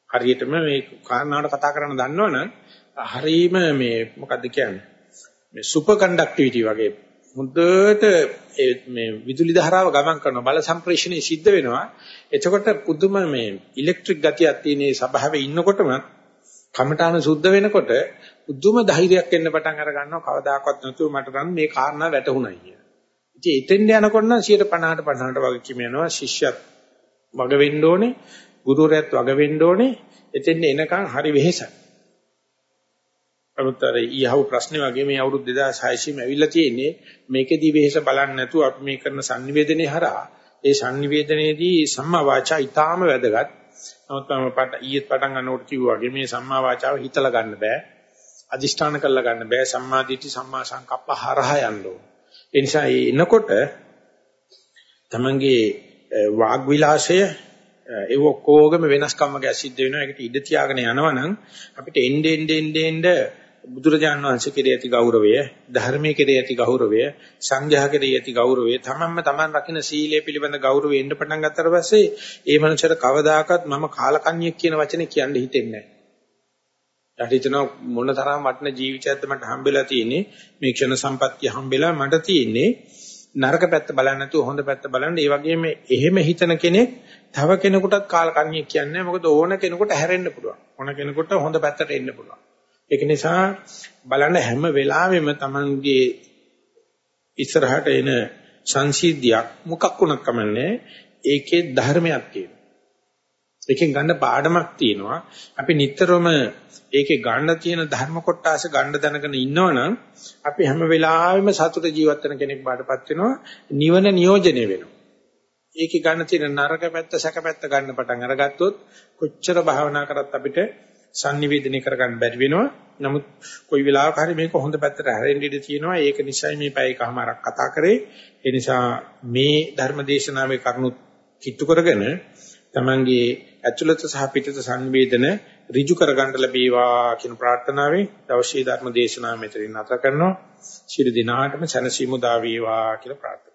හරියටම මේ කාරණාවට කතා කරන්න දන්නවනම් හරීම මේ මොකද්ද කියන්නේ මේ සුපර් කන්ඩක්ටිවිටි වගේ හොඳට මේ විදුලි ධාරාව ගමන් කරන බල සම්ප්‍රේෂණය සිද්ධ වෙනවා එතකොට පුදුම මේ ඉලෙක්ට්‍රික් ගතියක් තියෙන සභාවේ ඉන්නකොටම කමඨාන සුද්ධ වෙනකොට පුදුම ධෛර්යයක් එන්න පටන් අර ගන්නවා කවදාකවත් නැතුව මට නම් මේ කාරණා වැටහුණා කිය. ඉතින් එතෙන් යනකොට නම් 150ට 50ට වගේ කිම යනවා ශිෂ්‍යත් වග වෙන්න ඕනේ ගුරුවරයාත් වග වෙන්න ඕනේ එතෙන් එනකන් හරි වෙහෙසයි. අමුතර ඊහව් ප්‍රශ්නේ වගේ මේ අවුරුදු 2600 ම ඇවිල්ලා තියෙන්නේ මේකෙදී වෙහෙස බලන්නේ නැතුව අපි මේ කරන sannivedanaye හරහා ඒ sannivedanayeදී සම්මා වාචා ඊටාම වැදගත්. නමුත් මම පට ඊයේත් පටන් ගන්නකොට කිව්වා වගේ මේ සම්මා වාචාව හිතලා ගන්න බෑ. අදිෂ්ඨාන කරලා ගන්න බෑ. සම්මා දිට්ඨි සම්මා සංකප්ප හරහා යන්න ඕන. ඒ නිසා එනකොට තමන්ගේ වාග් විලාසය ඒ ඔක්කොගම වෙනස්කම් වගේ සිද්ධ වෙනවා. ඒකට ඉඩ තියාගෙන යනවනම් අපිට එnde end end end බුදුරජාණන් වහන්සේ කෙරෙහි ඇති ගෞරවය, ධර්මයේ කෙරෙහි ඇති ගෞරවය, සංඝයා කෙරෙහි ඇති ගෞරවය, තමන්ම තමන් රකින්න සීලය පිළිබඳ ගෞරවය එන්න පටන් ගත්තට පස්සේ ඒ මනුස්සයාට කවදාකවත් මම කාලකන්ණියෙක් කියන වචනේ කියන්න හිතෙන්නේ නැහැ. ඊට හිතන මොන තරම් වටින ජීවිතයක්ද මට හම්බෙලා තියෙන්නේ මේ ක්ෂණ සම්පත්තිය හම්බෙලා මට තියෙන්නේ නරක පැත්ත බලන්නේ නැතුව හොඳ පැත්ත බලන්න. ඒ වගේම එහෙම හිතන කෙනෙක් තව කෙනෙකුටත් කාලකන්ණියෙක් කියන්නේ මොකද ඕන කෙනෙකුට හැරෙන්න පුළුවන්. ඕන කෙනෙකුට හොඳ පැත්තට එන්න පුළුවන්. ඒක නිසා බලන්න හැම වෙලාවෙම Tamanගේ ඉස්සරහට එන සංසිද්ධියක් මොකක් වුණත් කමන්නේ ඒකේ ධර්මයක් තියෙනවා. ඒකෙන් ගන්න පාඩමක් තියෙනවා. අපි නිතරම ඒකේ ගන්න තියෙන ධර්ම කොටස ගන්න දැනගෙන ඉන්නවනම් අපි හැම වෙලාවෙම සතුට ජීවත් වෙන කෙනෙක් බාටපත් වෙනවා. නිවන නියෝජනය වෙනවා. ඒකේ ගන්න තියෙන නරක පැත්ත සැක පැත්ත ගන්න පටන් අරගත්තොත් කොච්චර භාවනා කරත් අපිට sannivedana කරගන්න බැරි වෙනවා. නමුත් කොයි වෙලාවක හරි මේක හොඳ පැත්තට හැරෙන්න ඉඩ තියෙනවා. ඒක නිසයි මේ පැය එකමාරක් කතා කරේ. ඒ නිසා මේ ධර්ම දේශනාවේ කරුණු කිට්ටු කරගෙන තමන්ගේ ඇතුළත සහ පිටත සංවේදන ඍජු කරගන්න ලැබේවා කියන ප්‍රාර්ථනාවෙන් දවසේ ධර්ම දේශනාව මෙතනින් නැත කරනවා. ශිරු දිනාටම සනසීමු දා වේවා කියලා ප්‍රාර්ථනා